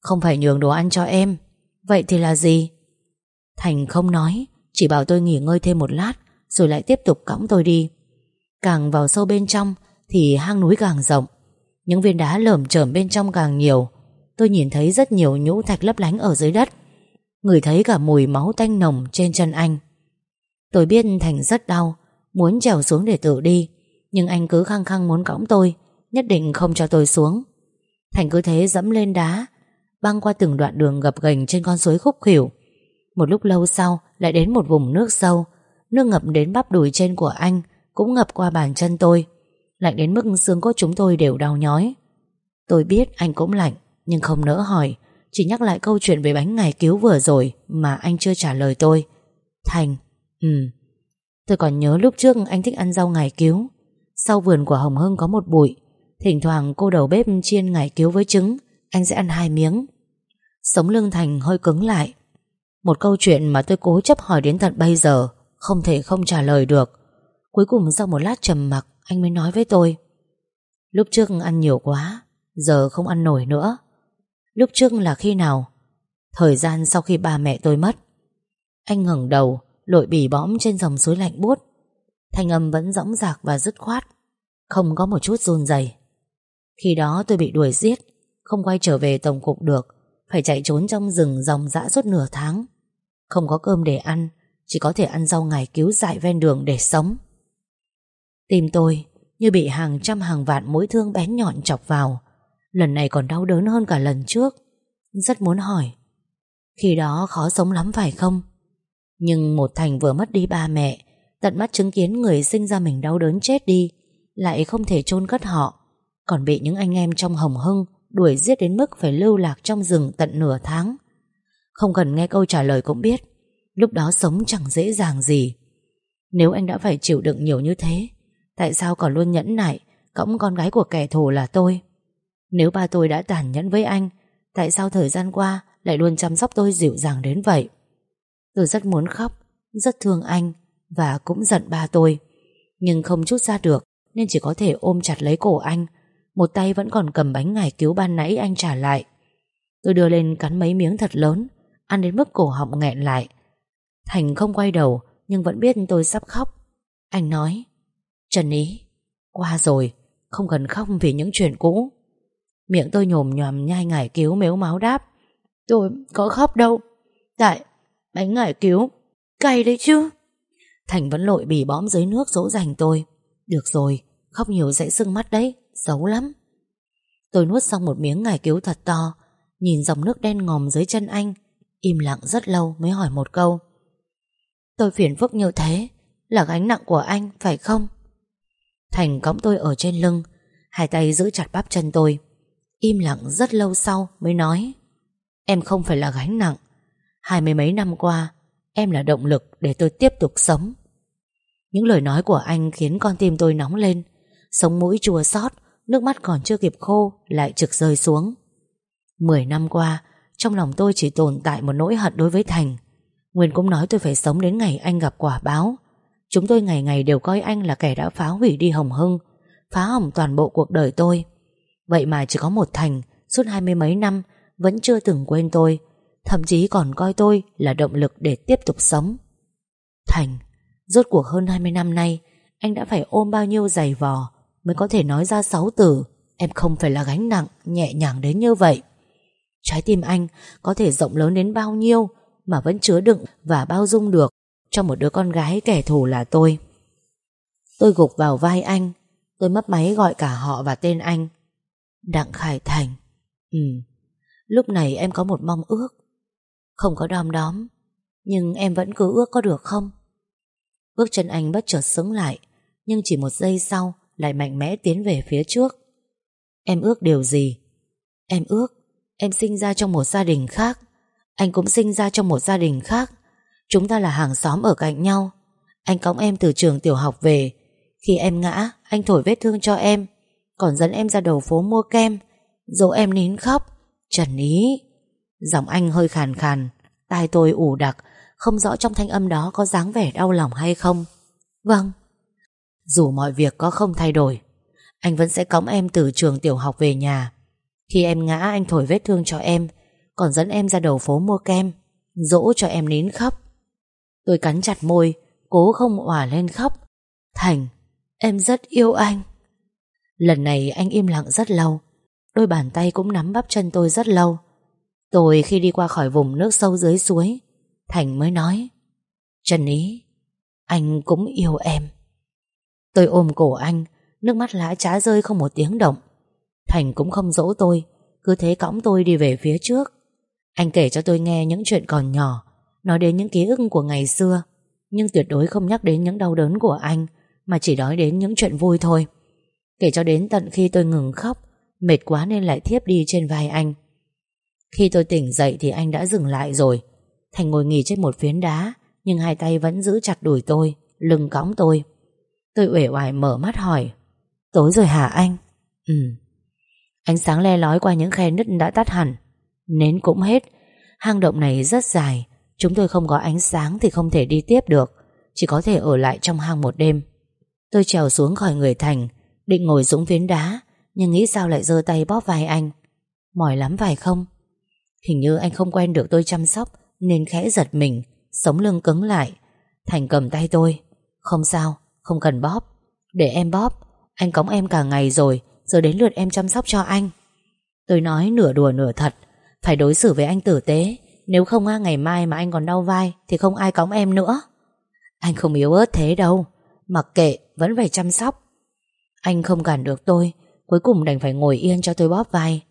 Không phải nhường đồ ăn cho em. Vậy thì là gì? Thành không nói, Chỉ bảo tôi nghỉ ngơi thêm một lát, Rồi lại tiếp tục cõng tôi đi. Càng vào sâu bên trong, Thì hang núi càng rộng. Những viên đá lởm chởm bên trong càng nhiều. Tôi nhìn thấy rất nhiều nhũ thạch lấp lánh ở dưới đất. Người thấy cả mùi máu tanh nồng trên chân anh. Tôi biết Thành rất đau, Muốn trèo xuống để tự đi, Nhưng anh cứ khăng khăng muốn cõng tôi, Nhất định không cho tôi xuống. Thành cứ thế dẫm lên đá, Băng qua từng đoạn đường gập ghềnh trên con suối khúc khỉu. Một lúc lâu sau, Lại đến một vùng nước sâu. Nước ngập đến bắp đùi trên của anh Cũng ngập qua bàn chân tôi, Lạnh đến mức xương cốt chúng tôi đều đau nhói. Tôi biết anh cũng lạnh, Nhưng không nỡ hỏi chỉ nhắc lại câu chuyện về bánh ngải cứu vừa rồi Mà anh chưa trả lời tôi. Thành Ừ. Tôi còn nhớ lúc trước anh thích ăn rau ngải cứu. Sau vườn của Hồng Hưng có một bụi. Thỉnh thoảng cô đầu bếp chiên ngải cứu với trứng. Anh sẽ ăn hai miếng. Sống lưng Thành hơi cứng lại. Một câu chuyện mà tôi cố chấp hỏi đến tận bây giờ, Không thể không trả lời được. Cuối cùng sau một lát trầm mặc, Anh mới nói với tôi. Lúc trước ăn nhiều quá, Giờ không ăn nổi nữa. Lúc trước là khi nào? Thời gian sau khi ba mẹ tôi mất. Anh ngẩng đầu, Lội bỉ bõm trên dòng suối lạnh buốt. Thanh âm vẫn dõng dạc và dứt khoát, Không có một chút run rẩy. Khi đó tôi bị đuổi giết, Không quay trở về tổng cục được, Phải chạy trốn trong rừng dòng dã suốt nửa tháng. Không có cơm để ăn, Chỉ có thể ăn rau ngải cứu dại ven đường để sống. Tim tôi như bị hàng trăm hàng vạn mũi thương bén nhọn chọc vào. Lần này còn đau đớn hơn cả lần trước. Rất muốn hỏi, Khi đó khó sống lắm phải không? Nhưng một Thành vừa mất đi ba mẹ, Tận mắt chứng kiến người sinh ra mình đau đớn chết đi, Lại không thể chôn cất họ. Còn bị những anh em trong hồng hưng Đuổi giết đến mức phải lưu lạc trong rừng tận nửa tháng. Không cần nghe câu trả lời cũng biết, Lúc đó sống chẳng dễ dàng gì. Nếu anh đã phải chịu đựng nhiều như thế, Tại sao còn luôn nhẫn nại Cõng con gái của kẻ thù là tôi? Nếu ba tôi đã tàn nhẫn với anh, Tại sao thời gian qua Lại luôn chăm sóc tôi dịu dàng đến vậy? Tôi rất muốn khóc, Rất thương anh Và cũng giận ba tôi. Nhưng không chút ra được Nên chỉ có thể ôm chặt lấy cổ anh. Một tay vẫn còn cầm bánh ngải cứu ban nãy anh trả lại. Tôi đưa lên cắn mấy miếng thật lớn, Ăn đến mức cổ họng nghẹn lại. Thành không quay đầu Nhưng vẫn biết tôi sắp khóc. Anh nói, Trần Ý, Qua rồi, Không cần khóc vì những chuyện cũ. Miệng tôi nhồm nhòm nhai ngải cứu mếu máu đáp. Tôi có khóc đâu. Tại, bánh ngải cứu, Cay đấy chứ. Thành vẫn lội bì bõm dưới nước dỗ dành tôi. Được rồi, Khóc nhiều dễ sưng mắt đấy, Xấu lắm. Tôi nuốt xong một miếng ngải cứu thật to, Nhìn dòng nước đen ngòm dưới chân anh, Im lặng rất lâu mới hỏi một câu. Tôi phiền phức như thế, Là gánh nặng của anh, phải không? Thành cõng tôi ở trên lưng, Hai tay giữ chặt bắp chân tôi. Im lặng rất lâu sau mới nói, Em không phải là gánh nặng. Hai mươi mấy năm qua, Em là động lực để tôi tiếp tục sống. Những lời nói của anh Khiến con tim tôi nóng lên, Sống mũi chua xót, Nước mắt còn chưa kịp khô Lại trực rơi xuống. Mười năm qua, Trong lòng tôi chỉ tồn tại một nỗi hận đối với Thành. Nguyên cũng nói tôi phải sống đến ngày anh gặp quả báo. Chúng tôi ngày ngày đều coi anh là kẻ đã phá hủy đi Hồng Hưng, Phá hỏng toàn bộ cuộc đời tôi. Vậy mà chỉ có một Thành, Suốt hai mươi mấy năm, Vẫn chưa từng quên tôi, Thậm chí còn coi tôi là động lực để tiếp tục sống. Thành, Rốt cuộc hơn 20 năm nay, Anh đã phải ôm bao nhiêu giày vò Mới có thể nói ra sáu từ, Em không phải là gánh nặng Nhẹ nhàng đến như vậy. Trái tim anh có thể rộng lớn đến bao nhiêu Mà vẫn chứa đựng và bao dung được Cho một đứa con gái kẻ thù là tôi. Tôi gục vào vai anh, Tôi mấp máy gọi cả họ và tên anh Đặng Khải Thành. Ừ Lúc này em có một mong ước. Không có đom đóm, Nhưng em vẫn cứ ước có được không? Bước chân anh bất chợt sững lại, Nhưng chỉ một giây sau Lại mạnh mẽ tiến về phía trước. Em ước điều gì? Em ước Em sinh ra trong một gia đình khác. Anh cũng sinh ra trong một gia đình khác. Chúng ta là hàng xóm ở cạnh nhau. Anh cõng em từ trường tiểu học về. Khi em ngã, Anh thổi vết thương cho em. Còn dẫn em ra đầu phố mua kem. Dỗ em nín khóc, Trần ý, Giọng anh hơi khàn khàn, Tai tôi ủ đặc, Không rõ trong thanh âm đó có dáng vẻ đau lòng hay không. Vâng. Dù mọi việc có không thay đổi, Anh vẫn sẽ cõng em từ trường tiểu học về nhà. Khi em ngã, anh thổi vết thương cho em, Còn dẫn em ra đầu phố mua kem, Dỗ cho em nín khóc. Tôi cắn chặt môi, Cố không òa lên khóc. Thành, Em rất yêu anh. Lần này anh im lặng rất lâu. Đôi bàn tay cũng nắm bắp chân tôi rất lâu. Tôi khi đi qua khỏi vùng nước sâu dưới suối, Thành mới nói, Trần Ý, Anh cũng yêu em. Tôi ôm cổ anh, Nước mắt lã trá rơi không một tiếng động. Thành cũng không dỗ tôi, Cứ thế cõng tôi đi về phía trước. Anh kể cho tôi nghe những chuyện còn nhỏ, Nói đến những ký ức của ngày xưa, Nhưng tuyệt đối không nhắc đến những đau đớn của anh, Mà chỉ nói đến những chuyện vui thôi. Kể cho đến tận khi tôi ngừng khóc, Mệt quá nên lại thiếp đi trên vai anh. Khi tôi tỉnh dậy thì anh đã dừng lại rồi. Thành ngồi nghỉ trên một phiến đá, Nhưng hai tay vẫn giữ chặt đùi tôi, Lưng cõng tôi. Tôi uể oải mở mắt hỏi, Tối rồi hả anh? Ừ. Ánh sáng le lói qua những khe nứt đã tắt hẳn. Nến cũng hết. Hang động này rất dài, Chúng tôi không có ánh sáng thì không thể đi tiếp được, Chỉ có thể ở lại trong hang một đêm. Tôi trèo xuống khỏi người Thành Định ngồi xuống phiến đá Nhưng nghĩ sao lại giơ tay bóp vai anh. Mỏi lắm phải không? Hình như anh không quen được tôi chăm sóc Nên khẽ giật mình Sống lưng cứng lại. Thành cầm tay tôi Không sao, không cần bóp. Để em bóp Anh cõng em cả ngày rồi Giờ đến lượt em chăm sóc cho anh. Tôi nói nửa đùa nửa thật Phải đối xử với anh tử tế Nếu không ngày mai mà anh còn đau vai Thì không ai cõng em nữa. Anh không yếu ớt thế đâu Mặc kệ vẫn phải chăm sóc. Anh không cản được tôi, Cuối cùng đành phải ngồi yên cho tôi bóp vai.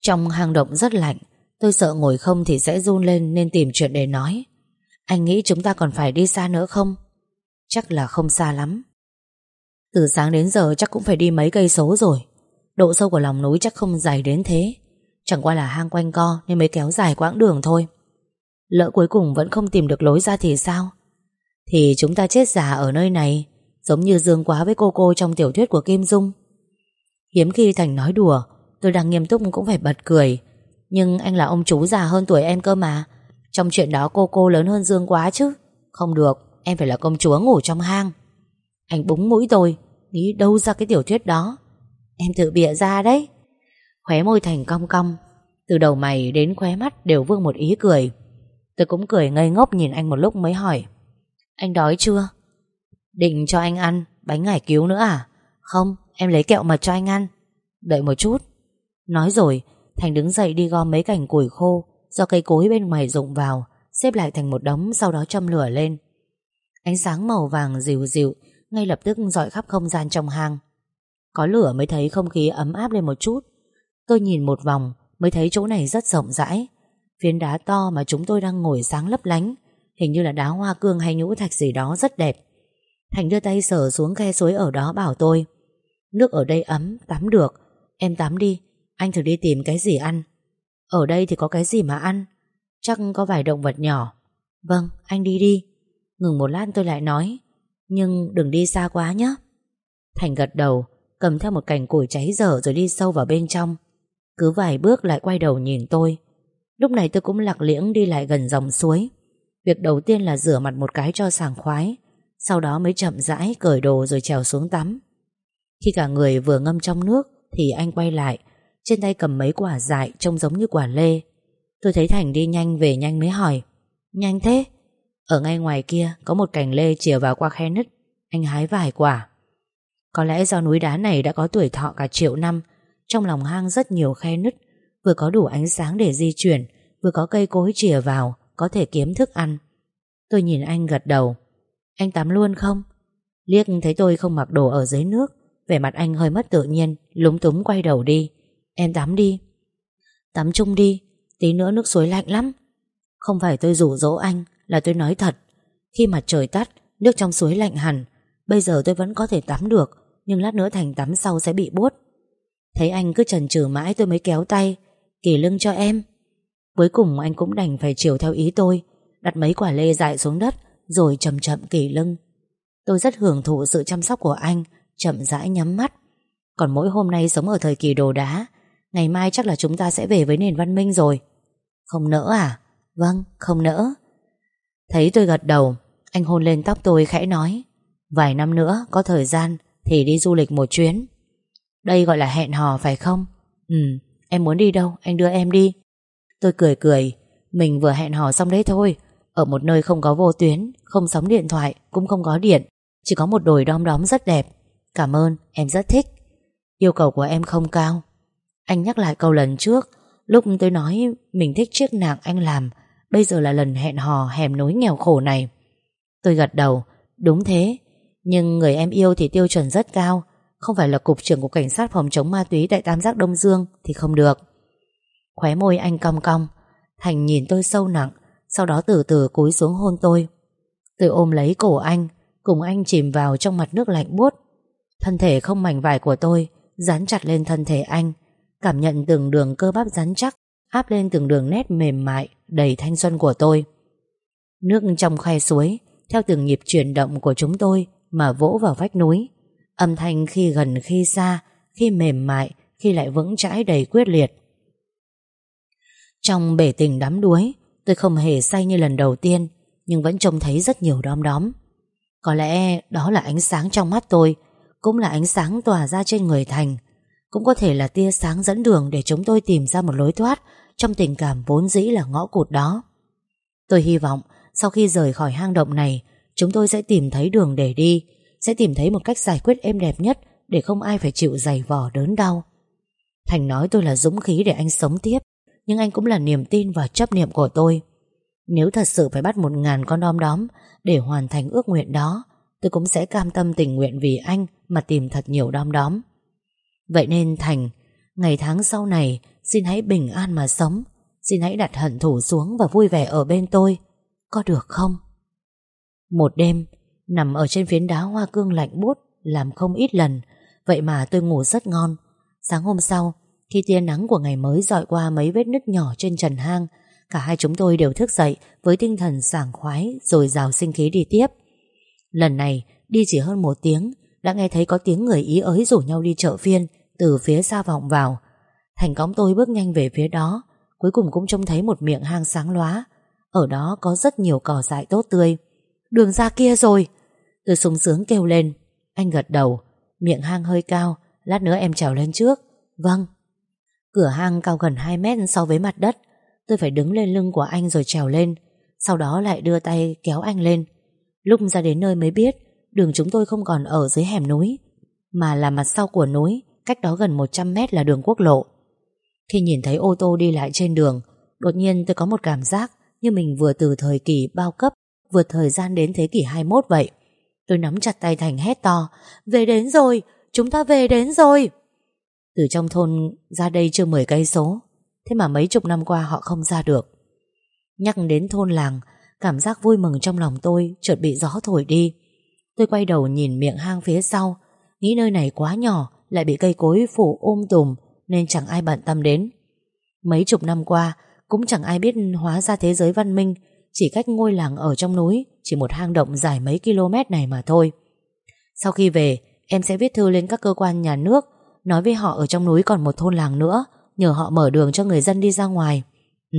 Trong hang động rất lạnh, Tôi sợ ngồi không thì sẽ run lên Nên tìm chuyện để nói. Anh nghĩ chúng ta còn phải đi xa nữa không? Chắc là không xa lắm. Từ sáng đến giờ chắc cũng phải đi mấy cây số rồi. Độ sâu của lòng núi chắc không dài đến thế. Chẳng qua là hang quanh co Nên mới kéo dài quãng đường thôi. Lỡ cuối cùng vẫn không tìm được lối ra thì sao? Thì chúng ta chết già ở nơi này Giống như Dương Quá với cô cô trong tiểu thuyết của Kim Dung. Hiếm khi Thành nói đùa, Tôi đang nghiêm túc cũng phải bật cười. Nhưng anh là ông chú già hơn tuổi em cơ mà. Trong chuyện đó cô cô lớn hơn Dương Quá chứ. Không được, Em phải là công chúa ngủ trong hang. Anh búng mũi tôi, Nghĩ đâu ra cái tiểu thuyết đó. Em tự bịa ra đấy. Khóe môi Thành cong cong. Từ đầu mày đến khóe mắt đều vương một ý cười. Tôi cũng cười ngây ngốc nhìn anh một lúc mới hỏi. Anh đói chưa? Định cho anh ăn Bánh ngải cứu nữa à? Không, em lấy kẹo mật cho anh ăn. Đợi một chút. Nói rồi, Thành đứng dậy đi gom mấy cành củi khô Do cây cối bên ngoài rụng vào Xếp lại thành một đống sau đó châm lửa lên. Ánh sáng màu vàng dịu dịu Ngay lập tức dọi khắp không gian trong hang. Có lửa mới thấy không khí ấm áp lên một chút. Tôi nhìn một vòng Mới thấy chỗ này rất rộng rãi. Phiến đá to mà chúng tôi đang ngồi sáng lấp lánh Hình như là đá hoa cương hay nhũ thạch gì đó rất đẹp. Thành đưa tay sờ xuống khe suối ở đó bảo tôi Nước ở đây ấm, tắm được. Em tắm đi, anh thử đi tìm cái gì ăn. Ở đây thì có cái gì mà ăn? Chắc có vài động vật nhỏ. Vâng anh đi đi. Ngừng một lát tôi lại nói Nhưng đừng đi xa quá nhé. Thành gật đầu Cầm theo một cành củi cháy dở rồi đi sâu vào bên trong. Cứ vài bước lại quay đầu nhìn tôi. Lúc này tôi cũng lạc liễng đi lại gần dòng suối. Việc đầu tiên là rửa mặt một cái cho sảng khoái. Sau đó mới chậm rãi cởi đồ rồi trèo xuống tắm. Khi cả người vừa ngâm trong nước Thì anh quay lại, Trên tay cầm mấy quả dại trông giống như quả lê. Tôi thấy Thành đi nhanh về nhanh mới hỏi, Nhanh thế? Ở ngay ngoài kia có một cành lê chìa vào qua khe nứt, Anh hái vài quả. Có lẽ do núi đá này đã có tuổi thọ cả triệu năm, Trong lòng hang rất nhiều khe nứt, Vừa có đủ ánh sáng để di chuyển, Vừa có cây cối chìa vào, Có thể kiếm thức ăn. Tôi nhìn anh gật đầu. Anh tắm luôn không? Liếc thấy tôi không mặc đồ ở dưới nước, Vẻ mặt anh hơi mất tự nhiên, Lúng túng quay đầu đi. Em tắm đi. Tắm chung đi, Tí nữa nước suối lạnh lắm. Không phải tôi rủ dỗ anh, Là tôi nói thật. Khi mặt trời tắt, Nước trong suối lạnh hẳn. Bây giờ tôi vẫn có thể tắm được, Nhưng lát nữa Thành tắm sau sẽ bị buốt. Thấy anh cứ chần chừ mãi tôi mới kéo tay Kỳ lưng cho em. Cuối cùng anh cũng đành phải chiều theo ý tôi, Đặt mấy quả lê dại xuống đất rồi chậm chậm kỳ lưng. Tôi rất hưởng thụ sự chăm sóc của anh, Chậm rãi nhắm mắt. Còn mỗi hôm nay sống ở thời kỳ đồ đá, Ngày mai chắc là chúng ta sẽ về với nền văn minh rồi. Không nỡ à? Vâng không nỡ. Thấy tôi gật đầu, Anh hôn lên tóc tôi khẽ nói, Vài năm nữa, có thời gian Thì đi du lịch một chuyến. Đây gọi là hẹn hò phải không? Ừ em muốn đi đâu, anh đưa em đi. Tôi cười cười, Mình vừa hẹn hò xong đấy thôi ở một nơi không có vô tuyến, Không sóng điện thoại, Cũng không có điện, Chỉ có một đồi đom đóm rất đẹp. Cảm ơn, em rất thích. Yêu cầu của em không cao. Anh nhắc lại câu lần trước, Lúc tôi nói mình thích chiếc nạng anh làm, Bây giờ là lần hẹn hò hẻm núi nghèo khổ này. Tôi gật đầu, Đúng thế, Nhưng người em yêu thì tiêu chuẩn rất cao, Không phải là cục trưởng của cảnh sát phòng chống ma túy Tại Tam Giác Đông Dương thì không được. Khóe môi anh cong cong, Thành nhìn tôi sâu nặng sau đó từ từ cúi xuống hôn tôi. Tôi ôm lấy cổ anh, Cùng anh chìm vào trong mặt nước lạnh buốt. Thân thể không mảnh vải của tôi Dán chặt lên thân thể anh, Cảm nhận từng đường cơ bắp rắn chắc, Áp lên từng đường nét mềm mại, Đầy thanh xuân của tôi. Nước trong khe suối, Theo từng nhịp chuyển động của chúng tôi Mà vỗ vào vách núi. Âm thanh khi gần, khi xa, Khi mềm mại, Khi lại vững chãi đầy quyết liệt. Trong bể tình đắm đuối Tôi không hề say như lần đầu tiên, Nhưng vẫn trông thấy rất nhiều đom đóm. Có lẽ đó là ánh sáng trong mắt tôi, Cũng là ánh sáng tỏa ra trên người Thành. Cũng có thể là tia sáng dẫn đường Để chúng tôi tìm ra một lối thoát Trong tình cảm vốn dĩ là ngõ cụt đó. Tôi hy vọng Sau khi rời khỏi hang động này, Chúng tôi sẽ tìm thấy đường để đi, Sẽ tìm thấy một cách giải quyết êm đẹp nhất Để không ai phải chịu giày vò đớn đau. Thành nói tôi là dũng khí để anh sống tiếp. Nhưng anh cũng là niềm tin và chấp niệm của tôi. Nếu thật sự phải bắt một ngàn con đom đóm Để hoàn thành ước nguyện đó, Tôi cũng sẽ cam tâm tình nguyện vì anh Mà tìm thật nhiều đom đóm. Vậy nên Thành, Ngày tháng sau này, Xin hãy bình an mà sống. Xin hãy đặt hận thủ xuống và vui vẻ ở bên tôi. Có được không? Một đêm, Nằm ở trên phiến đá hoa cương lạnh buốt, Làm không ít lần. Vậy mà tôi ngủ rất ngon. Sáng hôm sau khi tia nắng của ngày mới dọi qua mấy vết nứt nhỏ trên trần hang, Cả hai chúng tôi đều thức dậy Với tinh thần sảng khoái Rồi rào sinh khí đi tiếp. Lần này, đi chỉ hơn một tiếng, Đã nghe thấy có tiếng người ý ới rủ nhau đi chợ phiên, Từ phía xa vọng vào. Thành cõng tôi bước nhanh về phía đó, Cuối cùng cũng trông thấy một miệng hang sáng lóa. Ở đó có rất nhiều cỏ dại tốt tươi. Đường ra kia rồi! Tôi sung sướng kêu lên. Anh gật đầu, Miệng hang hơi cao, Lát nữa em trèo lên trước. Vâng. Cửa hang cao gần 2 mét so với mặt đất. Tôi phải đứng lên lưng của anh rồi trèo lên Sau đó lại đưa tay kéo anh lên. Lúc ra đến nơi mới biết Đường chúng tôi không còn ở dưới hẻm núi Mà là mặt sau của núi Cách đó gần 100 mét là đường quốc lộ. Khi nhìn thấy ô tô đi lại trên đường Đột nhiên tôi có một cảm giác Như mình vừa từ thời kỳ bao cấp Vượt thời gian đến thế kỷ 21 vậy. Tôi nắm chặt tay Thành hét to Về đến rồi, chúng ta về đến rồi! Từ trong thôn ra đây chưa 10 cây số. Thế mà mấy chục năm qua họ không ra được. Nhắc đến thôn làng, Cảm giác vui mừng trong lòng tôi Chợt bị gió thổi đi. Tôi quay đầu nhìn miệng hang phía sau, Nghĩ nơi này quá nhỏ, Lại bị cây cối phủ ôm tùm, Nên chẳng ai bận tâm đến. Mấy chục năm qua, Cũng chẳng ai biết hóa ra thế giới văn minh, Chỉ cách ngôi làng ở trong núi, Chỉ một hang động dài mấy km này mà thôi. Sau khi về, Em sẽ viết thư lên các cơ quan nhà nước Nói với họ ở trong núi còn một thôn làng nữa Nhờ họ mở đường cho người dân đi ra ngoài. Ừ.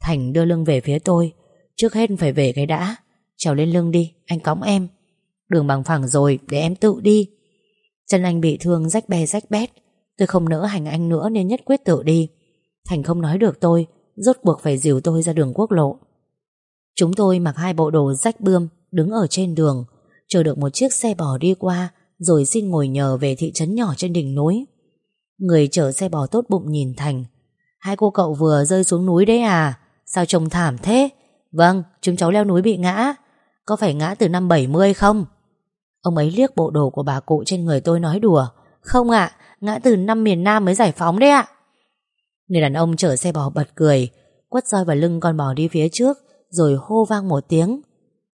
Thành đưa lưng về phía tôi. Trước hết phải về cái đã. Trèo lên lưng đi, anh cõng em. Đường bằng phẳng rồi, để em tự đi. Chân anh bị thương rách bè rách bét. Tôi không nỡ hành anh nữa nên nhất quyết tự đi. Thành không nói được tôi Rốt buộc phải dìu tôi ra đường quốc lộ. Chúng tôi mặc hai bộ đồ rách bươm Đứng ở trên đường Chờ được một chiếc xe bò đi qua rồi xin ngồi nhờ về thị trấn nhỏ trên đỉnh núi. Người chở xe bò tốt bụng nhìn Thành. Hai cô cậu vừa rơi xuống núi đấy à? Sao trông thảm thế? Vâng chúng cháu leo núi bị ngã. Có phải ngã từ năm 70 không? Ông ấy liếc bộ đồ của bà cụ trên người tôi nói đùa. Không ạ, Ngã từ năm miền Nam mới giải phóng đấy ạ. Người đàn ông chở xe bò bật cười, Quất roi vào lưng con bò đi phía trước, Rồi hô vang một tiếng.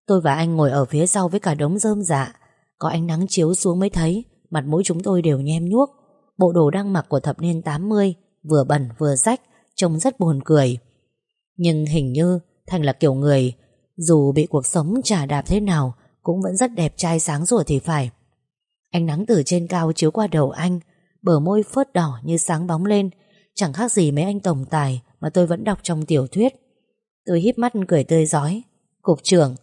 Tôi và anh ngồi ở phía sau với cả đống rơm dạ. Có ánh nắng chiếu xuống mới thấy, Mặt mũi chúng tôi đều nhem nhuốc. Bộ đồ đang mặc của thập niên 80 Vừa bẩn vừa rách, Trông rất buồn cười. Nhưng hình như Thành là kiểu người, Dù bị cuộc sống trả đạp thế nào, Cũng vẫn rất đẹp trai sáng rủa thì phải. Ánh nắng từ trên cao chiếu qua đầu anh, Bờ môi phớt đỏ như sáng bóng lên. Chẳng khác gì mấy anh tổng tài Mà tôi vẫn đọc trong tiểu thuyết. Tôi híp mắt cười tươi giói. Cục trưởng,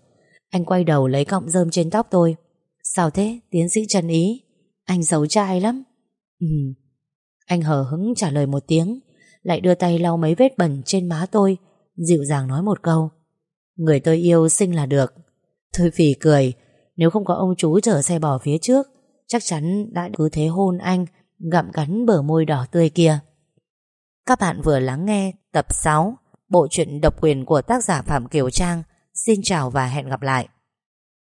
Anh quay đầu lấy cọng rơm trên tóc tôi. Sao thế, tiến sĩ Trần Ý? Anh xấu trai lắm. Ừ. Anh hờ hứng trả lời một tiếng, Lại đưa tay lau mấy vết bẩn trên má tôi, Dịu dàng nói một câu. Người tôi yêu sinh là được. Tôi phỉ cười, Nếu không có ông chú chở xe bò phía trước, Chắc chắn đã cứ thế hôn anh, Gặm cắn bờ môi đỏ tươi kia. Các bạn vừa lắng nghe Tập 6 Bộ truyện độc quyền của tác giả Phạm Kiều Trang. Xin chào và hẹn gặp lại.